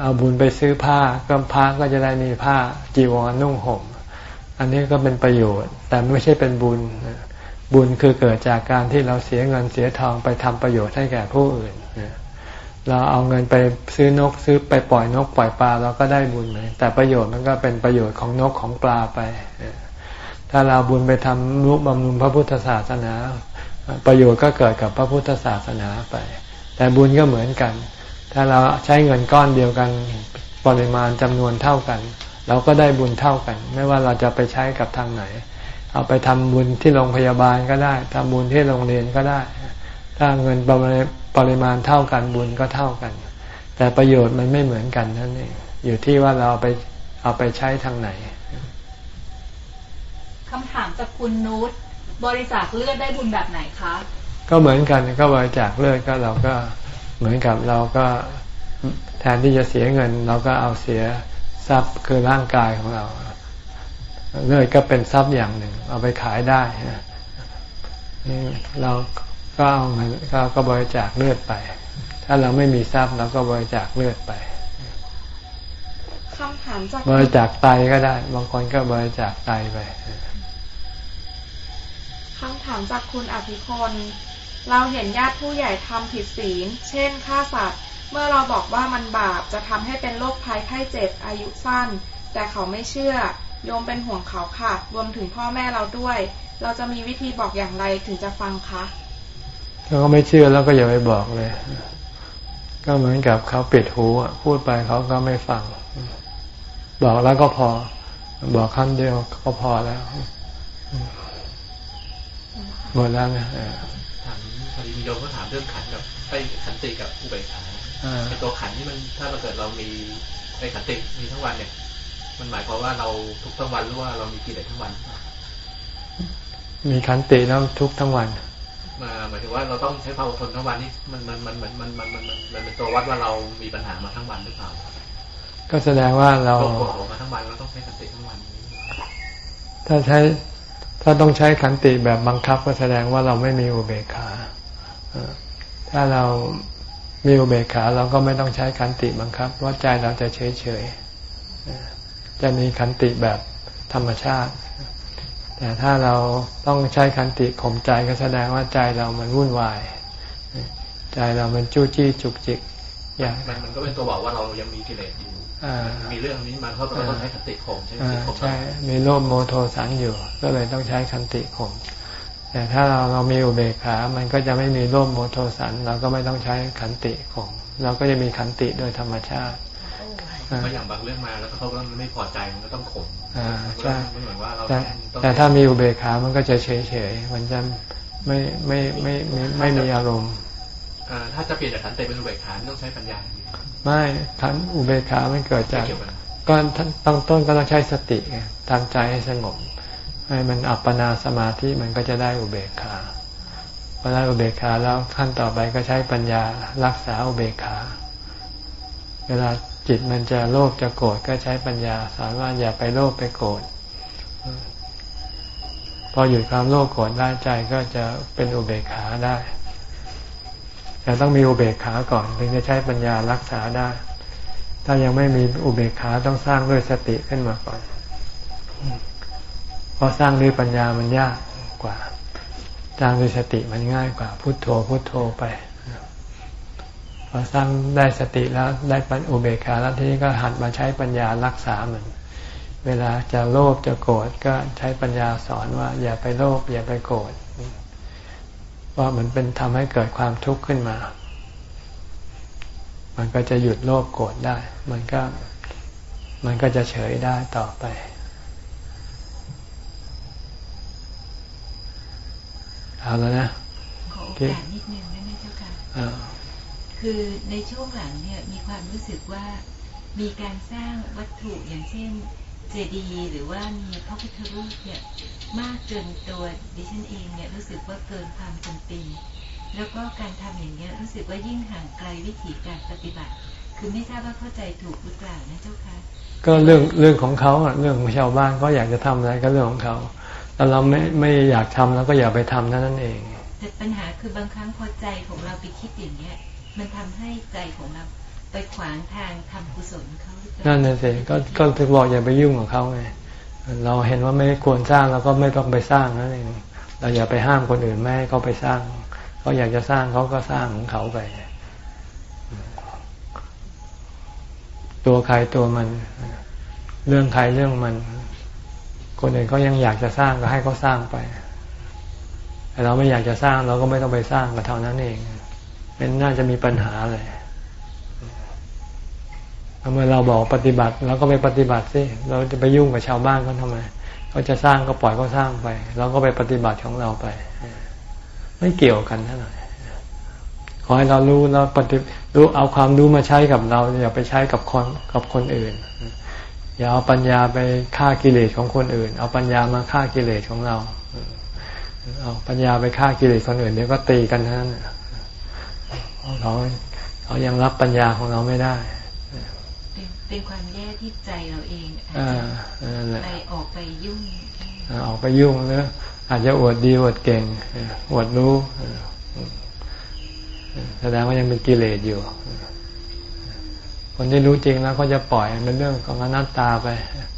เอาบุญไปซื้อผ้าก็พระก็จะได้มีผ้าจีวรนุ่งห่ม อันนี้ก็เป็นประโยชน์ แต่ไม่ใช่เป็นบุญ บุญคือเกิดจากการที่เราเสียเงินเสียทองไปทำประโยชน์ให้แก่ผู้อื่น เราเอาเงินไปซื้อนกซื้อไปปล่อยนกปล่อยปลาเราก็ได้บุญเลยแต่ประโยชน์มันก็เป็นประโยชน์ของนกของปลาไป ถ้าเราบุญไปทำรุบำรุงพระพุทธศาสนา ประโยชน์ก็เกิดกับพระพุทธศาสนาไป แต่บุญก็เหมือนกัน ถ้าเราใช้เงินก้อนเดียวกันปริมาณจำนวนเท่ากัน เราก็ได้บุญเท่ากัน ไม่ว่าเราจะไปใช้กับทางไหน เอาไปทำบุญที่โรงพยาบาลก็ได้ทำบุญที่โรงเรียนก็ได้ ถ้าเงิน ปริมาณเท่ากันบุญก็เท่ากัน แต่ประโยชน์มันไม่เหมือนกันนั่นเองอยู่ที่ว่าเราเอาไปเอาไปใช้ทางไหนคำถามจากคุณนุชบริจาคเลือดได้บุญแบบไหนคะ ก็เหมือนกันก็บริจาคเลือดก็เราก็เหมือนกับเราก็แทนที่จะเสียเงิน เราก็เอาเสียทรัพย์คือร่างกายของเรา เลือดก็เป็นทรัพย์อย่างหนึ่ง เอาไปขายได้เรา ก็เอาเงินก็บริจาคเลือดไป ถ้าเราไม่มีทรัพย์เราก็บริจาคเลือดไปคำถามจากบริจาคไตก็ได้ บางคนก็บริจาคไตไปคำถามจากคุณอภิพลเราเห็นญาติผู้ใหญ่ทำผิดศีล เช่นฆ่าสัตว์ เมื่อเราบอกว่ามันบาปจะทำให้เป็นโรคภัยไข้เจ็บอายุสั้น แต่เขาไม่เชื่อ โยมเป็นห่วงเขาค่ะ รวมถึงพ่อแม่เราด้วย เราจะมีวิธีบอกอย่างไรถึงจะฟังคะ ถ้าเขาไม่เชื่อแล้วก็อย่าไปบอกเลย ก็เหมือนกับเขาปิดหูพูดไปเขาก็ไม่ฟัง บอกแล้วก็พอ บอกคำเดียวก็พอแล้วหมดแล้วนะอดีมีโยมก็ถามเรื่องขันกับไอ้ขันติกับอุเบกขาไอ้ตัวขันที่มันถ้าเราเกิดเรามีไอ้ขันติมีทั้งวันเนี่ย มันหมายความว่าเราทุกทั้งวันหรือว่าเรามีกิเลสทั้งวัน มีขันติแล้วทุกทั้งวันมา หมายถึงว่าเราต้องใช้ความอดทนทั้งวันนี่มันมันมันมันมันมันมันมันเป็นตัววัดว่าเรามีปัญหามาทั้งวันหรือเปล่า ก็แสดงว่าเราโกรธมาทั้งวันเราต้องใช้ขันติทั้งวัน ถ้าใช้ถ้าต้องใช้ขันติแบบบังคับก็แสดงว่าเราไม่มีอุเบกขาถ้าเรามีอุเบกขาเราก็ไม่ต้องใช้ขันติบังคับ ว่าใจเราจะเฉยเฉยจะมีขันติแบบธรรมชาติ แต่ถ้าเราต้องใช้ขันติข่มใจก็แสดงว่าใจเรามันวุ่นวาย ใจเรามันจู้จี้จุกจิก อย่างมันมันก็เป็นตัวบอกว่าเรายังมีกิเลสอยู่มีเรื่องนี้มาเขาต้องใช้คันติข่มใช่ไหมใช่มีโลภโมโทสันอยู่ ก็เลยต้องใช้คันติข่มแต่ถ้าเราเรามีอุเบกขา มันก็จะไม่มีโลภโมโทสันเราก็ไม่ต้องใช้ขันติข่มเราก็จะมีขันติโดยธรรมชาติ ก็อย่างบางเรื่องมาแล้วเขาก็ไม่พอใจมันก็ต้องข่มอ่าใช่เหมือนว่าเราแต่ถ้ามีอุเบกขามันก็จะเฉยเฉยมันจะไม่ไม่ไม่ไม่ไม่มีอารมณ์ถ้าจะเปลี่ยนจากขันติเป็นอุเบกขาต้องใช้ปัญญา ไม่ขันอุเบกขาไม่เกิดจากก็ต้องต้นก็ต้องใช้สติทำใจให้สงบให้มันอัปปนาสมาธิมันก็จะได้อุเบกขาพอได้อุเบกขาแล้วขั้นต่อไปก็ใช้ปัญญารักษาอุเบกขา เวลา จิตมันจะโลภจะโกรธก็ใช้ปัญญา สอนว่าอย่าไปโลภไปโกรธพอหยุดความโลภโกรธได้ใจก็จะเป็นอุเบกขาได้แต่ต้องมีอุเบกขาก่อนถึงจะใช้ปัญญารักษาได้ ถ้ายังไม่มีอุเบกขาต้องสร้างด้วยสติขึ้นมาก่อนเพราะสร้างด้วยปัญญามันยากกว่าสร้างด้วยสติมันง่ายกว่าพุโทโธพุโทโธไป พอสร้างได้สติแล้วได้ปัญอุเบกขาแล้วทีนี้ก็หัดมาใช้ปัญญารักษามันเวลาจะโลภจะโกรธก็ใช้ปัญญาสอนว่า อย่าไปโลภอย่าไปโกรธว่ามันเป็นทำให้เกิดความทุกข์ขึ้นมา มันก็จะหยุดโลภโกรธได้ มันก็มันก็จะเฉยได้ต่อไป เอาแล้วนะขอโอกาสนิดนึงได้ไหมเจ้าค่ะ คือในช่วงหลังเนี่ยมีความรู้สึกว่ามีการสร้างวัตถุอย่างเช่นเจดีย์หรือว่ามีพระพุทธรูปเนี่ยมากจนตัวดิฉันเองเนี่ยรู้สึกว่าเกินความจำเป็นแล้วก็การทำอย่างเงี้ยรู้สึกว่ายิ่งห่างไกลวิถีการปฏิบัติ คือไม่ทราบว่าเข้าใจถูกหรือเปล่านะเจ้าคะก็เรื่องเรื่องของเขาอะเรื่องของชาวบ้านก็อยากจะทำอะไรก็เรื่องของเขาแต่เราไม่ไม่อยากทำแล้วก็อย่าไปทำนั่นเองแต่ปัญหาคือบางครั้งพอใจของเราไปคิดอย่างเงี้ย มันทำให้ใจของเราไปขวางทางทำกุศลเขานั่นน่ะสิก็ก็ถึงบอกอย่าไปยุ่งกับเขาไงเราเห็นว่าไม่ควรสร้างเราก็ไม่ต้องไปสร้างนั่นเองเราอย่าไปห้ามคนอื่นไม่ให้เขาไปสร้างเขาอยากจะสร้างเขาก็สร้างของเขาไป ตัวใครตัวมัน เรื่องใครเรื่องมัน คนอื่นเขายังอยากจะสร้างก็ให้เขาสร้างไปแต่เราไม่อยากจะสร้างเราก็ไม่ต้องไปสร้างก็เท่านั้นเอง เป็นน่าจะมีปัญหาเลยเมื่อเราบอกปฏิบัติเราก็ไปปฏิบัติสิเราจะไปยุ่งกับชาวบ้านเขาทำไมเขาจะสร้างก็ปล่อยเขาสร้างไปเราก็ไปปฏิบัติของเราไป ไม่เกี่ยวกันเท่าไหร่ขอให้เรารู้แล้วปฏิรู้เอาความรู้มาใช้กับเราอย่าไปใช้กับคนกับคนอื่น อย่าเอาปัญญาไปฆ่ากิเลสของคนอื่น เอาปัญญามาฆ่ากิเลสของเรา เอาปัญญาไปฆ่ากิเลสคนอื่นเดี๋ยวก็ตีกันทั้งนั้น เขาเขายังรับปัญญาของเราไม่ได้ เป็นความแย่ที่ใจเราเองไปออกไปยุ่งออกไปยุ่งแล้วอาจจะอวดดีอวดเก่งอวดรู้แสดงว่ายังเป็นกิเลสอยู่ คนที่รู้จริงแล้วก็จะปล่อยเป็นเรื่องของอนัตตาไป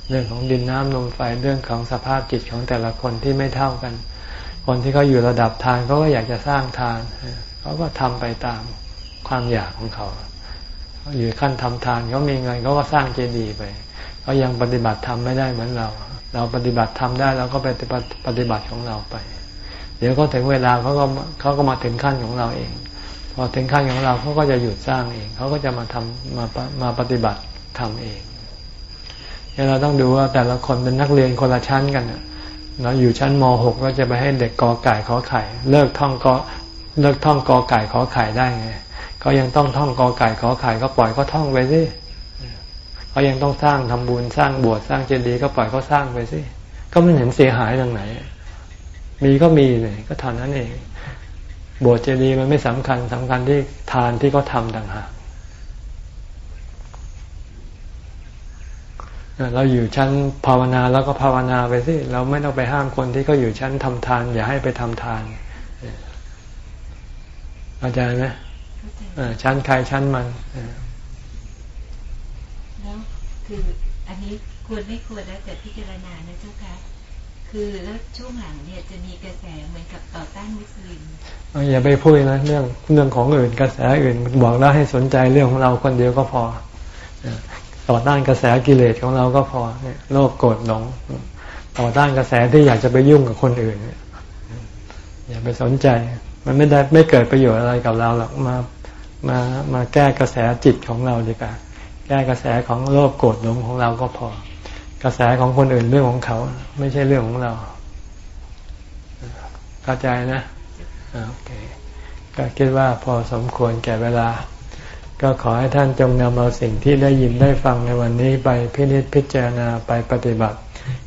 เรื่องของดินน้ำลมไฟเรื่องของสภาพจิตของแต่ละคนที่ไม่เท่ากัน คนที่เขาอยู่ระดับทานเขาก็อยากจะสร้างทาน เขาก็ทำไปตามความอยากของเขาอยู่ขั้นทำทานเขามีเงินเขาก็สร้างเจดีย์ไปเขายังปฏิบัติทำไม่ได้เหมือนเรา เราปฏิบัติทำได้เราก็ไปปฏิบัติของเราไป เดี๋ยวก็ถึงเวลาเขาก็เขาก็มาถึงขั้นของเราเอง พอถึงขั้นของเราเขาก็จะหยุดสร้างเองเขาก็จะมาทำมามาปฏิบัติทำเองเราต้องดูว่าแต่ละคนเป็นนักเรียนคนละชั้นกันเราอยู่ชั้นม .6 ก็จะไปให้เด็กกอไก่ขอไข่ เลิกท่องกอ เลิกท่องกอไก่ขอไข่ได้ไงเขายังต้องท่องกอไก่ขอไข่ก็ปล่อยเขาท่องไปสิเขายังต้องสร้างทำบุญสร้างบวชสร้างเจดีย์ก็ปล่อยเขาสร้างไปสิก็ไม่เห็นเสียหายตรงไหน มีก็มีเลยก็เท่านั้นเองบวชเจดีย์มันไม่สำคัญสำคัญที่ทานที่เขาทาต่างหากเราอยู่ชั้นภาวนาแล้วก็ภาวนาไปสิเราไม่ต้องไปห้ามคนที่เขาอยู่ชั้นทำทาน อย่าให้ไปทำทาน เข้าใจไหมชั้นใครชั้นมันแล้วคืออันนี้ควรไม่ควรแล้วแต่พิจารณานะเจ้าค่ะคคือแล้วช่วงหลังเนี่ยจะมีกระแสเหมือนกับต่อต้านมุสลิมอย่าไปพูดนะเรื่องเรื่องของอื่นกระแสอื่นบอกแล้วให้สนใจเรื่องของเราคนเดียวก็พอต่อต้านกระแสกิเลสของเราก็พอเนี่ยโลภโกรธหลงต่อต้านกระแสที่อยากจะไปยุ่งกับคนอื่นเนี่ยอย่าไปสนใจ มันไม่ได้ไม่เกิดประโยชน์อะไรกับเราหรอกมามามาแก้กระแสจิตของเราดีกว่าแก้กระแสของโลภโกรธหลงของเราก็พอ กระแสของคนอื่นเรื่องของเขา ไม่ใช่เรื่องของเราเข้าใจนะโอเคก็คิดว่าพอสมควรแก่เวลา ก็ขอให้ท่านจงนำเอาสิ่งที่ได้ยินได้ฟังในวันนี้ไปพินิจพิจารณาไปปฏิบัติ